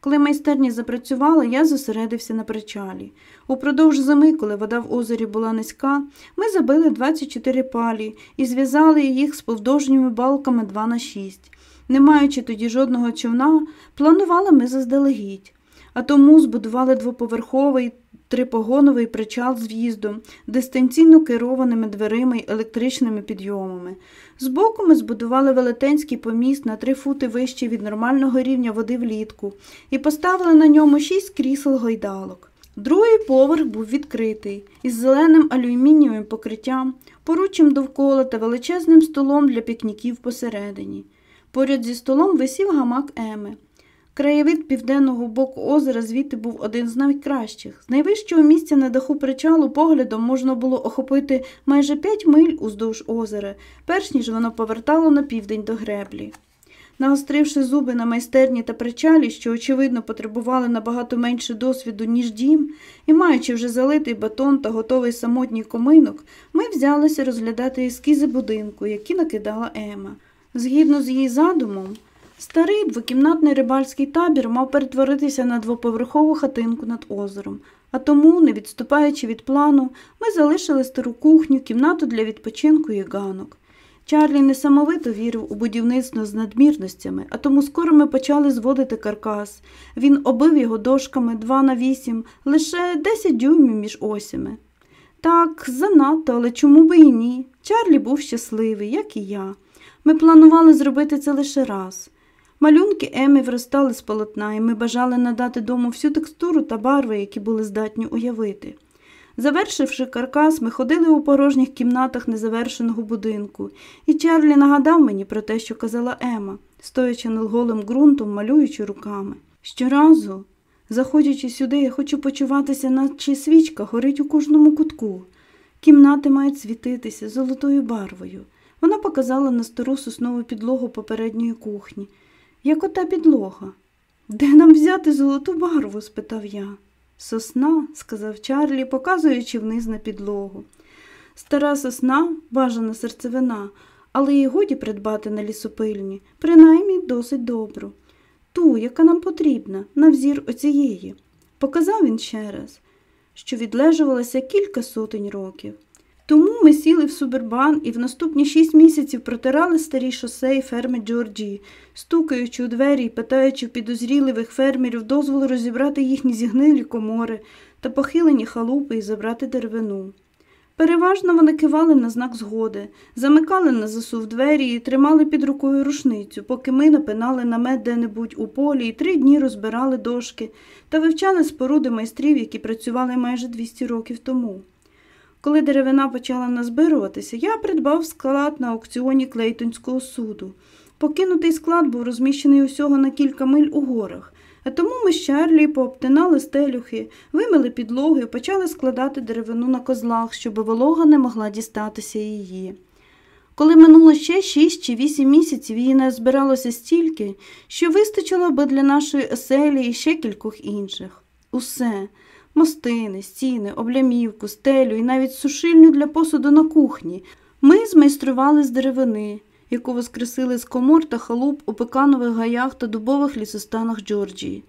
Коли майстерня запрацювала, я зосередився на причалі. Упродовж зими, коли вода в озері була низька, ми забили 24 палі і зв'язали їх з повдовжніми балками 2 на 6. Не маючи тоді жодного човна, планували ми заздалегідь а тому збудували двоповерховий трипогоновий причал з в'їздом, дистанційно керованими дверима й електричними підйомами. Збоку ми збудували велетенський поміст на три фути вищий від нормального рівня води влітку і поставили на ньому шість крісел гойдалок. Другий поверх був відкритий, із зеленим алюмінієвим покриттям, поручим довкола та величезним столом для пікніків посередині. Поряд зі столом висів гамак Еми. Краєвид південного боку озера звідти був один з найкращих. З найвищого місця на даху причалу поглядом можна було охопити майже п'ять миль уздовж озера, перш ніж воно повертало на південь до греблі. Нагостривши зуби на майстерні та причалі, що, очевидно, потребували набагато менше досвіду, ніж дім, і маючи вже залитий батон та готовий самотній коминок, ми взялися розглядати ескізи будинку, які накидала Ема. Згідно з її задумом, Старий двокімнатний рибальський табір мав перетворитися на двоповерхову хатинку над озером, а тому, не відступаючи від плану, ми залишили стару кухню, кімнату для відпочинку і ганок. Чарлі несамовито вірив у будівництво з надмірностями, а тому скоро ми почали зводити каркас. Він оббив його дошками 2 на 8, лише 10 дюймів між осями. Так, занадто, але чому би і ні? Чарлі був щасливий, як і я. Ми планували зробити це лише раз. Малюнки Емі виростали з полотна, і ми бажали надати дому всю текстуру та барви, які були здатні уявити. Завершивши каркас, ми ходили у порожніх кімнатах незавершеного будинку, і Чарлі нагадав мені про те, що казала Ема, стоячи над голим ґрунтом, малюючи руками. Щоразу, заходячи сюди, я хочу почуватися, наче свічка горить у кожному кутку. Кімнати мають світитися золотою барвою. Вона показала на стару соснову підлогу попередньої кухні. Як ота підлога? Де нам взяти золоту барву? спитав я. Сосна, сказав Чарлі, показуючи вниз на підлогу. Стара сосна, бажана серцевина, але її годі придбати на лісопильні, принаймні досить добру. Ту, яка нам потрібна, на взір оцієї. Показав він ще раз, що відлежувалася кілька сотень років. Тому ми сіли в Субербан і в наступні шість місяців протирали старі шосе і ферми Джорджії, стукаючи у двері і питаючи підозріливих фермерів дозволу розібрати їхні зігнилі комори та похилені халупи і забрати деревину. Переважно вони кивали на знак згоди, замикали на засув двері і тримали під рукою рушницю, поки ми напинали намет де-небудь у полі і три дні розбирали дошки та вивчали споруди майстрів, які працювали майже 200 років тому. Коли деревина почала назбируватися, я придбав склад на аукціоні Клейтонського суду. Покинутий склад був розміщений усього на кілька миль у горах, а тому ми з Чарлі пообтинали стелюхи, вимили підлоги почали складати деревину на козлах, щоб волога не могла дістатися її. Коли минуло ще шість чи вісім місяців, її не збиралося стільки, що вистачило би для нашої оселі і ще кількох інших. Усе мостини, стіни, облямівку, стелю і навіть сушильню для посуду на кухні. Ми змайстрували з деревини, яку воскресили з комор та халуп у пеканових гаях та дубових лісостанах Джорджії.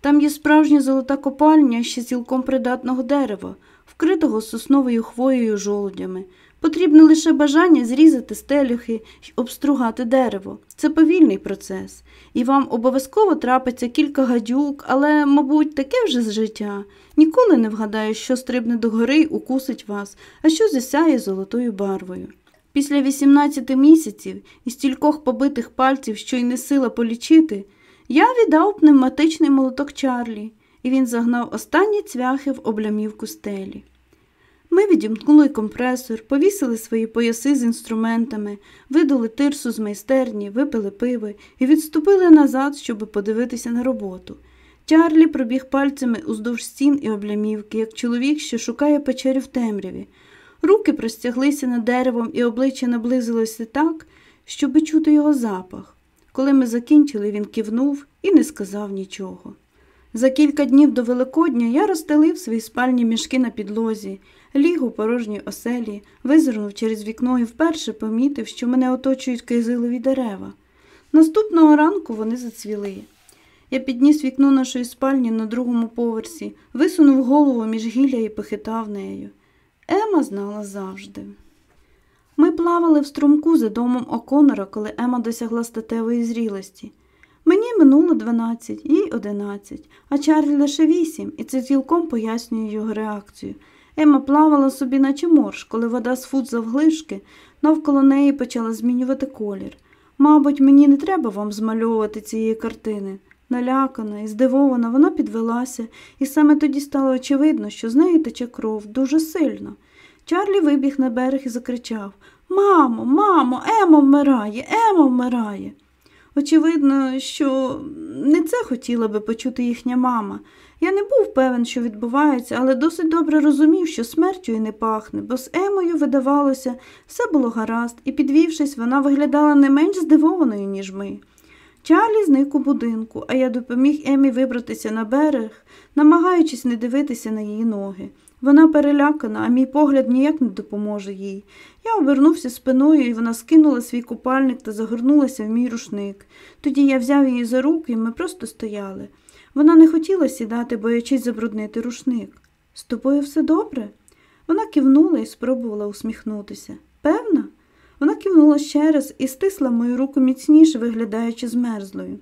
Там є справжня золота копальня ще цілком придатного дерева, вкритого сосновою хвоєю жолудями. Потрібне лише бажання зрізати стелюхи й обстругати дерево. Це повільний процес, і вам обов'язково трапиться кілька гадюк, але, мабуть, таке вже з життя. Ніколи не вгадаєш, що стрибне до гори й укусить вас, а що засяє золотою барвою. Після 18 місяців і стількох побитих пальців, що й не сила полічити, я віддав пневматичний молоток Чарлі, і він загнав останні цвяхи в облямівку стелі. Ми відімкнули компресор, повісили свої пояси з інструментами, видали тирсу з майстерні, випили пиви і відступили назад, щоб подивитися на роботу. Чарлі пробіг пальцями уздовж стін і облямівки, як чоловік, що шукає печері в темряві. Руки простяглися над деревом, і обличчя наблизилося так, щоби чути його запах. Коли ми закінчили, він кивнув і не сказав нічого. За кілька днів до Великодня я розстелив свої спальні мішки на підлозі, ліг у порожній оселі, визирнув через вікно і вперше помітив, що мене оточують кизилові дерева. Наступного ранку вони зацвіли. Я підніс вікно нашої спальні на другому поверсі, висунув голову між гілля і похитав нею. Ема знала завжди. Ми плавали в струмку за домом Оконора, коли Ема досягла статевої зрілості. Мені минуло 12, їй 11, а Чарлі лише 8, і це цілком пояснює його реакцію. Ема плавала собі, наче морж, коли вода з фут завглишки, навколо неї почала змінювати колір. Мабуть, мені не треба вам змальовувати цієї картини. Налякана і здивована, вона підвелася, і саме тоді стало очевидно, що з неї тече кров дуже сильно. Чарлі вибіг на берег і закричав Мамо, мамо, Ема вмирає, Ема вмирає. Очевидно, що не це хотіла би почути їхня мама. Я не був певен, що відбувається, але досить добре розумів, що смертю і не пахне, бо з Емою, видавалося, все було гаразд, і, підвівшись, вона виглядала не менш здивованою, ніж ми. Чарлі зник у будинку, а я допоміг Емі вибратися на берег, намагаючись не дивитися на її ноги. Вона перелякана, а мій погляд ніяк не допоможе їй. Я обернувся спиною, і вона скинула свій купальник та загорнулася в мій рушник. Тоді я взяв її за руки, і ми просто стояли. Вона не хотіла сідати, боячись забруднити рушник. З тобою все добре? Вона кивнула і спробувала усміхнутися. Певна? Вона кивнула ще раз і стисла мою руку міцніше, виглядаючи змерзлою.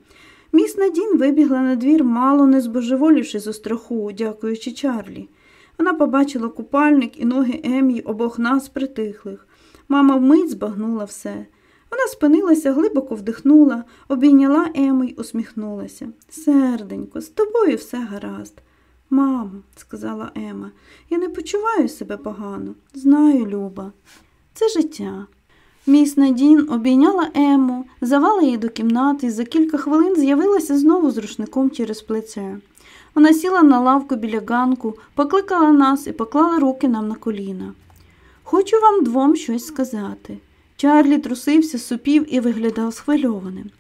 Міс Надін вибігла на двір, мало не збожеволівши зо страху, дякуючи Чарлі. Вона побачила купальник і ноги Емії обох нас притихлих. Мама вмить збагнула все. Вона спинилася, глибоко вдихнула, обійняла Ему й усміхнулася. Серденько, з тобою все гаразд. Мамо, сказала Ема, я не почуваю себе погано. Знаю, Люба. Це життя. Міс Надін обійняла Ему, завала її до кімнати і за кілька хвилин з'явилася знову з рушником через плече. Вона сіла на лавку біля ганку, покликала нас і поклала руки нам на коліна. Хочу вам двом щось сказати. Чарлі трусився, супів і виглядав схвильованим.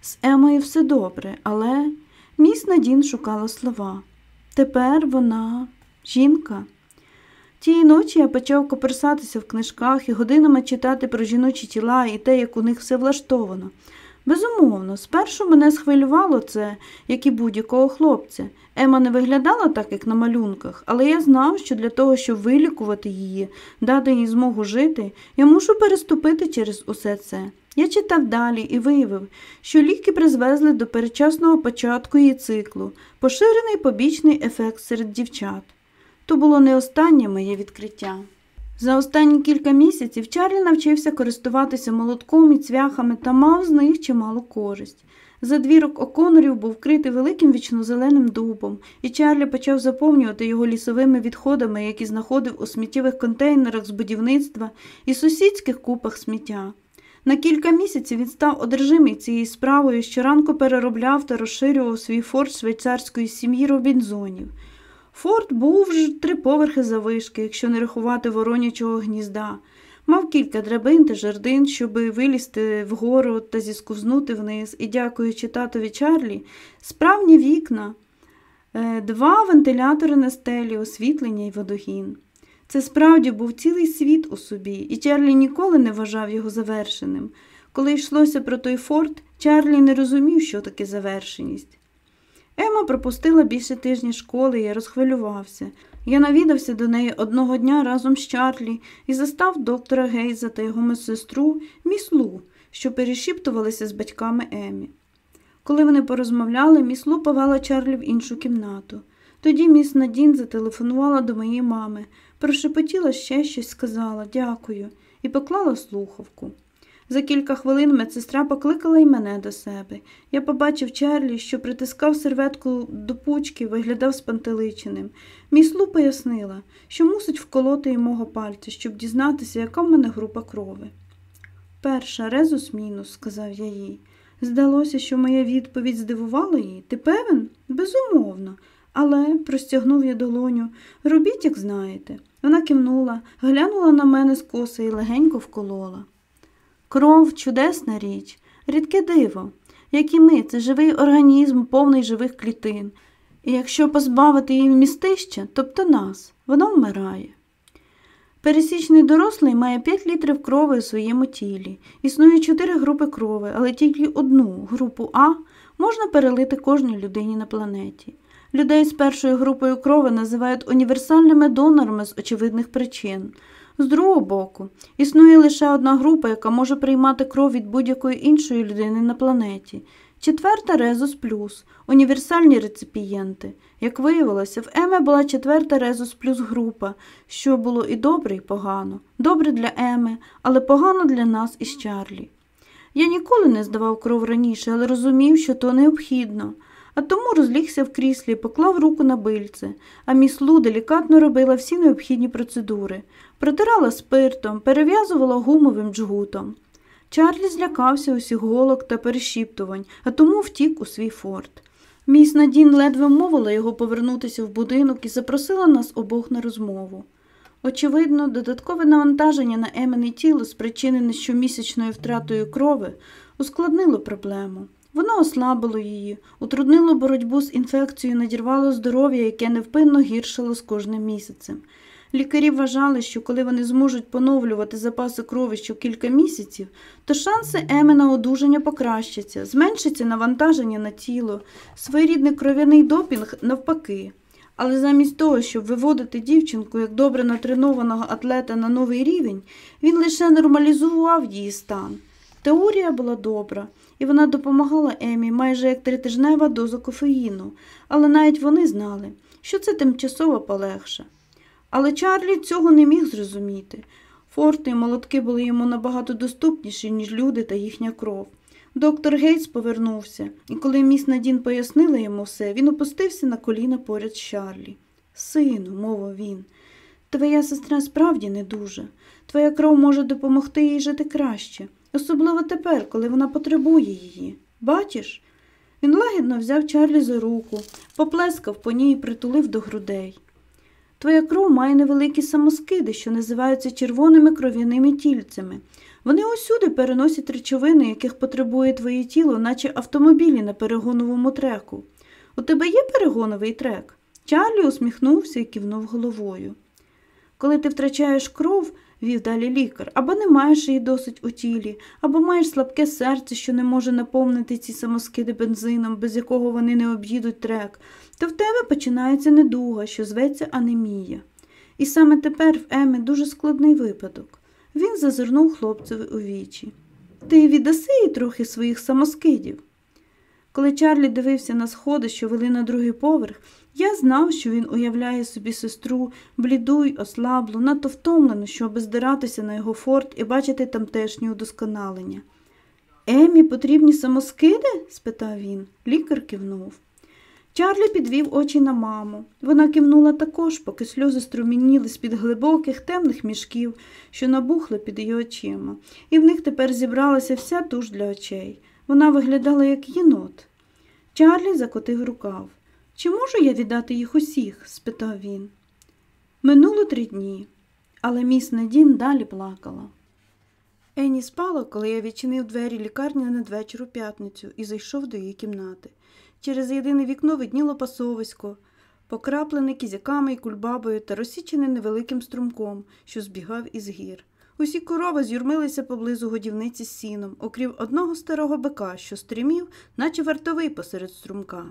З Емою все добре, але міс Надін шукала слова. Тепер вона жінка. Тієї ночі я почав коперсатися в книжках і годинами читати про жіночі тіла і те, як у них все влаштовано. Безумовно, спершу мене схвилювало це, як і будь-якого хлопця. Ема не виглядала так, як на малюнках, але я знав, що для того, щоб вилікувати її, дати їй змогу жити, я мушу переступити через усе це. Я читав далі і виявив, що ліки призвезли до передчасного початку її циклу, поширений побічний ефект серед дівчат. То було не останнє моє відкриття. За останні кілька місяців Чарлі навчився користуватися молотком і цвяхами та мав з них чималу користь. Задвірок оконорів був вкритий великим вічнозеленим дубом, і Чарлі почав заповнювати його лісовими відходами, які знаходив у сміттєвих контейнерах з будівництва і сусідських купах сміття. На кілька місяців він став одержимий цією справою, щоранку переробляв та розширював свій форт швейцарської сім'ї Робінзонів. Форт був ж три поверхи завишки, якщо не рахувати воронячого гнізда. Мав кілька драбин та жердин, щоби вилізти вгору та зісковзнути вниз, і, дякуючи татові Чарлі, справні вікна, е, два вентилятори на стелі, освітлення і водогін. Це справді був цілий світ у собі, і Чарлі ніколи не вважав його завершеним. Коли йшлося про той форт, Чарлі не розумів, що таке завершеність. Ема пропустила більше тижні школи і розхвилювався. Я навідався до неї одного дня разом з Чарлі і застав доктора Гейза та його медсестру міс Лу, що перешіптувалися з батьками Емі. Коли вони порозмовляли, міс Лу повела Чарлі в іншу кімнату. Тоді міс Надін зателефонувала до моєї мами, прошепотіла ще щось, сказала дякую, і поклала слухавку. За кілька хвилин медсестра покликала й мене до себе. Я побачив Чарлі, що притискав серветку до пучки, виглядав спантеличеним. Міслу пояснила, що мусить вколоти й мого пальця, щоб дізнатися, яка в мене група крови. Перша резус мінус, сказав я їй. Здалося, що моя відповідь здивувала її. Ти певен? Безумовно. Але, простягнув я долоню, робіть, як знаєте. Вона кивнула, глянула на мене скоса і легенько вколола. Кров чудесна річ, рідке диво, як і ми, це живий організм, повний живих клітин. І якщо позбавити її вмістища, тобто нас, вона вмирає. Пересічний дорослий має 5 літрів крови у своєму тілі. Існує 4 групи крови, але тільки одну групу А можна перелити кожній людині на планеті. Людей з першою групою крови називають універсальними донорами з очевидних причин. З другого боку, існує лише одна група, яка може приймати кров від будь-якої іншої людини на планеті. Четверта резус плюс універсальні реципієнти. Як виявилося, в Еме була четверта резус плюс група, що було і добре, і погано. Добре для Еми, але погано для нас із Чарлі. Я ніколи не здавав кров раніше, але розумів, що то необхідно а тому розлігся в кріслі, поклав руку на бильце, а міс Лу делікатно робила всі необхідні процедури, протирала спиртом, перев'язувала гумовим джгутом. Чарлі злякався усіх голок та перешіптувань, а тому втік у свій форт. Міс Надін ледве мовила його повернутися в будинок і запросила нас обох на розмову. Очевидно, додаткове навантаження на Емене тіло, спричинене щомісячною втратою крови, ускладнило проблему. Воно ослабило її, утруднило боротьбу з інфекцією, надірвало здоров'я, яке невпинно гіршило з кожним місяцем. Лікарі вважали, що коли вони зможуть поновлювати запаси крові що кілька місяців, то шанси Еми на одужання покращаться, зменшиться навантаження на тіло, своєрідний кров'яний допінг навпаки. Але замість того, щоб виводити дівчинку як добре натренованого атлета на новий рівень, він лише нормалізував її стан. Теорія була добра, і вона допомагала Емі майже як тритижнева доза кофеїну, але навіть вони знали, що це тимчасово полегше. Але Чарлі цього не міг зрозуміти. Форти і молотки були йому набагато доступніші, ніж люди та їхня кров. Доктор Гейтс повернувся, і коли міс Надін пояснила йому все, він опустився на коліна поряд з Чарлі. Сину, мовив він, твоя сестра справді не дуже. Твоя кров може допомогти їй жити краще, особливо тепер, коли вона потребує її. Бачиш? Він лагідно взяв Чарлі за руку, поплескав по ній і притулив до грудей. Твоя кров має невеликі самоскиди, що називаються червоними кров'яними тільцями. Вони усюди переносять речовини, яких потребує твоє тіло, наче автомобілі на перегоновому треку. У тебе є перегоновий трек? Чарлі усміхнувся і кивнув головою. Коли ти втрачаєш кров, вів далі лікар, або не маєш її досить у тілі, або маєш слабке серце, що не може наповнити ці самоскиди бензином, без якого вони не об'їдуть трек, то в тебе починається недуга, що зветься анемія. І саме тепер в Еми дуже складний випадок. Він зазирнув хлопцеві у вічі. Ти віддаси їй трохи своїх самоскидів. Коли Чарлі дивився на сходи, що вели на другий поверх, я знав, що він уявляє собі сестру, бліду й ослаблу, надто втомлену, щоб здиратися на його форт і бачити тамтешні удосконалення. Емі потрібні самоскиди? спитав він. Лікар кивнув. Чарлі підвів очі на маму. Вона кивнула також, поки сльози струмініли з-під глибоких темних мішків, що набухли під її очима, і в них тепер зібралася вся туш для очей. Вона виглядала як єнот. Чарлі закотив рукав. Чи можу я віддати їх усіх? спитав він. Минуло три дні, але міс Надін далі плакала. Ені спала, коли я відчинив двері лікарні надвечір у п'ятницю і зайшов до її кімнати. Через єдине вікно видніло пасовисько, покраплене кізяками і кульбабою та розсічене невеликим струмком, що збігав із гір. Усі корови з'юрмилися поблизу годівниці з сіном, окрім одного старого бика, що стрімів, наче вартовий посеред струмка.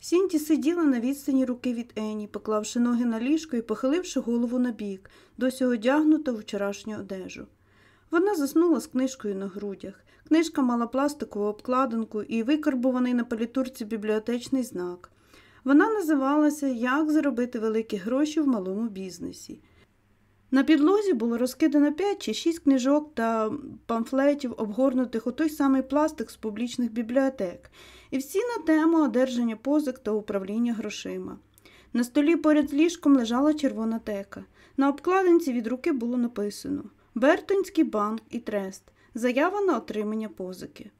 Сінті сиділа на відстані руки від Ені, поклавши ноги на ліжко і похиливши голову на бік, досі одягнута в вчорашню одежу. Вона заснула з книжкою на грудях. Книжка мала пластикову обкладинку і викарбуваний на палітурці бібліотечний знак. Вона називалася Як заробити великі гроші в малому бізнесі. На підлозі було розкидано 5 чи 6 книжок та памфлетів, обгорнутих у той самий пластик з публічних бібліотек, і всі на тему одержання позик та управління грошима. На столі поряд з ліжком лежала червона тека. На обкладинці від руки було написано Бертонський банк і трест. Заява на отримання позики.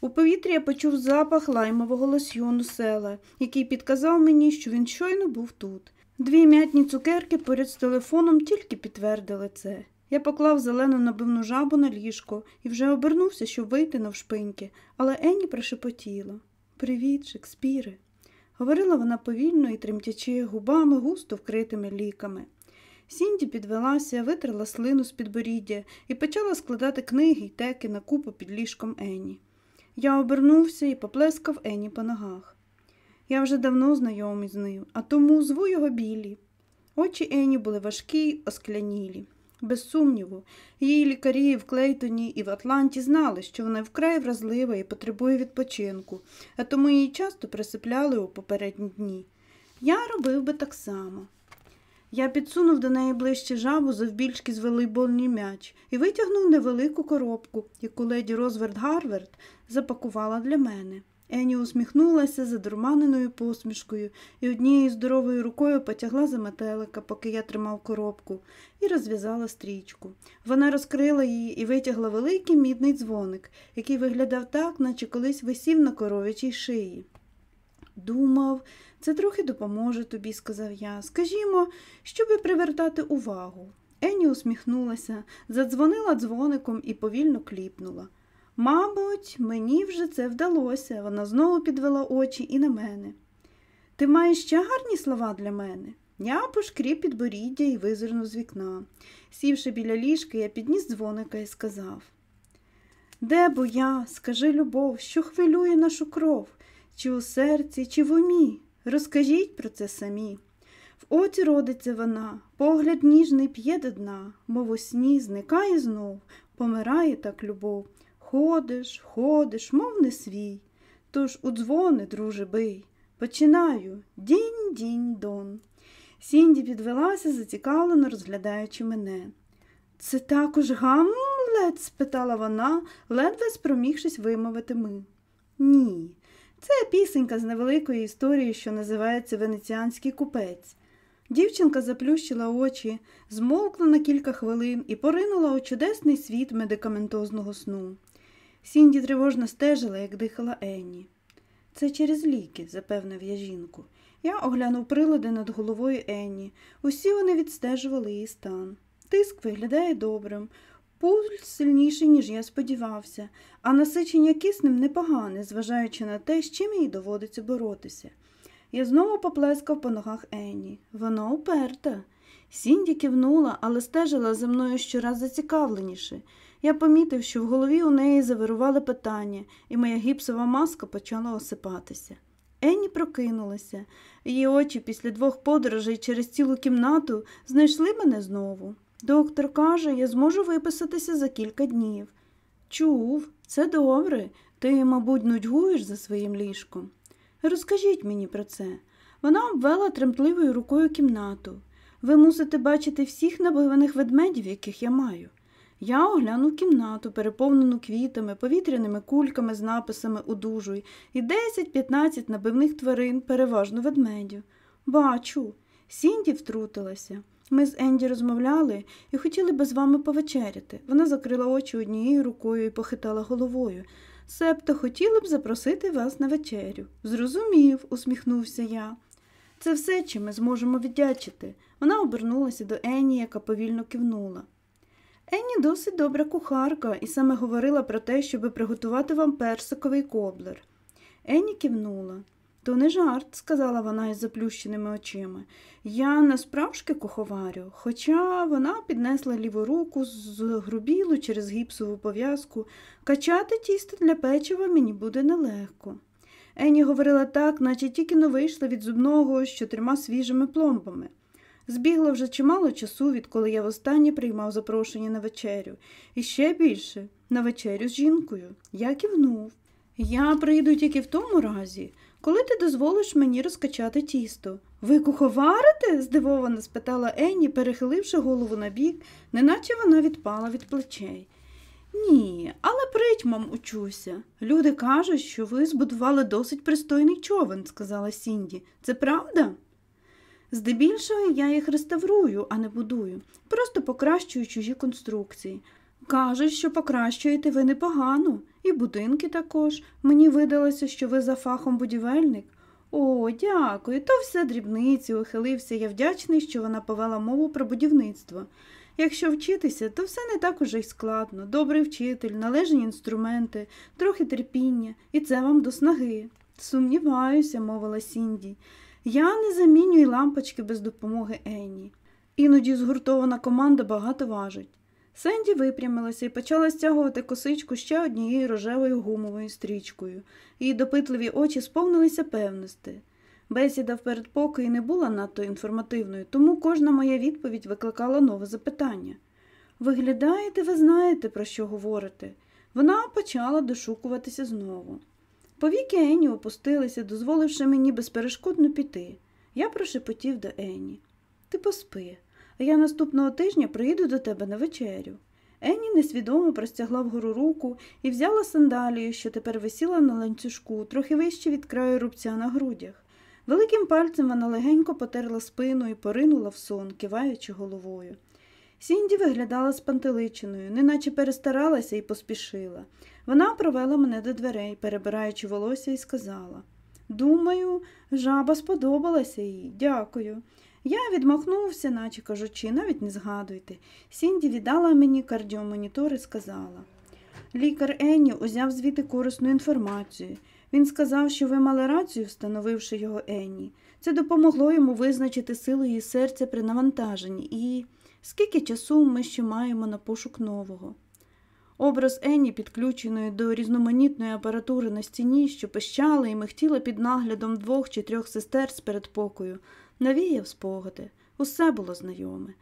У повітрі я почув запах лаймового лосьйону села, який підказав мені, що він щойно був тут. Дві м'ятні цукерки поряд з телефоном тільки підтвердили це. Я поклав зелену набивну жабу на ліжко і вже обернувся, щоб вийти навшпиньки, але Енні прошепотіла Привіт, Шекспіре. Говорила вона повільно і тремтячи губами, густо вкритими ліками. Сінді підвелася, витерла слину з підборіддя і почала складати книги й теки на купу під ліжком Ені. Я обернувся і поплескав Ені по ногах. Я вже давно знайомий з ним, а тому зву його білі. Очі Ені були важкі й осклянілі. Без сумніву, її лікарі в Клейтоні і в Атланті знали, що вона вкрай вразлива і потребує відпочинку, а тому її часто присипляли у попередні дні. Я робив би так само. Я підсунув до неї ближче жабу завбільшки з волейбольний м'яч і витягнув невелику коробку, яку леді Розверд Гарверд запакувала для мене. Ені усміхнулася задурманеною посмішкою і однією здоровою рукою потягла за метелика, поки я тримав коробку, і розв'язала стрічку. Вона розкрила її і витягла великий мідний дзвоник, який виглядав так, наче колись висів на коров'ячій шиї. Думав, це трохи допоможе тобі, сказав я. Скажімо, щоби привертати увагу. Ені усміхнулася, задзвонила дзвоником і повільно кліпнула. Мабуть, мені вже це вдалося. Вона знову підвела очі і на мене. Ти маєш ще гарні слова для мене? Я пошкріп підборіддя і визирнув з вікна. Сівши біля ліжка, я підніс дзвоника і сказав Де бо я, скажи любов, що хвилює нашу кров, чи у серці, чи в умі? Розкажіть про це самі. В оці родиться вона, погляд ніжний п'є до дна, мов у сні зникає знов, помирає так любов. Ходиш, ходиш, мов не свій. Тож у дзвони, друже, бий. Починаю дінь дінь дон. Сінді підвелася, зацікавлено розглядаючи мене. Це також Гамлет? спитала вона, ледве спромігшись вимовити ми. Ні, це пісенька з невеликої історії, що називається Венеціанський купець. Дівчинка заплющила очі, змовкла на кілька хвилин і поринула у чудесний світ медикаментозного сну. Сінді тривожно стежила, як дихала Енні. Це через ліки, запевнив я жінку. Я оглянув прилади над головою Енні. Усі вони відстежували її стан. Тиск виглядає добрим, пульс сильніший, ніж я сподівався, а насичення киснем непогане, зважаючи на те, з чим їй доводиться боротися. Я знову поплескав по ногах Енні. Вона уперта. Сінді кивнула, але стежила за мною щораз зацікавленіше. Я помітив, що в голові у неї завирували питання, і моя гіпсова маска почала осипатися. Енні прокинулася, її очі після двох подорожей через цілу кімнату знайшли мене знову. Доктор каже, я зможу виписатися за кілька днів. Чув, це добре. Ти, мабуть, нудьгуєш за своїм ліжком. Розкажіть мені про це. Вона обвела тремтливою рукою кімнату. Ви мусите бачити всіх набиваних ведмедів, яких я маю. Я оглянув кімнату, переповнену квітами, повітряними кульками з написами «Удужуй» і 10-15 набивних тварин, переважно ведмедів. Бачу, Сінді втрутилася. Ми з Енді розмовляли і хотіли би з вами повечеряти. Вона закрила очі однією рукою і похитала головою. Себто хотіли б запросити вас на вечерю. Зрозумів, усміхнувся я. Це все, чим ми зможемо віддячити. Вона обернулася до Енні, яка повільно кивнула. Енні досить добра кухарка і саме говорила про те, щоби приготувати вам персиковий коблер. Енні кивнула. То не жарт, сказала вона із заплющеними очима. Я насправжки куховарю, хоча вона піднесла ліву руку з грубілу через гіпсову пов'язку. Качати тісто для печива мені буде нелегко. Ені говорила так, наче тільки но вийшла від зубного з чотирма свіжими пломбами. Збігло вже чимало часу, відколи я востаннє приймав запрошення на вечерю, і ще більше на вечерю з жінкою. Я кивнув. Я прийду тільки в тому разі, коли ти дозволиш мені розкачати тісто. Ви куховарите? здивовано спитала Енні, перехиливши голову на бік, неначе вона відпала від плечей. Ні, але притьмом учуся. Люди кажуть, що ви збудували досить пристойний човен, сказала Сінді. Це правда? Здебільшого я їх реставрую, а не будую, просто покращую чужі конструкції. Кажуть, що покращуєте ви непогано, і будинки також. Мені видалося, що ви за фахом будівельник. О, дякую, то все дрібниці, ухилився я вдячний, що вона повела мову про будівництво. Якщо вчитися, то все не так уже й складно. Добрий вчитель, належні інструменти, трохи терпіння, і це вам до снаги. Сумніваюся, мовила Сінді. Я не замінюю лампочки без допомоги Енні. Іноді згуртована команда багато важить. Сенді випрямилася і почала стягувати косичку ще однією рожевою гумовою стрічкою. Її допитливі очі сповнилися певності. Бесіда в передпокої не була надто інформативною, тому кожна моя відповідь викликала нове запитання. Виглядаєте, ви знаєте, про що говорите. Вона почала дошукуватися знову. Повіки Ені опустилися, дозволивши мені безперешкодно піти. Я прошепотів до Ені. Ти поспи, а я наступного тижня приїду до тебе на вечерю. Енні несвідомо простягла вгору руку і взяла сандалію, що тепер висіла на ланцюжку, трохи вище від краю рубця на грудях. Великим пальцем вона легенько потерла спину і поринула в сон, киваючи головою. Сінді виглядала спантеличеною, неначе перестаралася і поспішила. Вона провела мене до дверей, перебираючи волосся, і сказала Думаю, жаба сподобалася їй, дякую. Я відмахнувся, наче кажучи, навіть не згадуйте. Сінді віддала мені кардіомонітор і сказала. Лікар Енні узяв звідти корисну інформацію. Він сказав, що ви мали рацію, встановивши його Енні. Це допомогло йому визначити силу її серця при навантаженні і скільки часу ми ще маємо на пошук нового. Образ Енні, підключеної до різноманітної апаратури на стіні, що пищала і михтіла під наглядом двох чи трьох сестер з передпокою, навіяв спогади. Усе було знайоме.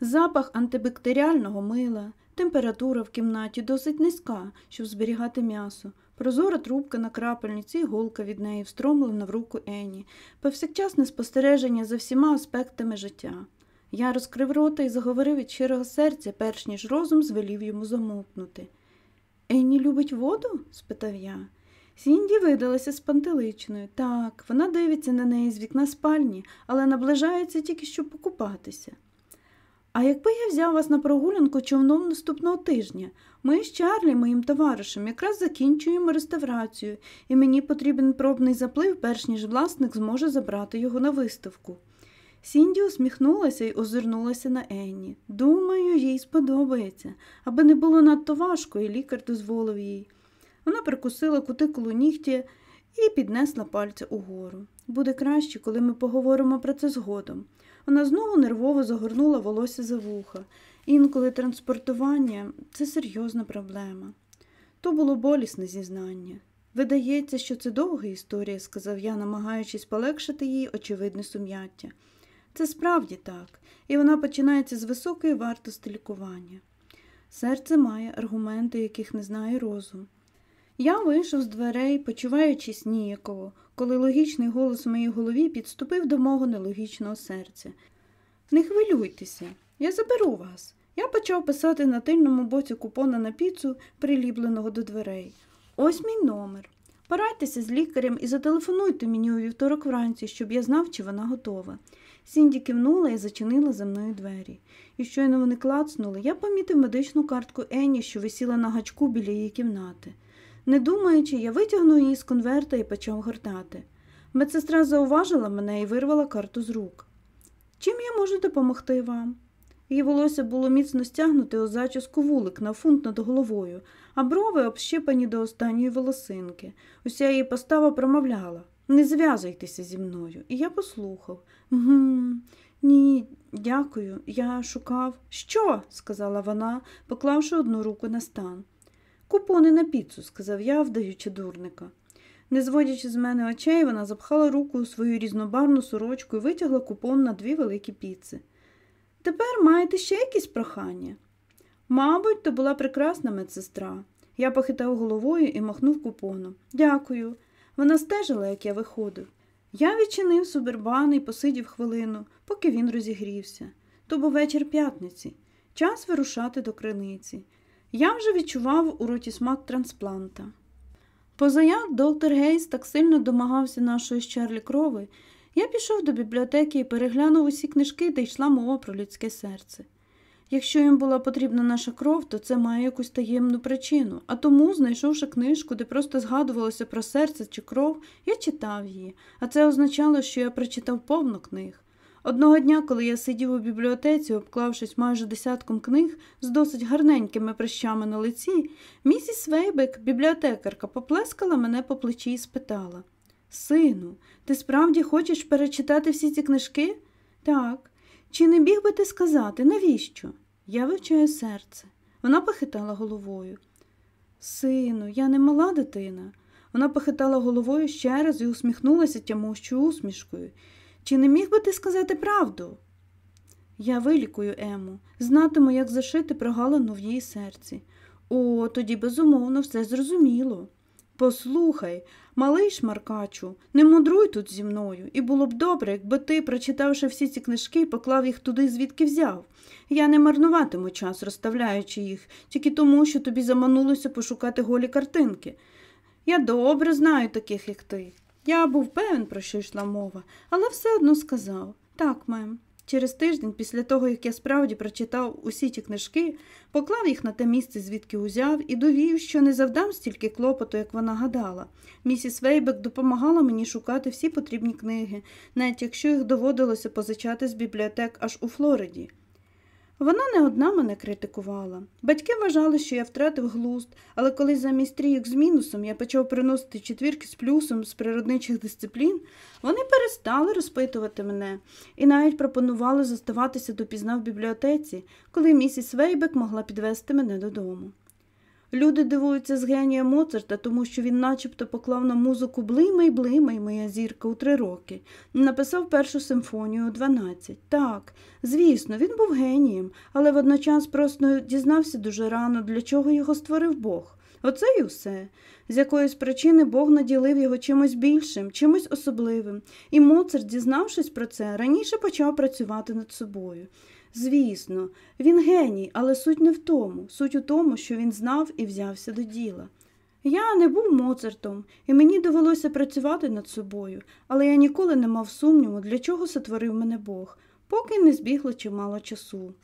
Запах антибактеріального мила, температура в кімнаті досить низька, щоб зберігати м'ясо, прозора трубка на крапельниці, і голка від неї встромлена в руку Ені, повсякчасне спостереження за всіма аспектами життя. Я розкрив рота і заговорив від щирого серця, перш ніж розум звелів йому замовкнути. Енні любить воду? спитав я. Сінді видалася спантеличною. Так, вона дивиться на неї з вікна спальні, але наближається тільки щоб покупатися. А якби я взяв вас на прогулянку човном наступного тижня, ми з Чарлі, моїм товаришем, якраз закінчуємо реставрацію, і мені потрібен пробний заплив, перш ніж власник зможе забрати його на виставку. Сінді усміхнулася і озирнулася на Енні. Думаю, їй сподобається, аби не було надто важко, і лікар дозволив їй. Вона прикусила кутикулу нігті і піднесла пальця угору. Буде краще, коли ми поговоримо про це згодом. Вона знову нервово загорнула волосся за вуха. Інколи транспортування це серйозна проблема. То було болісне зізнання. Видається, що це довга історія, сказав я, намагаючись полегшити їй очевидне сум'яття. Це справді так, і вона починається з високої вартості лікування. Серце має аргументи, яких не знає розум. Я вийшов з дверей, почуваючись ніяково, коли логічний голос в моїй голові підступив до мого нелогічного серця. Не хвилюйтеся, я заберу вас. Я почав писати на тильному боці купона на піцу, приліпленого до дверей. Ось мій номер. Порадьтеся з лікарем і зателефонуйте мені у вівторок вранці, щоб я знав, чи вона готова. Сінді кивнула і зачинила за мною двері. І щойно вони клацнули, я помітив медичну картку Енні, що висіла на гачку біля її кімнати. Не думаючи, я витягнув її з конверта і почав гортати. Медсестра зауважила мене і вирвала карту з рук. Чим я можу допомогти вам? Її волосся було міцно стягнуте у зачіску вулик на фунт над головою, а брови общипані до останньої волосинки. Уся її постава промовляла не зв'язуйтеся зі мною. І я послухав. «Гм, Ні, дякую, я шукав. Що? сказала вона, поклавши одну руку на стан. Купони на піцу, сказав я, вдаючи дурника. Не зводячи з мене очей, вона запхала руку у свою різнобарну сорочку і витягла купон на дві великі піци. Тепер маєте ще якісь прохання? Мабуть, то була прекрасна медсестра. Я похитав головою і махнув купоном. Дякую. Вона стежила, як я виходив. Я відчинив субербан і посидів хвилину, поки він розігрівся. То був вечір п'ятниці, час вирушати до криниці. Я вже відчував у роті смак транспланта. Позаяк доктор Гейс так сильно домагався нашої з Чарлі крови, я пішов до бібліотеки і переглянув усі книжки, де йшла мова про людське серце. Якщо їм була потрібна наша кров, то це має якусь таємну причину, а тому, знайшовши книжку, де просто згадувалося про серце чи кров, я читав її, а це означало, що я прочитав повно книг. Одного дня, коли я сидів у бібліотеці, обклавшись майже десятком книг з досить гарненькими прищами на лиці, місіс Вейбек, бібліотекарка, поплескала мене по плечі і спитала Сину, ти справді хочеш перечитати всі ці книжки? Так. Чи не біг би ти сказати, навіщо? Я вивчаю серце. Вона похитала головою. Сину, я не мала дитина. Вона похитала головою ще раз і усміхнулася тямущою усмішкою. Чи не міг би ти сказати правду? Я вилікую Ему, знатиму, як зашити прогалину в її серці. О, тоді, безумовно, все зрозуміло. Послухай, малий шмаркачу, не мудруй тут зі мною, і було б добре, якби ти, прочитавши всі ці книжки, поклав їх туди, звідки взяв. Я не марнуватиму час, розставляючи їх, тільки тому, що тобі заманулося пошукати голі картинки. Я добре знаю таких, як ти. Я був певен, про що йшла мова, але все одно сказав так, мем. Через тиждень, після того, як я справді прочитав усі ті книжки, поклав їх на те місце, звідки узяв, і довів, що не завдам стільки клопоту, як вона гадала. Місіс Вейбек допомагала мені шукати всі потрібні книги, навіть якщо їх доводилося позичати з бібліотек аж у Флориді. Вона не одна мене критикувала. Батьки вважали, що я втратив глузд, але коли замість трійок з мінусом я почав приносити четвірки з плюсом з природничих дисциплін, вони перестали розпитувати мене і навіть пропонували зоставатися допізна в бібліотеці, коли місіс Вейбек могла підвести мене додому. Люди дивуються з генія Моцарта, тому що він начебто поклав на музику блимай, блимай, моя зірка у три роки, написав першу симфонію у дванадцять. Так, звісно, він був генієм, але водночас просто дізнався дуже рано, для чого його створив Бог. Оце й усе. З якоїсь причини Бог наділив його чимось більшим, чимось особливим, і Моцарт, дізнавшись про це, раніше почав працювати над собою. Звісно, він геній, але суть не в тому. Суть у тому, що він знав і взявся до діла. Я не був Моцартом, і мені довелося працювати над собою, але я ніколи не мав сумніву, для чого сотворив мене Бог, поки не збігло чимало часу.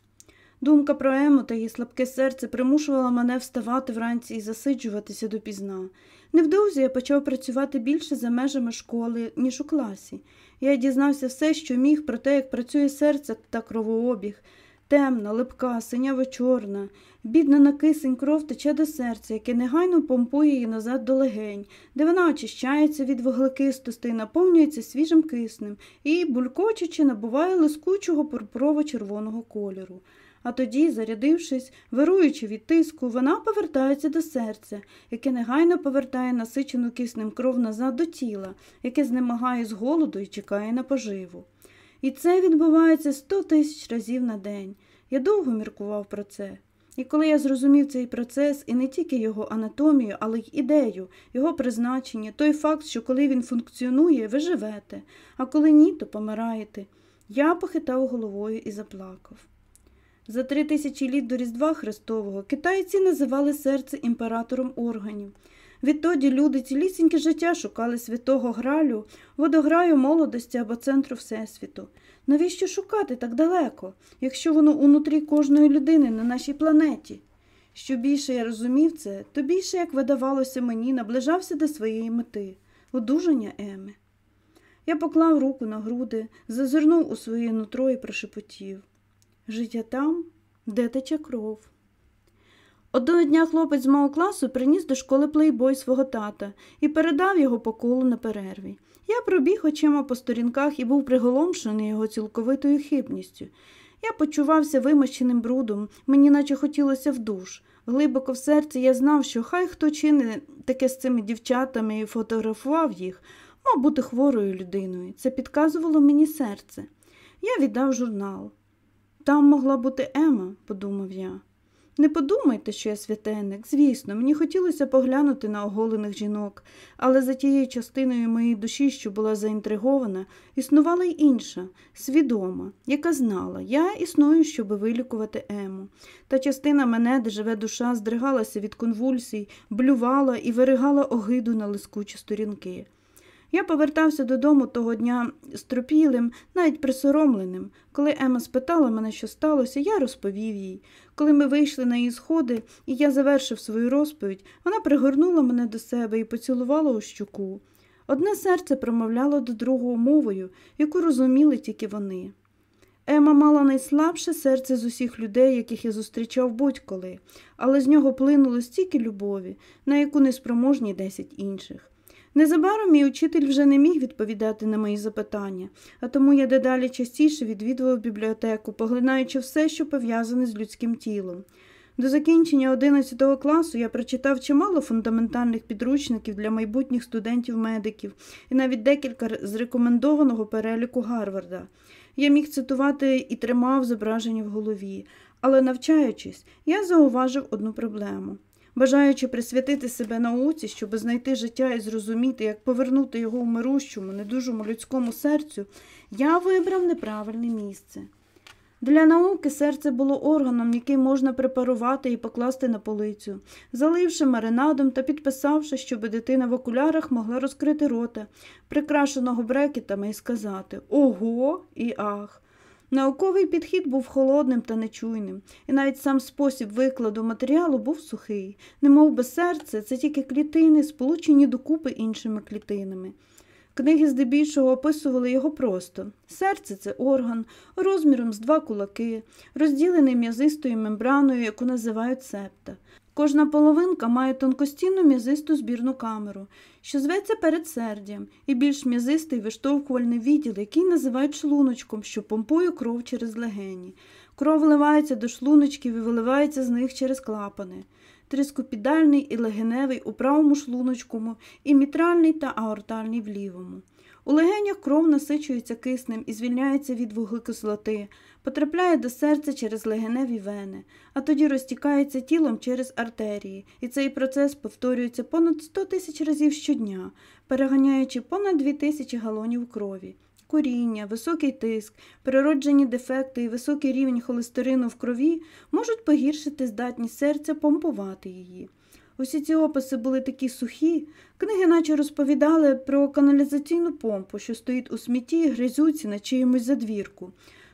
Думка про Ему та її слабке серце примушувала мене вставати вранці і засиджуватися допізна. Невдовзі я почав працювати більше за межами школи, ніж у класі. Я дізнався все, що міг про те, як працює серце та кровообіг. Темна, липка, синяво чорна, бідна на кисень кров тече до серця, яке негайно помпує її назад до легень, де вона очищається від вуглекистостей, наповнюється свіжим киснем і, булькочучи, набуває лискучого пурпурово-червоного кольору. А тоді, зарядившись, вируючи від тиску, вона повертається до серця, яке негайно повертає насичену киснем кров назад до тіла, яке знемагає з голоду і чекає на поживу. І це відбувається сто тисяч разів на день. Я довго міркував про це. І коли я зрозумів цей процес і не тільки його анатомію, але й ідею, його призначення, той факт, що коли він функціонує, ви живете, а коли ні, то помираєте, я похитав головою і заплакав. За три тисячі літ до Різдва Христового китайці називали серце імператором органів. Відтоді люди цілісіньке життя шукали святого гралю, водограю молодості або центру Всесвіту. Навіщо шукати так далеко, якщо воно унутрі кожної людини на нашій планеті? Що більше я розумів це, то більше, як видавалося мені, наближався до своєї мети одужання Еми. Я поклав руку на груди, зазирнув у своє нутро і прошепотів Життя там, де тече кров. Одного дня хлопець з мого класу приніс до школи плейбой свого тата і передав його по колу на перерві. Я пробіг очима по сторінках і був приголомшений його цілковитою хибністю. Я почувався вимащеним брудом, мені наче хотілося в душ. Глибоко в серці я знав, що хай хто чине таке з цими дівчатами і фотографував їх, мав бути хворою людиною. Це підказувало мені серце. Я віддав журнал. Там могла бути Ема, подумав я. Не подумайте, що я святенник. Звісно, мені хотілося поглянути на оголених жінок, але за тією частиною моєї душі, що була заінтригована, існувала й інша, свідома, яка знала, я існую, щоби вилікувати Ему. Та частина мене, де живе душа, здригалася від конвульсій, блювала і виригала огиду на лискучі сторінки. Я повертався додому того дня стропілим, навіть присоромленим. Коли Ема спитала мене, що сталося, я розповів їй. Коли ми вийшли на її сходи, і я завершив свою розповідь, вона пригорнула мене до себе і поцілувала у щуку. Одне серце промовляло до другого мовою, яку розуміли тільки вони. Ема мала найслабше серце з усіх людей, яких я зустрічав будь-коли, але з нього плинуло стільки любові, на яку неспроможні десять інших. Незабаром мій учитель вже не міг відповідати на мої запитання, а тому я дедалі частіше відвідував бібліотеку, поглинаючи все, що пов'язане з людським тілом. До закінчення 11 класу я прочитав чимало фундаментальних підручників для майбутніх студентів-медиків і навіть декілька з рекомендованого переліку Гарварда. Я міг цитувати і тримав зображення в голові, але навчаючись, я зауважив одну проблему. Бажаючи присвятити себе науці, щоб знайти життя і зрозуміти, як повернути його в мирущому, недужому людському серцю, я вибрав неправильне місце. Для науки серце було органом, який можна препарувати і покласти на полицю, заливши маринадом та підписавши, щоб дитина в окулярах могла розкрити рота, прикрашеного брекетами і сказати Ого і ах. Науковий підхід був холодним та нечуйним, і навіть сам спосіб викладу матеріалу був сухий, немов би серце це тільки клітини, сполучені докупи іншими клітинами. Книги здебільшого описували його просто. Серце це орган, розміром з два кулаки, розділений м'язистою мембраною, яку називають септа. Кожна половинка має тонкостінну м'язисту збірну камеру, що зветься передсердям, і більш м'язистий виштовхувальний відділ, який називають шлуночком, що помпує кров через легені. Кров вливається до шлуночків і виливається з них через клапани. Трископідальний і легеневий у правому шлуночкому, і мітральний та аортальний в лівому. У легенях кров насичується киснем і звільняється від вуглекислоти, потрапляє до серця через легеневі вени, а тоді розтікається тілом через артерії, і цей процес повторюється понад 100 тисяч разів щодня, переганяючи понад 2 тисячі галонів крові. Куріння, високий тиск, природжені дефекти і високий рівень холестерину в крові можуть погіршити здатність серця помпувати її. Усі ці описи були такі сухі, книги наче розповідали про каналізаційну помпу, що стоїть у смітті і гризюці на чиємусь задвірку.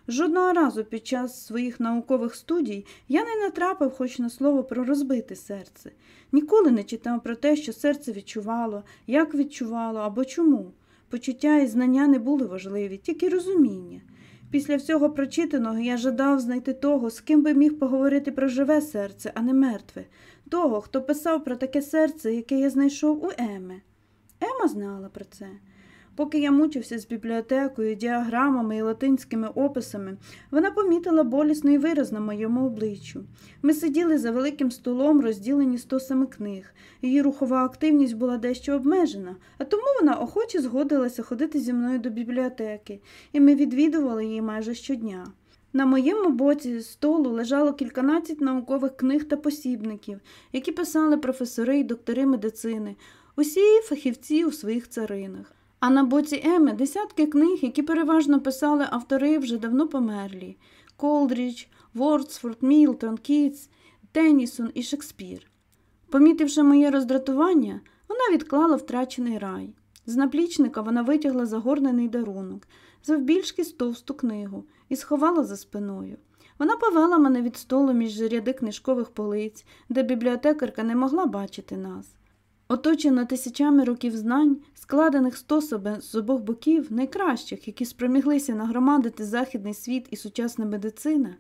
Жодного разу під час своїх наукових студій я не натрапив хоч на слово про розбите серце. Ніколи не читав про те, що серце відчувало, як відчувало або чому. Почуття і знання не були важливі, тільки розуміння. Після всього прочитаного я жадав знайти того, з ким би міг поговорити про живе серце, а не мертве, того, хто писав про таке серце, яке я знайшов у Еми. Ема знала про це. Поки я мучився з бібліотекою, діаграмами і латинськими описами, вона помітила болісний вираз на моєму обличчю. Ми сиділи за великим столом, розділені стосами книг. Її рухова активність була дещо обмежена, а тому вона охоче згодилася ходити зі мною до бібліотеки, і ми відвідували її майже щодня. На моєму боці столу лежало кільканадцять наукових книг та посібників, які писали професори і доктори медицини, усі фахівці у своїх царинах. А на боці Еми десятки книг, які переважно писали автори вже давно померлі Колрідж, Вордсворт, Мілтон, Кітс, Теннісон і Шекспір. Помітивши моє роздратування, вона відклала втрачений рай. З наплічника вона витягла загорнений дарунок, завбільшки товсту книгу, і сховала за спиною. Вона повела мене від столу між ряди книжкових полиць, де бібліотекарка не могла бачити нас. Оточена тисячами років знань, складених стособи з обох боків, найкращих, які спроміглися нагромадити західний світ і сучасна медицина,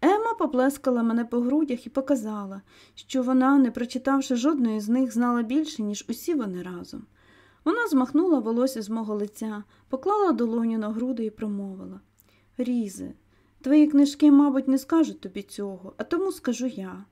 Ема поплескала мене по грудях і показала, що вона, не прочитавши жодної з них, знала більше, ніж усі вони разом. Вона змахнула волосся з мого лиця, поклала долоню на груди і промовила Різе, твої книжки, мабуть, не скажуть тобі цього, а тому скажу я.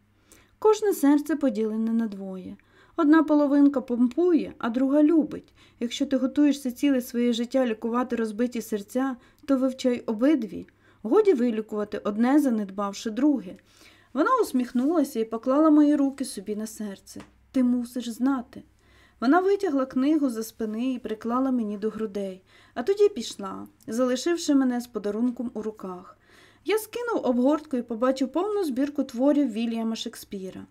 Кожне серце поділене на двоє. Одна половинка помпує, а друга любить. Якщо ти готуєшся ціле своє життя лікувати розбиті серця, то вивчай обидві. Годі вилікувати одне, занедбавши друге. Вона усміхнулася і поклала мої руки собі на серце. Ти мусиш знати. Вона витягла книгу за спини і приклала мені до грудей, а тоді пішла, залишивши мене з подарунком у руках. Я скинув обгортку і побачив повну збірку творів Вільяма Шекспіра.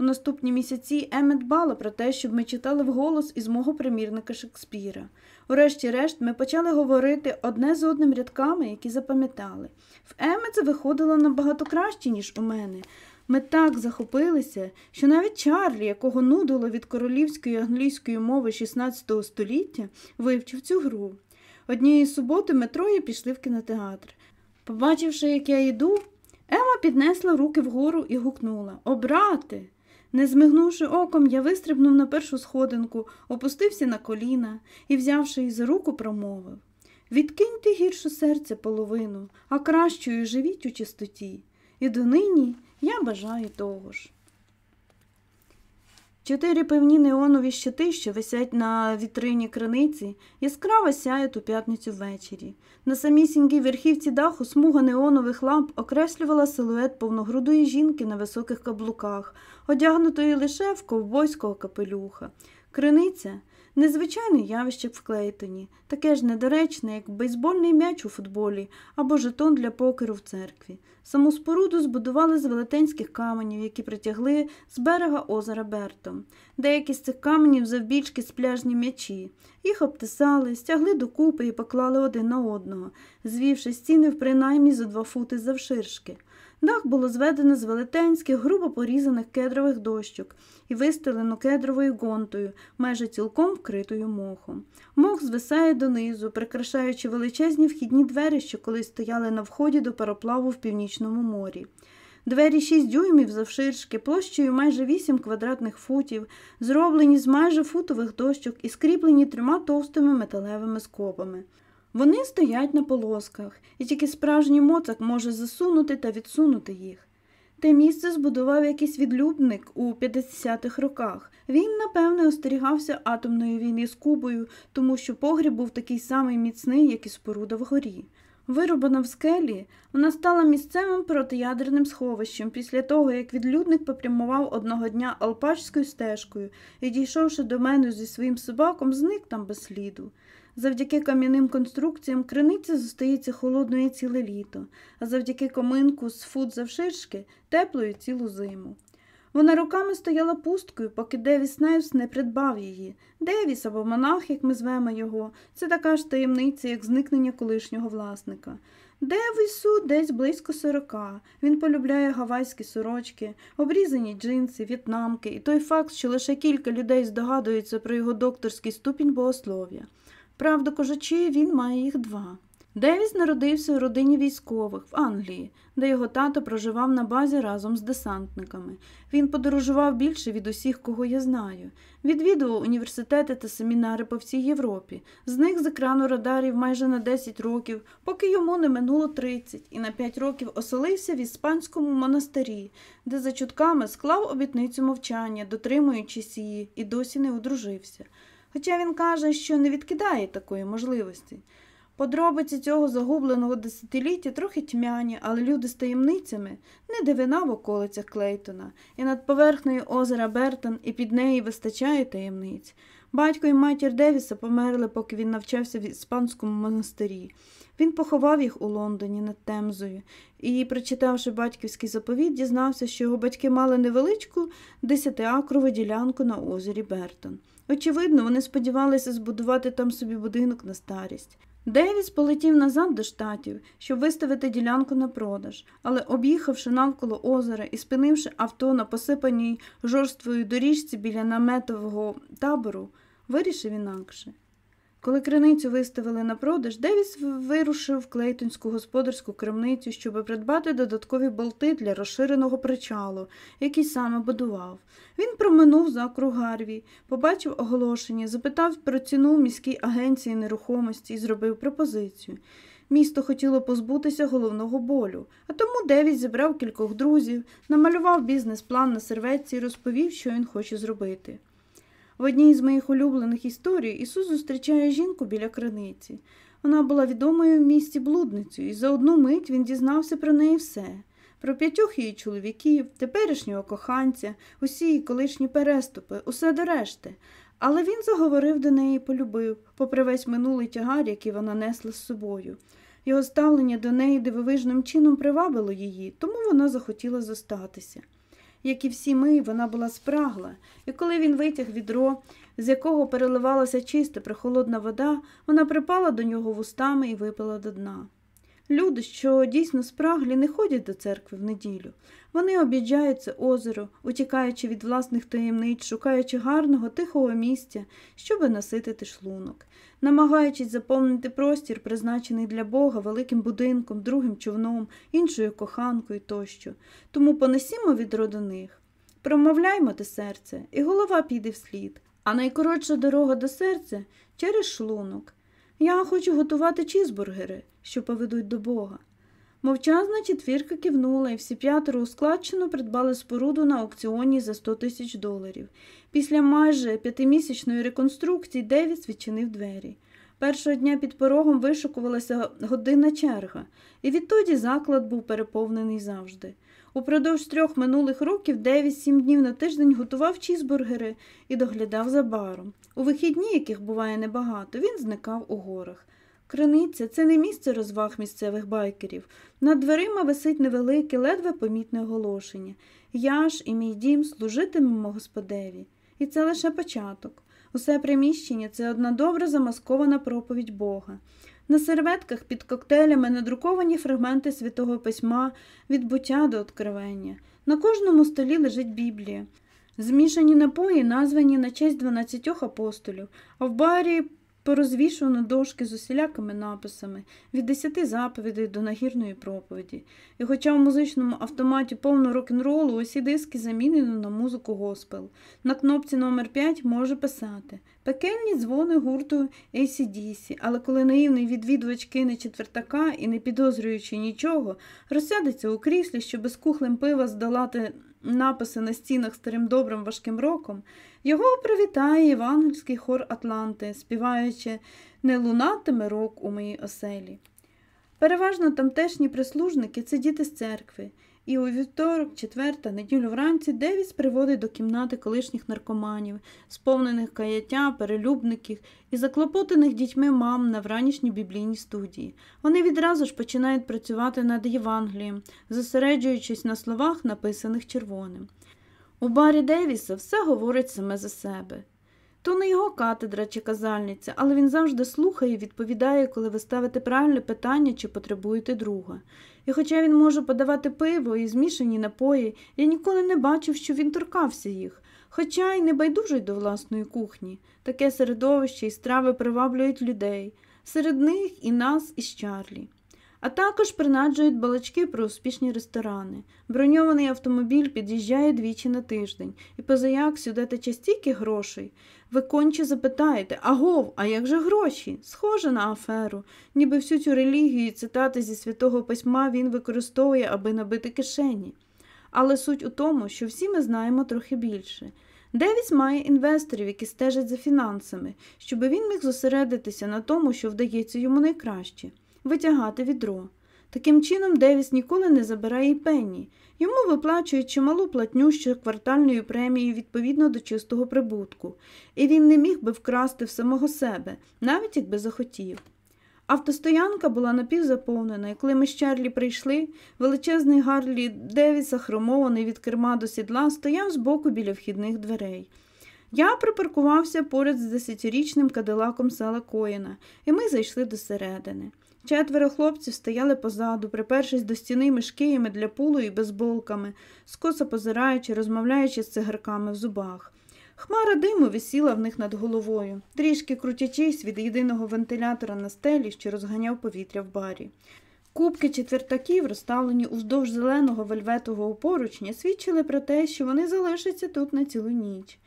У наступні місяці Еме дбала про те, щоб ми читали вголос із мого примірника Шекспіра. Урешті-решт ми почали говорити одне з одним рядками, які запам'ятали. В Еме це виходило набагато краще, ніж у мене. Ми так захопилися, що навіть Чарлі, якого нудило від королівської англійської мови XVI століття, вивчив цю гру. Однієї суботи ми троє пішли в кінотеатр. Побачивши, як я йду, Ема піднесла руки вгору і гукнула О, брате! Не змигнувши оком, я вистрибнув на першу сходинку, опустився на коліна і, взявши її за руку, промовив Відкиньте гіршу серця половину, а кращою живіть у чистоті. І донині я бажаю того ж. Чотири певні неонові щити, що висять на вітрині криниці, яскраво сяють у п'ятницю ввечері. На самісінькій верхівці даху смуга неонових ламп окреслювала силует повногрудої жінки на високих каблуках, одягнутої лише в ковбойського капелюха. Криниця незвичайне явище в Клейтоні, таке ж недоречне, як бейсбольний м'яч у футболі або жетон для покеру в церкві. Саму споруду збудували з велетенських каменів, які притягли з берега озера Бертом. Деякі з цих каменів завбільшки спляжні м'ячі. Їх обтисали, стягли докупи і поклали один на одного, звівши стіни в принаймні за два фути завширшки. Дах було зведено з велетенських, грубо порізаних кедрових дощок і вистелено кедровою гонтою, майже цілком вкритою мохом. Мох звисає донизу, прикрашаючи величезні вхідні двері, що колись стояли на вході до пароплаву в північному морі. Двері 6 дюймів завширшки, площею майже 8 квадратних футів, зроблені з майже футових дощок і скріплені трьома товстими металевими скобами. Вони стоять на полосках, і тільки справжній моцак може засунути та відсунути їх. Те місце збудував якийсь відлюбник у 50-х роках. Він, напевне, остерігався атомної війни з Кубою, тому що погріб був такий самий міцний, як і споруда вгорі. Вирубана в скелі, вона стала місцевим протиядерним сховищем після того, як відлюдник попрямував одного дня алпачською стежкою і, дійшовши до мене зі своїм собаком, зник там без сліду. Завдяки кам'яним конструкціям криниця зостається холодною ціле літо, а завдяки коминку з фут завширшки теплою цілу зиму. Вона роками стояла пусткою, поки Девіс Нейвс не придбав її. Девіс або монах, як ми звемо його, це така ж таємниця, як зникнення колишнього власника. Девісу десь близько сорока. Він полюбляє гавайські сорочки, обрізані джинси, в'єтнамки і той факт, що лише кілька людей здогадуються про його докторський ступінь богослов'я. Правду кажучи, він має їх два. Девіс народився у родині військових в Англії, де його тато проживав на базі разом з десантниками. Він подорожував більше від усіх, кого я знаю. Відвідував університети та семінари по всій Європі. Зник з екрану радарів майже на 10 років, поки йому не минуло 30, і на 5 років оселився в іспанському монастирі, де за чутками склав обітницю мовчання, дотримуючись її, і досі не одружився. Хоча він каже, що не відкидає такої можливості. Подробиці цього загубленого десятиліття трохи тьмяні, але люди з таємницями не дивина в околицях Клейтона, і над поверхнею озера Бертон і під неї вистачає таємниць. Батько і матір Девіса померли, поки він навчався в іспанському монастирі. Він поховав їх у Лондоні над Темзою і, прочитавши батьківський заповіт, дізнався, що його батьки мали невеличку десятиакрову ділянку на озері Бертон. Очевидно, вони сподівалися збудувати там собі будинок на старість. Девіс полетів назад до штатів, щоб виставити ділянку на продаж, але, об'їхавши навколо озера і спинивши авто на посипаній жорствою доріжці біля наметового табору, вирішив інакше. Коли криницю виставили на продаж, Девіс вирушив в Клейтонську господарську крамницю, щоб придбати додаткові болти для розширеного причалу, який саме будував. Він проминув закруг Гарві, побачив оголошення, запитав про ціну міській агенції нерухомості і зробив пропозицію. Місто хотіло позбутися головного болю, а тому Девіс зібрав кількох друзів, намалював бізнес-план на серветці і розповів, що він хоче зробити. В одній з моїх улюблених історій Ісус зустрічає жінку біля криниці. Вона була відомою в місті блудницею, і за одну мить він дізнався про неї все. Про п'ятьох її чоловіків, теперішнього коханця, усі її колишні переступи, усе до решти. Але він заговорив до неї і полюбив, попри весь минулий тягар, який вона несла з собою. Його ставлення до неї дивовижним чином привабило її, тому вона захотіла зостатися. Як і всі ми, вона була спрагла, і коли він витяг відро, з якого переливалася чиста прохолодна вода, вона припала до нього вустами і випила до дна. Люди, що дійсно спраглі, не ходять до церкви в неділю. Вони об'їжджають озеро, утікаючи від власних таємниць, шукаючи гарного, тихого місця, щоби наситити шлунок, намагаючись заповнити простір, призначений для Бога великим будинком, другим човном, іншою коханкою тощо. Тому понесімо відро до них. Промовляймо те серце, і голова піде вслід, а найкоротша дорога до серця через шлунок. Я хочу готувати чізбургери, що поведуть до Бога. Мовчазна четвірка кивнула, і всі п'ятеро у придбали споруду на аукціоні за 100 тисяч доларів. Після майже п'ятимісячної реконструкції Девіс відчинив двері. Першого дня під порогом вишукувалася годинна черга, і відтоді заклад був переповнений завжди. Упродовж трьох минулих років Девіс сім днів на тиждень готував чізбургери і доглядав за баром. У вихідні, яких буває небагато, він зникав у горах. Криниця це не місце розваг місцевих байкерів. Над дверима висить невелике, ледве помітне оголошення. Я ж і мій дім служитимемо Господеві. І це лише початок. Усе приміщення це одна добре замаскована проповідь Бога. На серветках під коктейлями надруковані фрагменти святого письма від буття до откровення. На кожному столі лежить Біблія. Змішані напої названі на честь 12 апостолів, а в барі порозвішувано дошки з усілякими написами від десяти заповідей до нагірної проповіді. І хоча в музичному автоматі повно рок-н-ролу, усі диски замінено на музику госпел. На кнопці номер 5 може писати пекельні дзвони гурту ACDC, але коли наївний відвідувач кине четвертака і, не підозрюючи нічого, розсядеться у кріслі, щоб без кухлем пива здолати написи на стінах старим добрим важким роком, його привітає євангельський хор Атланти, співаючи не лунатиме рок у моїй оселі. Переважно тамтешні прислужники це діти з церкви, і у вівторок, четвер та неділю вранці Девіс приводить до кімнати колишніх наркоманів, сповнених каяття, перелюбників і заклопотаних дітьми мам на вранішній біблійній студії. Вони відразу ж починають працювати над Євангелієм, зосереджуючись на словах, написаних червоним. У барі Девіса все говорить саме за себе. То не його катедра чи казальниця, але він завжди слухає і відповідає, коли ви ставите правильне питання чи потребуєте друга. І хоча він може подавати пиво і змішані напої, я ніколи не бачив, що він торкався їх, хоча й не байдужий до власної кухні. Таке середовище і страви приваблюють людей, серед них і нас, із Чарлі. А також принаджують балачки про успішні ресторани. Броньований автомобіль під'їжджає двічі на тиждень, і позаяк сюди тече стільки грошей. Ви конче запитаєте агов, а як же гроші? Схоже на аферу, ніби всю цю релігію і цитати зі святого письма він використовує, аби набити кишені. Але суть у тому, що всі ми знаємо трохи більше. Девіс має інвесторів, які стежать за фінансами, щоб він міг зосередитися на тому, що вдається йому найкраще витягати відро. Таким чином, Девіс ніколи не забирає й пенні. Йому виплачують чималу платню щоквартальною премією відповідно до чистого прибутку, і він не міг би вкрасти в самого себе, навіть якби захотів. Автостоянка була напівзаповнена, і коли ми з Чарлі прийшли, величезний Гарлі Девіса, хромований від керма до сідла, стояв збоку біля вхідних дверей. Я припаркувався поряд з десятирічним кадилаком села Коїна, і ми зайшли до середини. Четверо хлопців стояли позаду, припершись до стіни мішкиями для пулу і безболками, скоса позираючи, розмовляючи з цигарками в зубах. Хмара диму висіла в них над головою, трішки крутячись від єдиного вентилятора на стелі, що розганяв повітря в барі. Кубки четвертаків, розставлені уздовж зеленого вельветового поручня, свідчили про те, що вони залишаться тут на цілу ніч.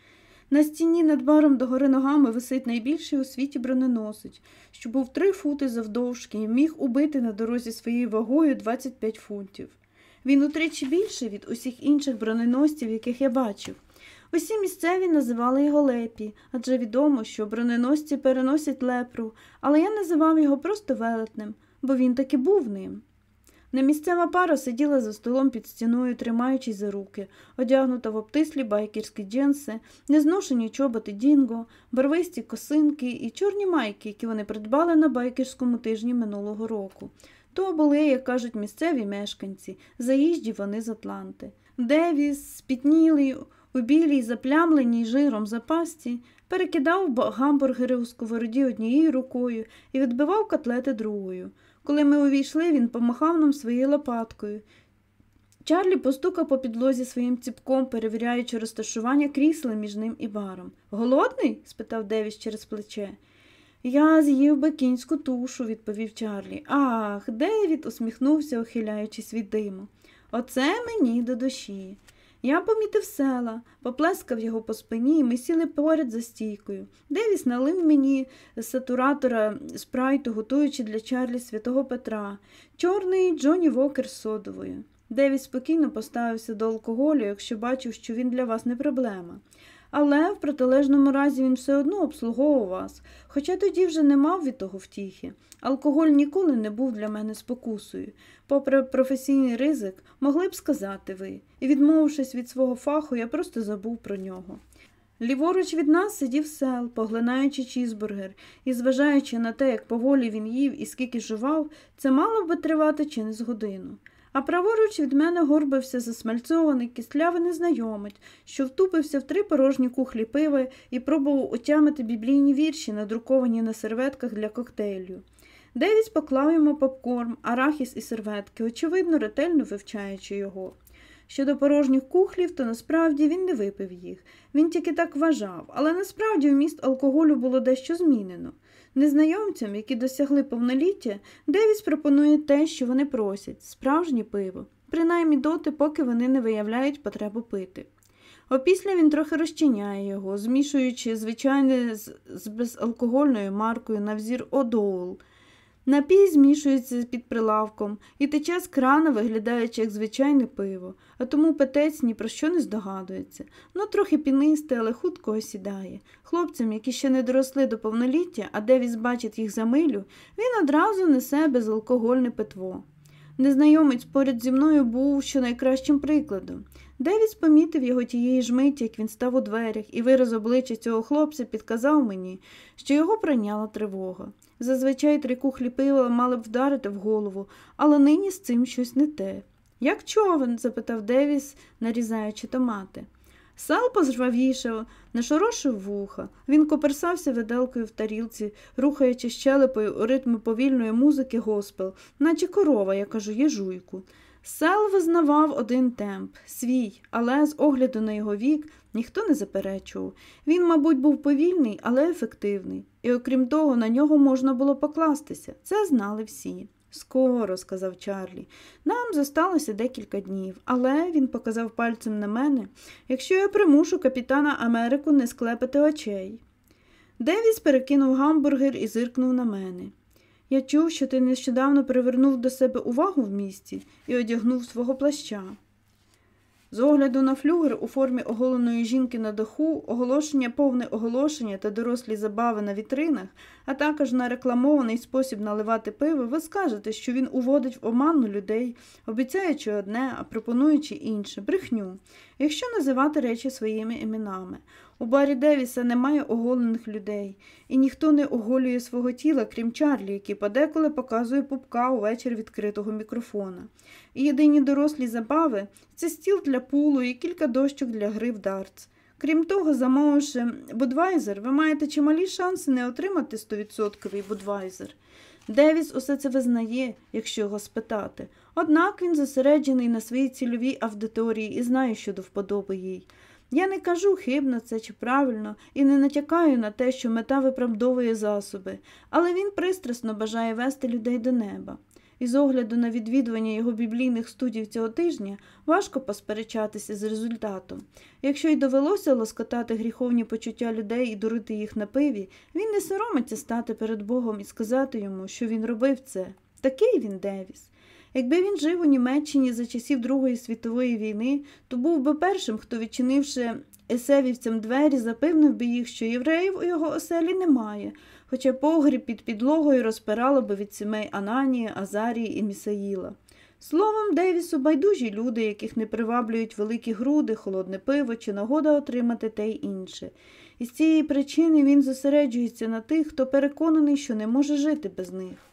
На стіні над баром догори ногами висить найбільший у світі броненосець, що був три фути завдовжки і міг убити на дорозі своєю вагою 25 фунтів. Він утричі більший від усіх інших броненосців, яких я бачив. Усі місцеві називали його лепі, адже відомо, що броненосці переносять лепру, але я називав його просто велетнем, бо він таки був ним. Немісцева пара сиділа за столом під стіною, тримаючись за руки, одягнута в обтислі байкерські джинси, незношені чоботи Дінго, барвисті косинки і чорні майки, які вони придбали на байкерському тижні минулого року. То були, як кажуть місцеві мешканці, заїжджі вони з Атланти. Девіс, спітнілий, у білій, заплямленій жиром запасті, перекидав гамбургери у сковороді однією рукою і відбивав котлети другою. Коли ми увійшли, він помахав нам своєю лопаткою. Чарлі постукав по підлозі своїм ціпком, перевіряючи розташування крісла між ним і баром. Голодний? спитав Девіс через плече. Я з'їв би кінську тушу, відповів Чарлі. Ах, Девід усміхнувся, ухиляючись від диму. Оце мені до душі. Я помітив села, поплескав його по спині, і ми сіли поряд за стійкою. Девіс налив мені сатуратора спрайту, готуючи для Чарлі святого Петра, чорний Джоні Вокер з содовою. Девіс спокійно поставився до алкоголю, якщо бачив, що він для вас не проблема. Але в протилежному разі він все одно обслуговував вас, хоча тоді вже не мав від того втіхи. Алкоголь ніколи не був для мене спокусою. Попри професійний ризик, могли б сказати ви, і, відмовившись від свого фаху, я просто забув про нього. Ліворуч від нас сидів сел, поглинаючи чізбургер, і, зважаючи на те, як поволі він їв і скільки жував, це мало би тривати чи не з годину а праворуч від мене горбився засмальцьований кислявий незнайомець, що втупився в три порожні кухлі пива і пробував отямити біблійні вірші, надруковані на серветках для коктейлю. Девіс поклав йому попкорн, арахіс і серветки, очевидно, ретельно вивчаючи його. Щодо порожніх кухлів, то насправді він не випив їх. Він тільки так вважав, але насправді вміст алкоголю було дещо змінено. Незнайомцям, які досягли повноліття, Девіс пропонує те, що вони просять справжнє пиво, принаймні доти, поки вони не виявляють потребу пити. Опісля він трохи розчиняє його, змішуючи звичайне з, безалкогольною маркою на взір Одоул. Напій змішується під прилавком і тече з крана, виглядаючи як звичайне пиво, а тому питець ні про що не здогадується. Ну, трохи пінисте, але хутко осідає. Хлопцям, які ще не доросли до повноліття, а Девіс бачить їх за милю, він одразу несе безалкогольне питво. Незнайомець поряд зі мною був що найкращим прикладом. Девіс помітив його тієї ж миті, як він став у дверях, і вираз обличчя цього хлопця підказав мені, що його прийняла тривога. Зазвичай три кухлі пива мали б вдарити в голову, але нині з цим щось не те. Як човен? запитав Девіс, нарізаючи томати. Сал позжвавішав, нашорошив вуха. Він коперсався виделкою в тарілці, рухаючи щелепою у ритмі повільної музики госпел, наче корова, яка жує жуйку. Сел визнавав один темп свій, але з огляду на його вік ніхто не заперечував. Він, мабуть, був повільний, але ефективний, і окрім того, на нього можна було покластися. Це знали всі. Скоро, сказав Чарлі, нам зосталося декілька днів, але він показав пальцем на мене, якщо я примушу капітана Америку не склепити очей. Девіс перекинув гамбургер і зиркнув на мене. Я чув, що ти нещодавно привернув до себе увагу в місті і одягнув свого плаща. З огляду на флюгер у формі оголеної жінки на даху, оголошення повне оголошення та дорослі забави на вітринах, а також на рекламований спосіб наливати пиво, ви скажете, що він уводить в оману людей, обіцяючи одне, а пропонуючи інше, брехню, якщо називати речі своїми іменами. У барі Девіса немає оголених людей, і ніхто не оголює свого тіла, крім Чарлі, який подеколи показує пупка у вечір відкритого мікрофона. І єдині дорослі забави це стіл для пулу і кілька дощок для гри в дартс. Крім того, замовивши Будвайзер, ви маєте чималі шанси не отримати 100% Будвайзер. Девіс усе це визнає, якщо його спитати. Однак він зосереджений на своїй цільовій аудиторії і знає, що до вподоби їй. Я не кажу, хибно це чи правильно, і не натякаю на те, що мета виправдовує засоби, але він пристрасно бажає вести людей до неба. І з огляду на відвідування його біблійних студій цього тижня важко посперечатися з результатом. Якщо й довелося лоскотати гріховні почуття людей і дурити їх на пиві, він не соромиться стати перед Богом і сказати йому, що він робив це. Такий він Девіс. Якби він жив у Німеччині за часів Другої світової війни, то був би першим, хто, відчинивши есевівцям двері, запевнив би їх, що євреїв у його оселі немає, хоча погріб під підлогою розпирало би від сімей Ананії, Азарії і Місаїла. Словом, Девісу байдужі люди, яких не приваблюють великі груди, холодне пиво чи нагода отримати те й інше. І з цієї причини він зосереджується на тих, хто переконаний, що не може жити без них.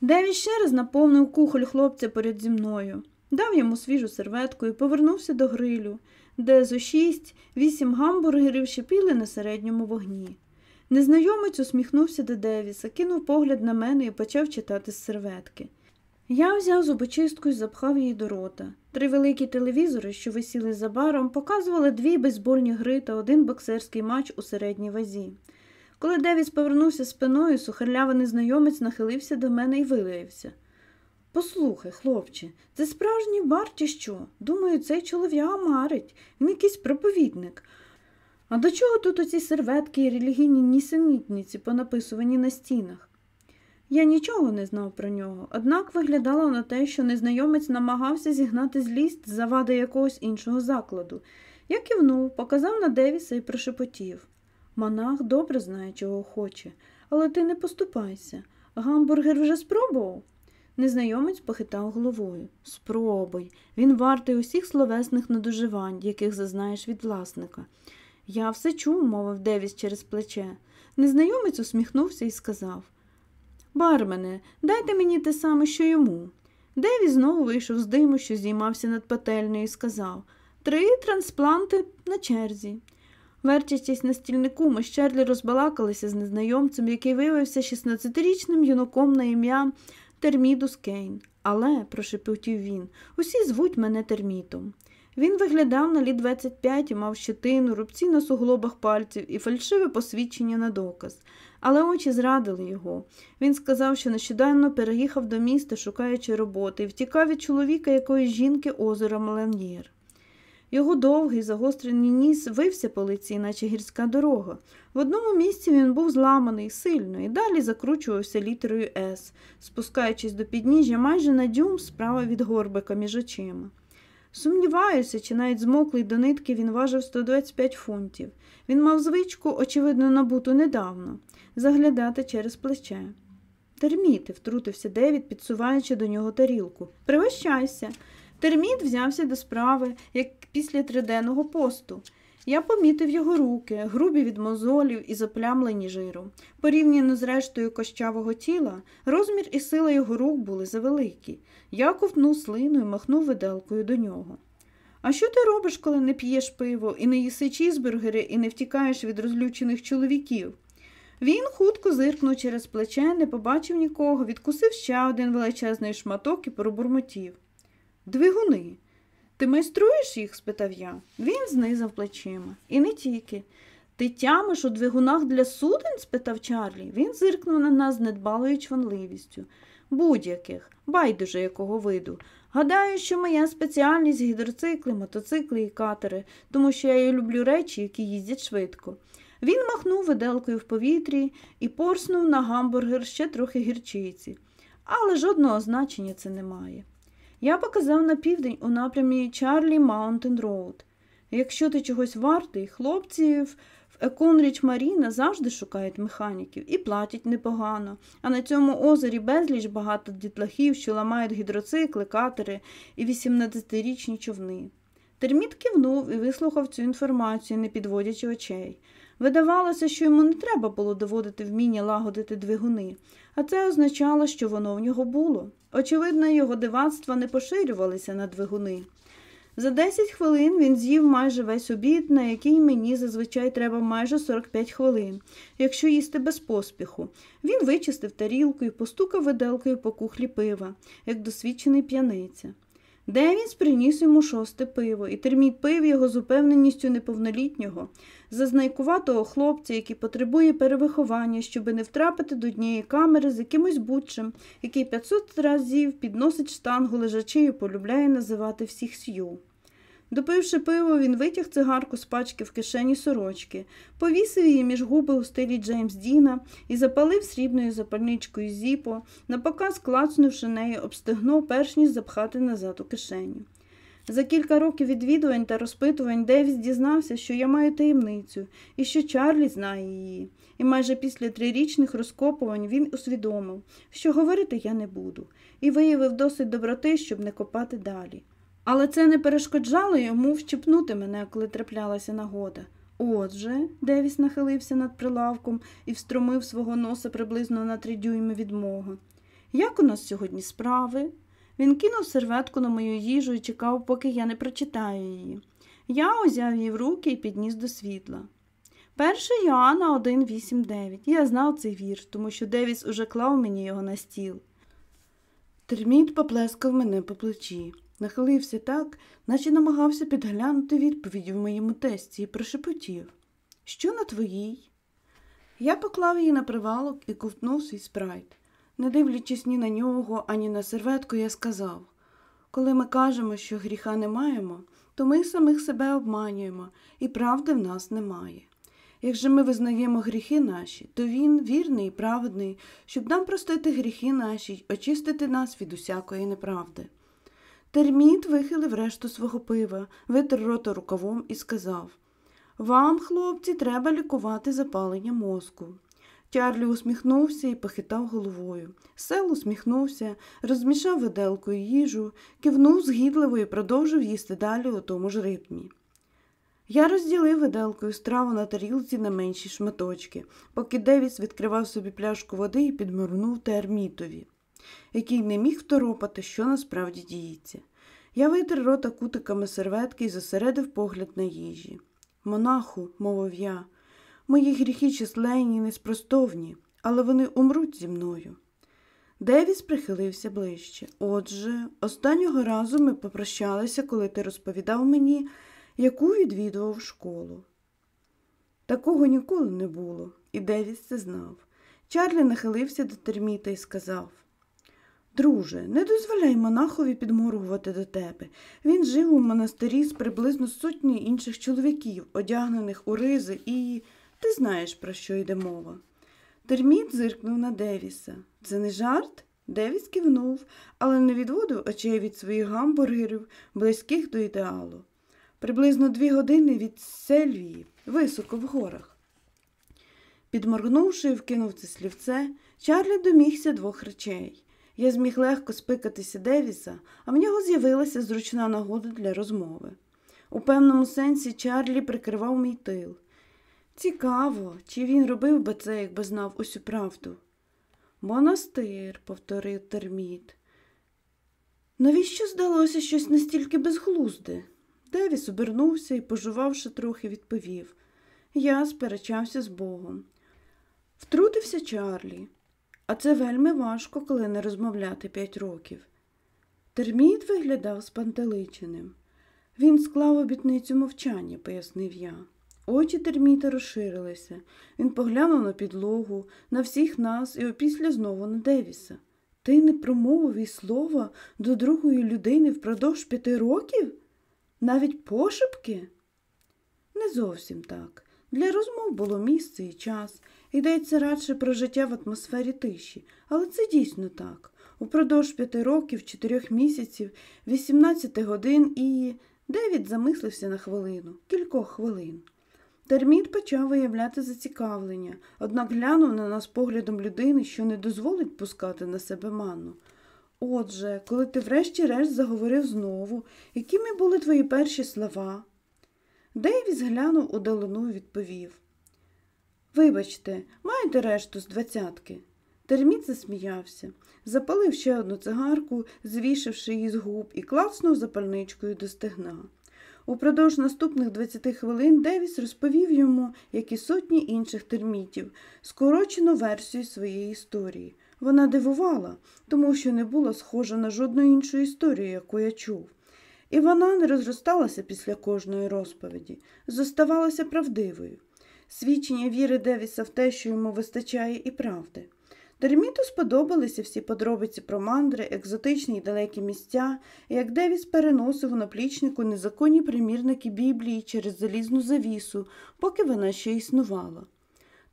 Деві ще раз наповнив кухоль хлопця поряд зі мною, дав йому свіжу серветку і повернувся до грилю, де зо шість, вісім гамбургерів шипіли на середньому вогні. Незнайомець усміхнувся до Девіса, кинув погляд на мене і почав читати з серветки. Я взяв зубочистку і запхав її до рота. Три великі телевізори, що висіли за баром, показували дві бейсбольні гри та один боксерський матч у середній вазі. Коли Девіс повернувся спиною, сухарлявий незнайомець нахилився до мене і вилаявся. Послухай, хлопче, це справжній бар чи що? Думаю, цей чолов'яга марить, він якийсь проповідник. А до чого тут оці серветки і релігійні нісенітниці, понаписувані на стінах? Я нічого не знав про нього, однак виглядало на те, що незнайомець намагався зігнати злість з завади якогось іншого закладу. Я кивнув, показав на Девіса і прошепотів. Монах добре знає, чого хоче, але ти не поступайся. Гамбургер вже спробував? Незнайомець похитав головою. Спробуй. Він вартий усіх словесних надуживань, яких зазнаєш від власника. Я все чув, мовив Девіс через плече. Незнайомець усміхнувся і сказав Бармене, дайте мені те саме, що йому. Девіс знову вийшов з диму, що здіймався над пательнею, і сказав Три транспланти на черзі. Вертячись на стільнику, ми з Чарлі розбалакалися з незнайомцем, який виявився 16-річним юнаком на ім'я Термідус Кейн. Але, прошепотів він, усі звуть мене термітом. Він виглядав на літ 25 і мав щетину, рубці на суглобах пальців і фальшиве посвідчення на доказ. Але очі зрадили його. Він сказав, що нещодавно переїхав до міста, шукаючи роботи, і втікав від чоловіка якоїсь жінки озера Мален'єр. Його довгий загострений ніс вився по лиці, наче гірська дорога. В одному місці він був зламаний сильно і далі закручувався літерою С, спускаючись до підніжжя майже на дюм справа від горбика між очима. Сумніваюся, чи навіть змоклий до нитки він важив 125 фунтів. Він мав звичку, очевидно, набуту недавно, заглядати через плече. Терміти, втрутився Девід, підсуваючи до нього тарілку. Пригощайся. Терміт взявся до справи, як після триденного посту. Я помітив його руки, грубі від мозолів і заплямлені жиром. Порівняно з рештою кощавого тіла, розмір і сила його рук були завеликі. Я ковтнув слину і махнув виделкою до нього. А що ти робиш, коли не п'єш пиво і не їси чізбургери і не втікаєш від розлючених чоловіків? Він хутко зиркнув через плече, не побачив нікого, відкусив ще один величезний шматок і пробурмотів. Двигуни. Ти майструєш їх? спитав я. Він знизав плечима. І не тільки. Ти тямиш у двигунах для суден? спитав Чарлі. Він зиркнув на нас з недбалою чванливістю. Будь-яких, байдуже якого виду. Гадаю, що моя спеціальність гідроцикли, мотоцикли і катери, тому що я люблю речі, які їздять швидко. Він махнув виделкою в повітрі і порснув на гамбургер ще трохи гірчиці, але жодного значення це не має. Я показав на південь у напрямі Чарлі Маунтен Роуд. Якщо ти чогось вартий, хлопці в Енкорідж Маріна завжди шукають механіків і платять непогано, а на цьому озері безліч багато дітлахів, що ламають гідроцикли, катери і 18-річні човни. Терміт кивнув і вислухав цю інформацію, не підводячи очей. Видавалося, що йому не треба було доводити вміння лагодити двигуни, а це означало, що воно в нього було. Очевидно, його дивацтва не поширювалися на двигуни. За 10 хвилин він з'їв майже весь обід, на який мені зазвичай треба майже 45 хвилин, якщо їсти без поспіху. Він вичистив тарілку і постукав виделкою по кухлі пива, як досвідчений п'яниця. Девіс приніс йому шосте пиво, і терміт пив його з упевненістю неповнолітнього, зазнайкуватого хлопця, який потребує перевиховання, щоби не втрапити до однієї камери з якимось будчим, який 500 разів підносить штангу лежачи і полюбляє називати всіх сью. Допивши пиво, він витяг цигарку з пачки в кишені сорочки, повісив її між губи у стилі Джеймс Діна і запалив срібною запальничкою зіпо, напоказ клацнувши нею, обстигнув перш ніж запхати назад у кишеню. За кілька років відвідувань та розпитувань Девіс дізнався, що я маю таємницю і що Чарлі знає її. І майже після трирічних розкопувань він усвідомив, що говорити я не буду, і виявив досить доброти, щоб не копати далі. Але це не перешкоджало йому вщипнути мене, коли траплялася нагода. Отже, Девіс нахилився над прилавком і встромив свого носа приблизно на три дюйми від мого. Як у нас сьогодні справи? Він кинув серветку на мою їжу і чекав, поки я не прочитаю її. Я узяв її в руки і підніс до світла. Перше Йоанна 1.8.9. Я знав цей вірш, тому що Девіс уже клав мені його на стіл. Терміт поплескав мене по плечі. Нахилився так, наче намагався підглянути відповіді в моєму тесті і прошепотів. Що на твоїй? Я поклав її на привалок і ковтнув свій спрайт. Не дивлячись ні на нього, ані на серветку, я сказав коли ми кажемо, що гріха не маємо, то ми самих себе обманюємо, і правди в нас немає. Якщо ми визнаємо гріхи наші, то він вірний і праведний, щоб нам простити гріхи наші й очистити нас від усякої неправди. Терміт вихилив решту свого пива, витер рота рукавом і сказав Вам, хлопці, треба лікувати запалення мозку. Чарлі усміхнувся і похитав головою. Сел усміхнувся, розмішав виделкою їжу, кивнув згідливо і продовжив їсти далі у тому ж ритмі. Я розділив виделкою страву на тарілці на менші шматочки, поки Девіс відкривав собі пляшку води і підморнув термітові який не міг второпати, що насправді діється. Я витер рота кутиками серветки і зосередив погляд на їжі. монаху, мовив я. Мої гріхи численні і неспростовні, але вони умруть зі мною. Девіс прихилився ближче. Отже, останнього разу ми попрощалися, коли ти розповідав мені, яку відвідував школу. Такого ніколи не було, і Девіс це знав. Чарлі нахилився до терміта і сказав Друже, не дозволяй монахові підморгувати до тебе. Він жив у монастирі з приблизно сотні інших чоловіків, одягнених у ризи, і ти знаєш, про що йде мова. Терміт зиркнув на Девіса. Це не жарт? Девіс кивнув, але не відводив очей від своїх гамбургерів, близьких до ідеалу. Приблизно дві години від Сельвії, високо в горах. Підморгнувши вкинув це слівце, Чарлі домігся двох речей. Я зміг легко спикатися Девіса, а в нього з'явилася зручна нагода для розмови. У певному сенсі Чарлі прикривав мій тил. Цікаво, чи він робив би це, якби знав усю правду. Монастир, повторив терміт. Навіщо здалося щось настільки безглузде? Девіс обернувся і, пожувавши трохи, відповів. Я сперечався з Богом. Втрутився Чарлі, а це вельми важко, коли не розмовляти п'ять років. Терміт виглядав спантеличеним. Він склав обітницю мовчання, пояснив я. Очі терміта розширилися. Він поглянув на підлогу, на всіх нас і опісля знову на Девіса. Ти не промовив і слова до другої людини впродовж п'яти років? Навіть пошепки? Не зовсім так. Для розмов було місце і час. Йдеться радше про життя в атмосфері тиші, але це дійсно так. Упродовж п'яти років, чотирьох місяців, 18 годин і. Девід замислився на хвилину, кількох хвилин. Терміт почав виявляти зацікавлення, однак глянув на нас поглядом людини, що не дозволить пускати на себе манну. Отже, коли ти врешті-решт заговорив знову, якими були твої перші слова? Дейвіс глянув у долину і відповів. Вибачте, маєте решту з двадцятки? Терміт засміявся, запалив ще одну цигарку, звішивши її з губ, і клацнув запальничкою до стегна. Упродовж наступних 20 хвилин Девіс розповів йому, як і сотні інших термітів, скорочену версію своєї історії. Вона дивувала, тому що не була схожа на жодну іншу історію, яку я чув. І вона не розросталася після кожної розповіді, зоставалася правдивою. Свідчення віри Девіса в те, що йому вистачає і правди. Терміту сподобалися всі подробиці про мандри, екзотичні й далекі місця, як Девіс переносив у наплічнику незаконні примірники Біблії через залізну завісу, поки вона ще існувала.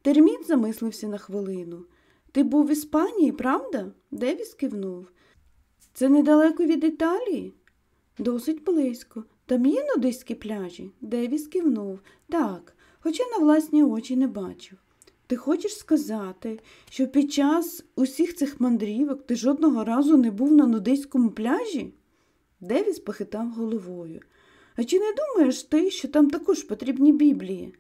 Терміт замислився на хвилину. Ти був в Іспанії, правда? Девіс кивнув. Це недалеко від Італії? Досить близько. Там є нудистські пляжі? Девіс кивнув. Так, хоча на власні очі не бачив. Ти хочеш сказати, що під час усіх цих мандрівок ти жодного разу не був на нудистському пляжі? Девіс похитав головою. А чи не думаєш ти, що там також потрібні біблії?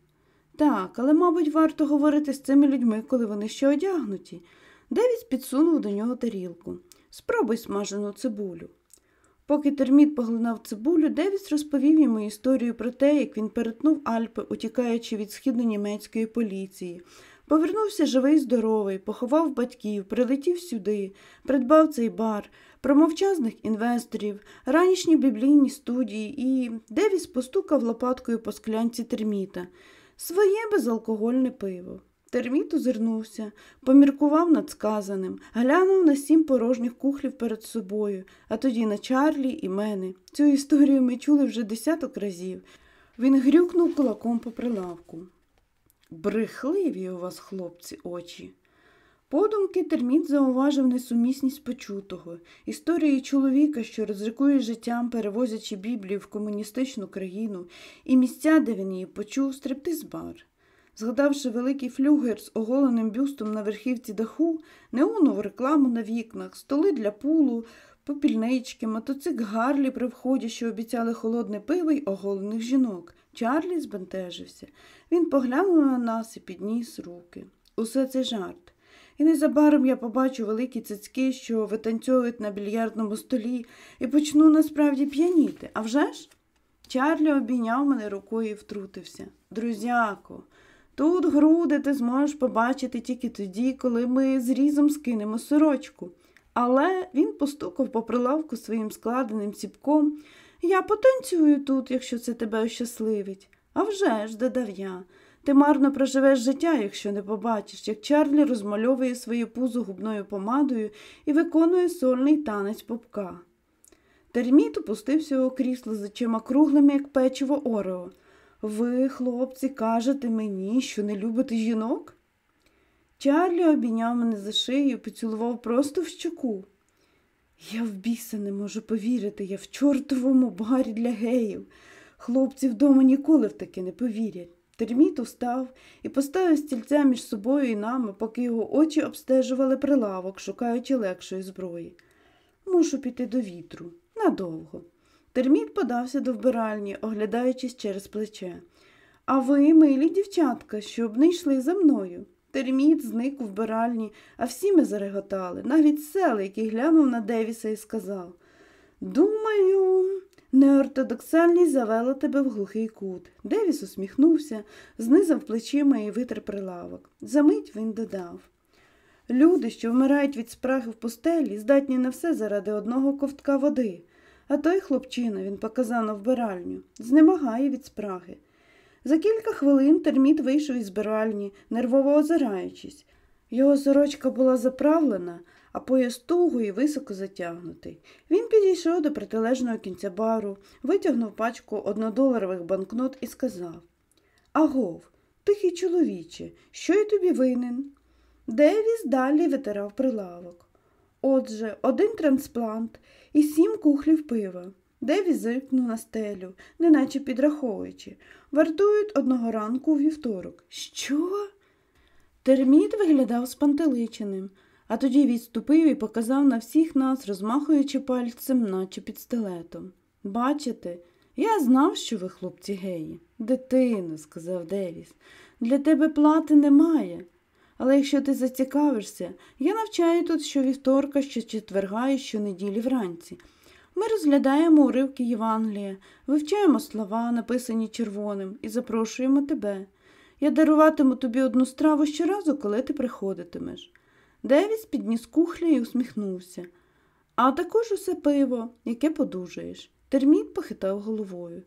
Так, але, мабуть, варто говорити з цими людьми, коли вони ще одягнуті. Девіс підсунув до нього тарілку. Спробуй смажену цибулю. Поки терміт поглинав цибулю, Девіс розповів йому історію про те, як він перетнув Альпи, утікаючи від східно-німецької поліції. Повернувся живий, здоровий, поховав батьків, прилетів сюди, придбав цей бар, про мовчазних інвесторів, ранішні біблійні студії і Девіс постукав лопаткою по склянці терміта. Своє безалкогольне пиво. Терміт озирнувся, поміркував над сказаним, глянув на сім порожніх кухлів перед собою, а тоді на Чарлі і мене. Цю історію ми чули вже десяток разів. Він грюкнув кулаком по прилавку. Брехливі у вас, хлопці, очі. Подумки терміт зауважив несумісність почутого, історії чоловіка, що ризикує життям, перевозячи Біблію в комуністичну країну, і місця, де він її почув, стриптиз-бар. Згадавши великий флюгер з оголеним бюстом на верхівці даху, неонову рекламу на вікнах, столи для пулу, попільнички, мотоцик Гарлі при вході, що обіцяли холодне пиво й оголених жінок. Чарлі збентежився. Він поглянув на нас і підніс руки. Усе це жарт. І незабаром я побачу великі цицьки, що витанцьовують на більярдному столі, і почну насправді п'яніти. А вже ж? Чарлі обійняв мене рукою і втрутився. Друзяко, тут груди ти зможеш побачити тільки тоді, коли ми з різом скинемо сорочку. Але він постукав по прилавку своїм складеним ціпком. Я потанцюю тут, якщо це тебе ощасливить. «А вже ж», – додав я, ти марно проживеш життя, якщо не побачиш, як Чарлі розмальовує своє пузо губною помадою і виконує сольний танець попка. Терміт опустився у крісло з очима круглими, як печиво Орео. Ви, хлопці, кажете мені, що не любите жінок? Чарлі обійняв мене за шию поцілував просто в щоку. Я в біса не можу повірити, я в чортовому барі для геїв. Хлопці вдома ніколи в таке не повірять. Терміт устав і поставив стільця між собою і нами, поки його очі обстежували прилавок, шукаючи легшої зброї. Мушу піти до вітру. Надовго. Терміт подався до вбиральні, оглядаючись через плече. А ви, милі дівчатка, щоб не йшли за мною. Терміт зник у вбиральні, а всі ми зареготали, навіть сел, який глянув на Девіса і сказав Думаю, неортодоксальність завела тебе в глухий кут. Девіс усміхнувся, знизав плечима і витер прилавок. Замить він додав. Люди, що вмирають від спраги в пустелі, здатні на все заради одного ковтка води. А той хлопчина, він показав на вбиральню, знемагає від спраги. За кілька хвилин терміт вийшов із збиральні, нервово озираючись. Його сорочка була заправлена, а пояс туго і високо затягнутий. Він підійшов до протилежного кінця бару, витягнув пачку однодоларових банкнот і сказав Агов, тихий чоловіче, що я тобі винен? Девіс далі витирав прилавок. Отже, один трансплант і сім кухлів пива. Девіс зиркнув на стелю, неначе підраховуючи. Вартують одного ранку у вівторок. Що? Терміт виглядав спантеличеним, а тоді відступив і показав на всіх нас, розмахуючи пальцем, наче під стилетом. Бачите, я знав, що ви, хлопці, геї. Дитино, сказав Девіс, для тебе плати немає. Але якщо ти зацікавишся, я навчаю тут щовівторка, щочетверга і щонеділі вранці. Ми розглядаємо уривки Євангелія, вивчаємо слова, написані червоним, і запрошуємо тебе. Я даруватиму тобі одну страву щоразу, коли ти приходитимеш. Девіс підніс кухля і усміхнувся. А також усе пиво, яке подужаєш. Терміт похитав головою.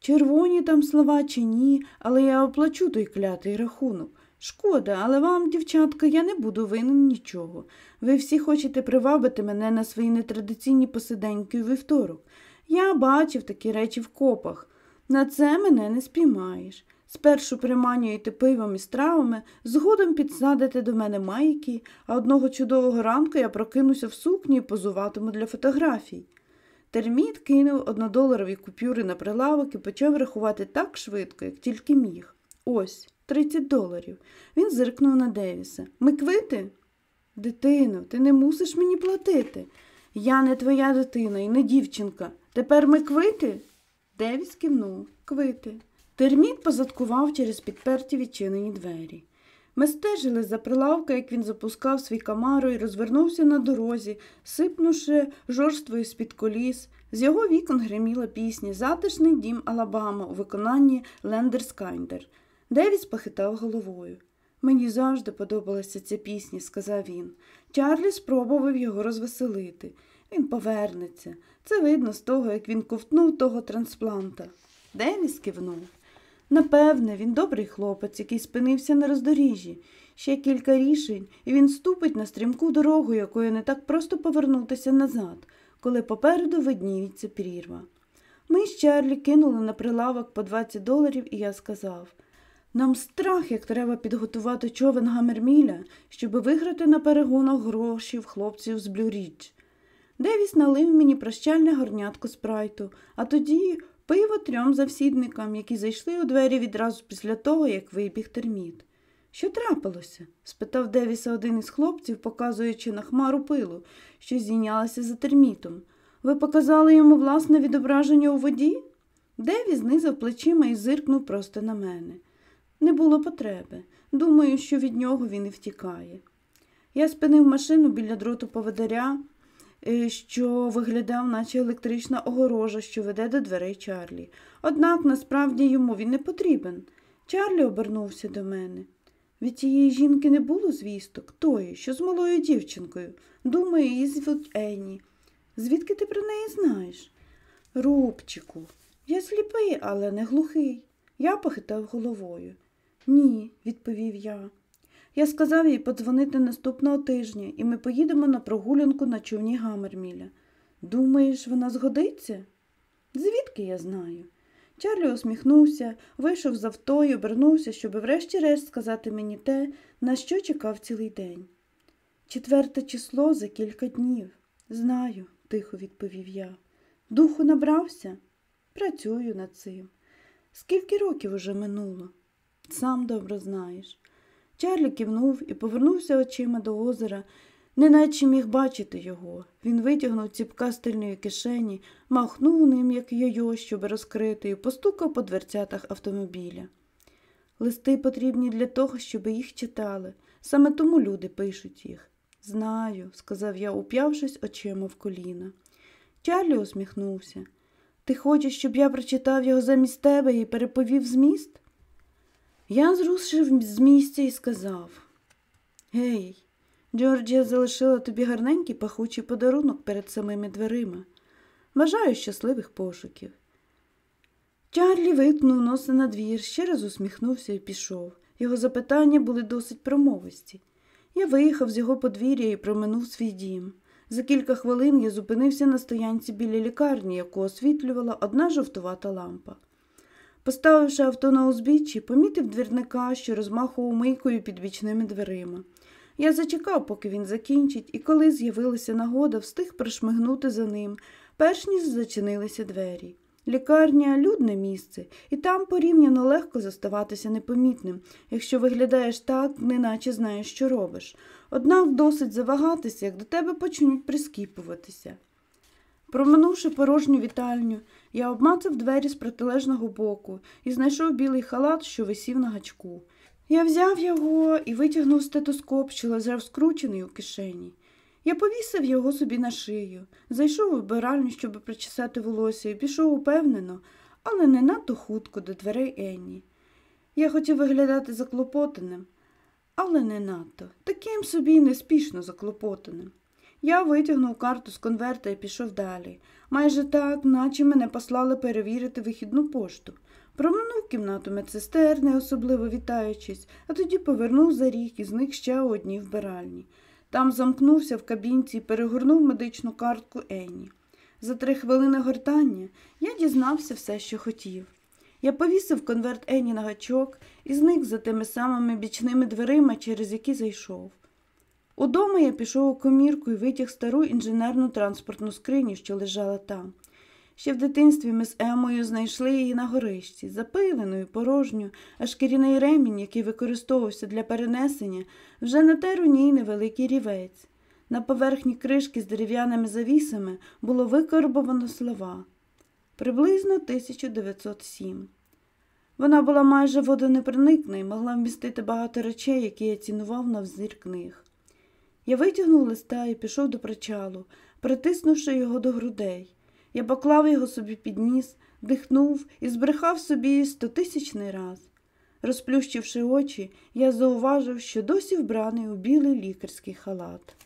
Червоні там слова чи ні, але я оплачу той клятий рахунок. Шкода, але вам, дівчатка, я не буду винен нічого. Ви всі хочете привабити мене на свої нетрадиційні посиденьки у вівторок. Я бачив такі речі в копах. На це мене не спіймаєш. Спершу приманюєте пивом і стравами, згодом підсадите до мене майки, а одного чудового ранку я прокинуся в сукні і позуватиму для фотографій. Терміт кинув однодоларові купюри на прилавок і почав рахувати так швидко, як тільки міг. Ось. Тридцять доларів. Він зиркнув на Девіса. Ми квити? Дитино, ти не мусиш мені платити. Я не твоя дитина і не дівчинка. Тепер ми квити? Девіс кивнув. Квити. Терміт позадкував через підперті відчинені двері. Ми стежили за прилавка, як він запускав свій камару і розвернувся на дорозі, сипнувши жорствою з-під коліс. З його вікон гриміла пісня Затишний дім Алабама у виконанні Лендер Скайндер. Девіс похитав головою. Мені завжди подобалася ця пісня, сказав він. Чарлі спробував його розвеселити. Він повернеться. Це видно з того, як він ковтнув того транспланта. Девіс кивнув. Напевне, він добрий хлопець, який спинився на роздоріжжі. Ще кілька рішень, і він ступить на стрімку дорогу, якою не так просто повернутися назад, коли попереду видніється прірва. Ми з Чарлі кинули на прилавок по 20 доларів, і я сказав нам страх, як треба підготувати човен Гамерміля, щоби виграти на перегонах гроші в хлопців з Блюрідж. Девіс налив мені прощальне горнятко спрайту, а тоді пиво трьом завсідникам, які зайшли у двері відразу після того, як вибіг терміт. Що трапилося? спитав Девіса один із хлопців, показуючи на хмару пилу, що зійнялася за термітом. Ви показали йому власне відображення у воді? Девіс знизав плечима і зиркнув просто на мене. Не було потреби. Думаю, що від нього він і втікає. Я спинив машину біля дроту поведаря, е, що виглядав, наче електрична огорожа, що веде до дверей Чарлі. Однак насправді йому він не потрібен. Чарлі обернувся до мене. Від тієї жінки не було звісток, тої, що з малою дівчинкою. Думаю, її звуть Енні. Звідки ти про неї знаєш? Рубчику, я сліпий, але не глухий. Я похитав головою. Ні, відповів я. Я сказав їй подзвонити наступного тижня, і ми поїдемо на прогулянку на човні Гамерміля. Думаєш, вона згодиться? Звідки я знаю? Чарлі усміхнувся, вийшов з авто і обернувся, щоб врешті-решт сказати мені те, на що чекав цілий день. Четверте число за кілька днів. Знаю, тихо відповів я. Духу набрався? Працюю над цим. Скільки років уже минуло? Сам добре знаєш. Чарлі кивнув і повернувся очима до озера, неначе міг бачити його. Він витягнув ціпка з тильної кишені, махнув ним, як йойо, щоб розкрити, і постукав по дверцятах автомобіля. Листи потрібні для того, щоб їх читали. Саме тому люди пишуть їх. Знаю, сказав я, уп'явшись очима в коліна. Чарлі усміхнувся. Ти хочеш, щоб я прочитав його замість тебе і переповів зміст? Я зрушив з місця і сказав Гей, Джорджія залишила тобі гарненький пахучий подарунок перед самими дверима. Бажаю щасливих пошуків. Чарлі виткнув носа на двір, ще раз усміхнувся і пішов. Його запитання були досить промовисті. Я виїхав з його подвір'я і проминув свій дім. За кілька хвилин я зупинився на стоянці біля лікарні, яку освітлювала одна жовтувата лампа. Поставивши авто на узбіччі, помітив двірника, що розмахував мийкою під бічними дверима. Я зачекав, поки він закінчить, і коли з'явилася нагода, встиг прошмигнути за ним, перш ніж зачинилися двері. Лікарня людне місце, і там порівняно легко заставатися непомітним, якщо виглядаєш так, неначе знаєш, що робиш. Однак досить завагатися, як до тебе почнуть прискіпуватися. Проминувши порожню вітальню, я обмацав двері з протилежного боку і знайшов білий халат, що висів на гачку. Я взяв його і витягнув стетоскоп, що лежав скручений у кишені. Я повісив його собі на шию, зайшов у вбиральню, щоб причесати волосся, і пішов упевнено, але не надто хутко до дверей Енні. Я хотів виглядати заклопотаним, але не надто, таким собі неспішно заклопотаним. Я витягнув карту з конверта і пішов далі, майже так, наче мене послали перевірити вихідну пошту. Проминув кімнату медсестер, не особливо вітаючись, а тоді повернув за ріг і зник ще у одній вбиральні. Там замкнувся в кабінці і перегорнув медичну картку Енні. За три хвилини гортання я дізнався все, що хотів. Я повісив конверт Енні на гачок і зник за тими самими бічними дверима, через які зайшов. Удома я пішов у комірку і витяг стару інженерну транспортну скриню, що лежала там. Ще в дитинстві ми з Емою знайшли її на горищі, запилену і порожню, а шкіряний ремінь, який використовувався для перенесення, вже натер у ній невеликий рівець. На поверхні кришки з дерев'яними завісами було викорбовано слова приблизно 1907. Вона була майже водонепроникна і могла вмістити багато речей, які я цінував на взір книг. Я витягнув листа і пішов до причалу, притиснувши його до грудей. Я поклав його собі під ніс, дихнув і збрехав собі стотисячний раз. Розплющивши очі, я зауважив, що досі вбраний у білий лікарський халат.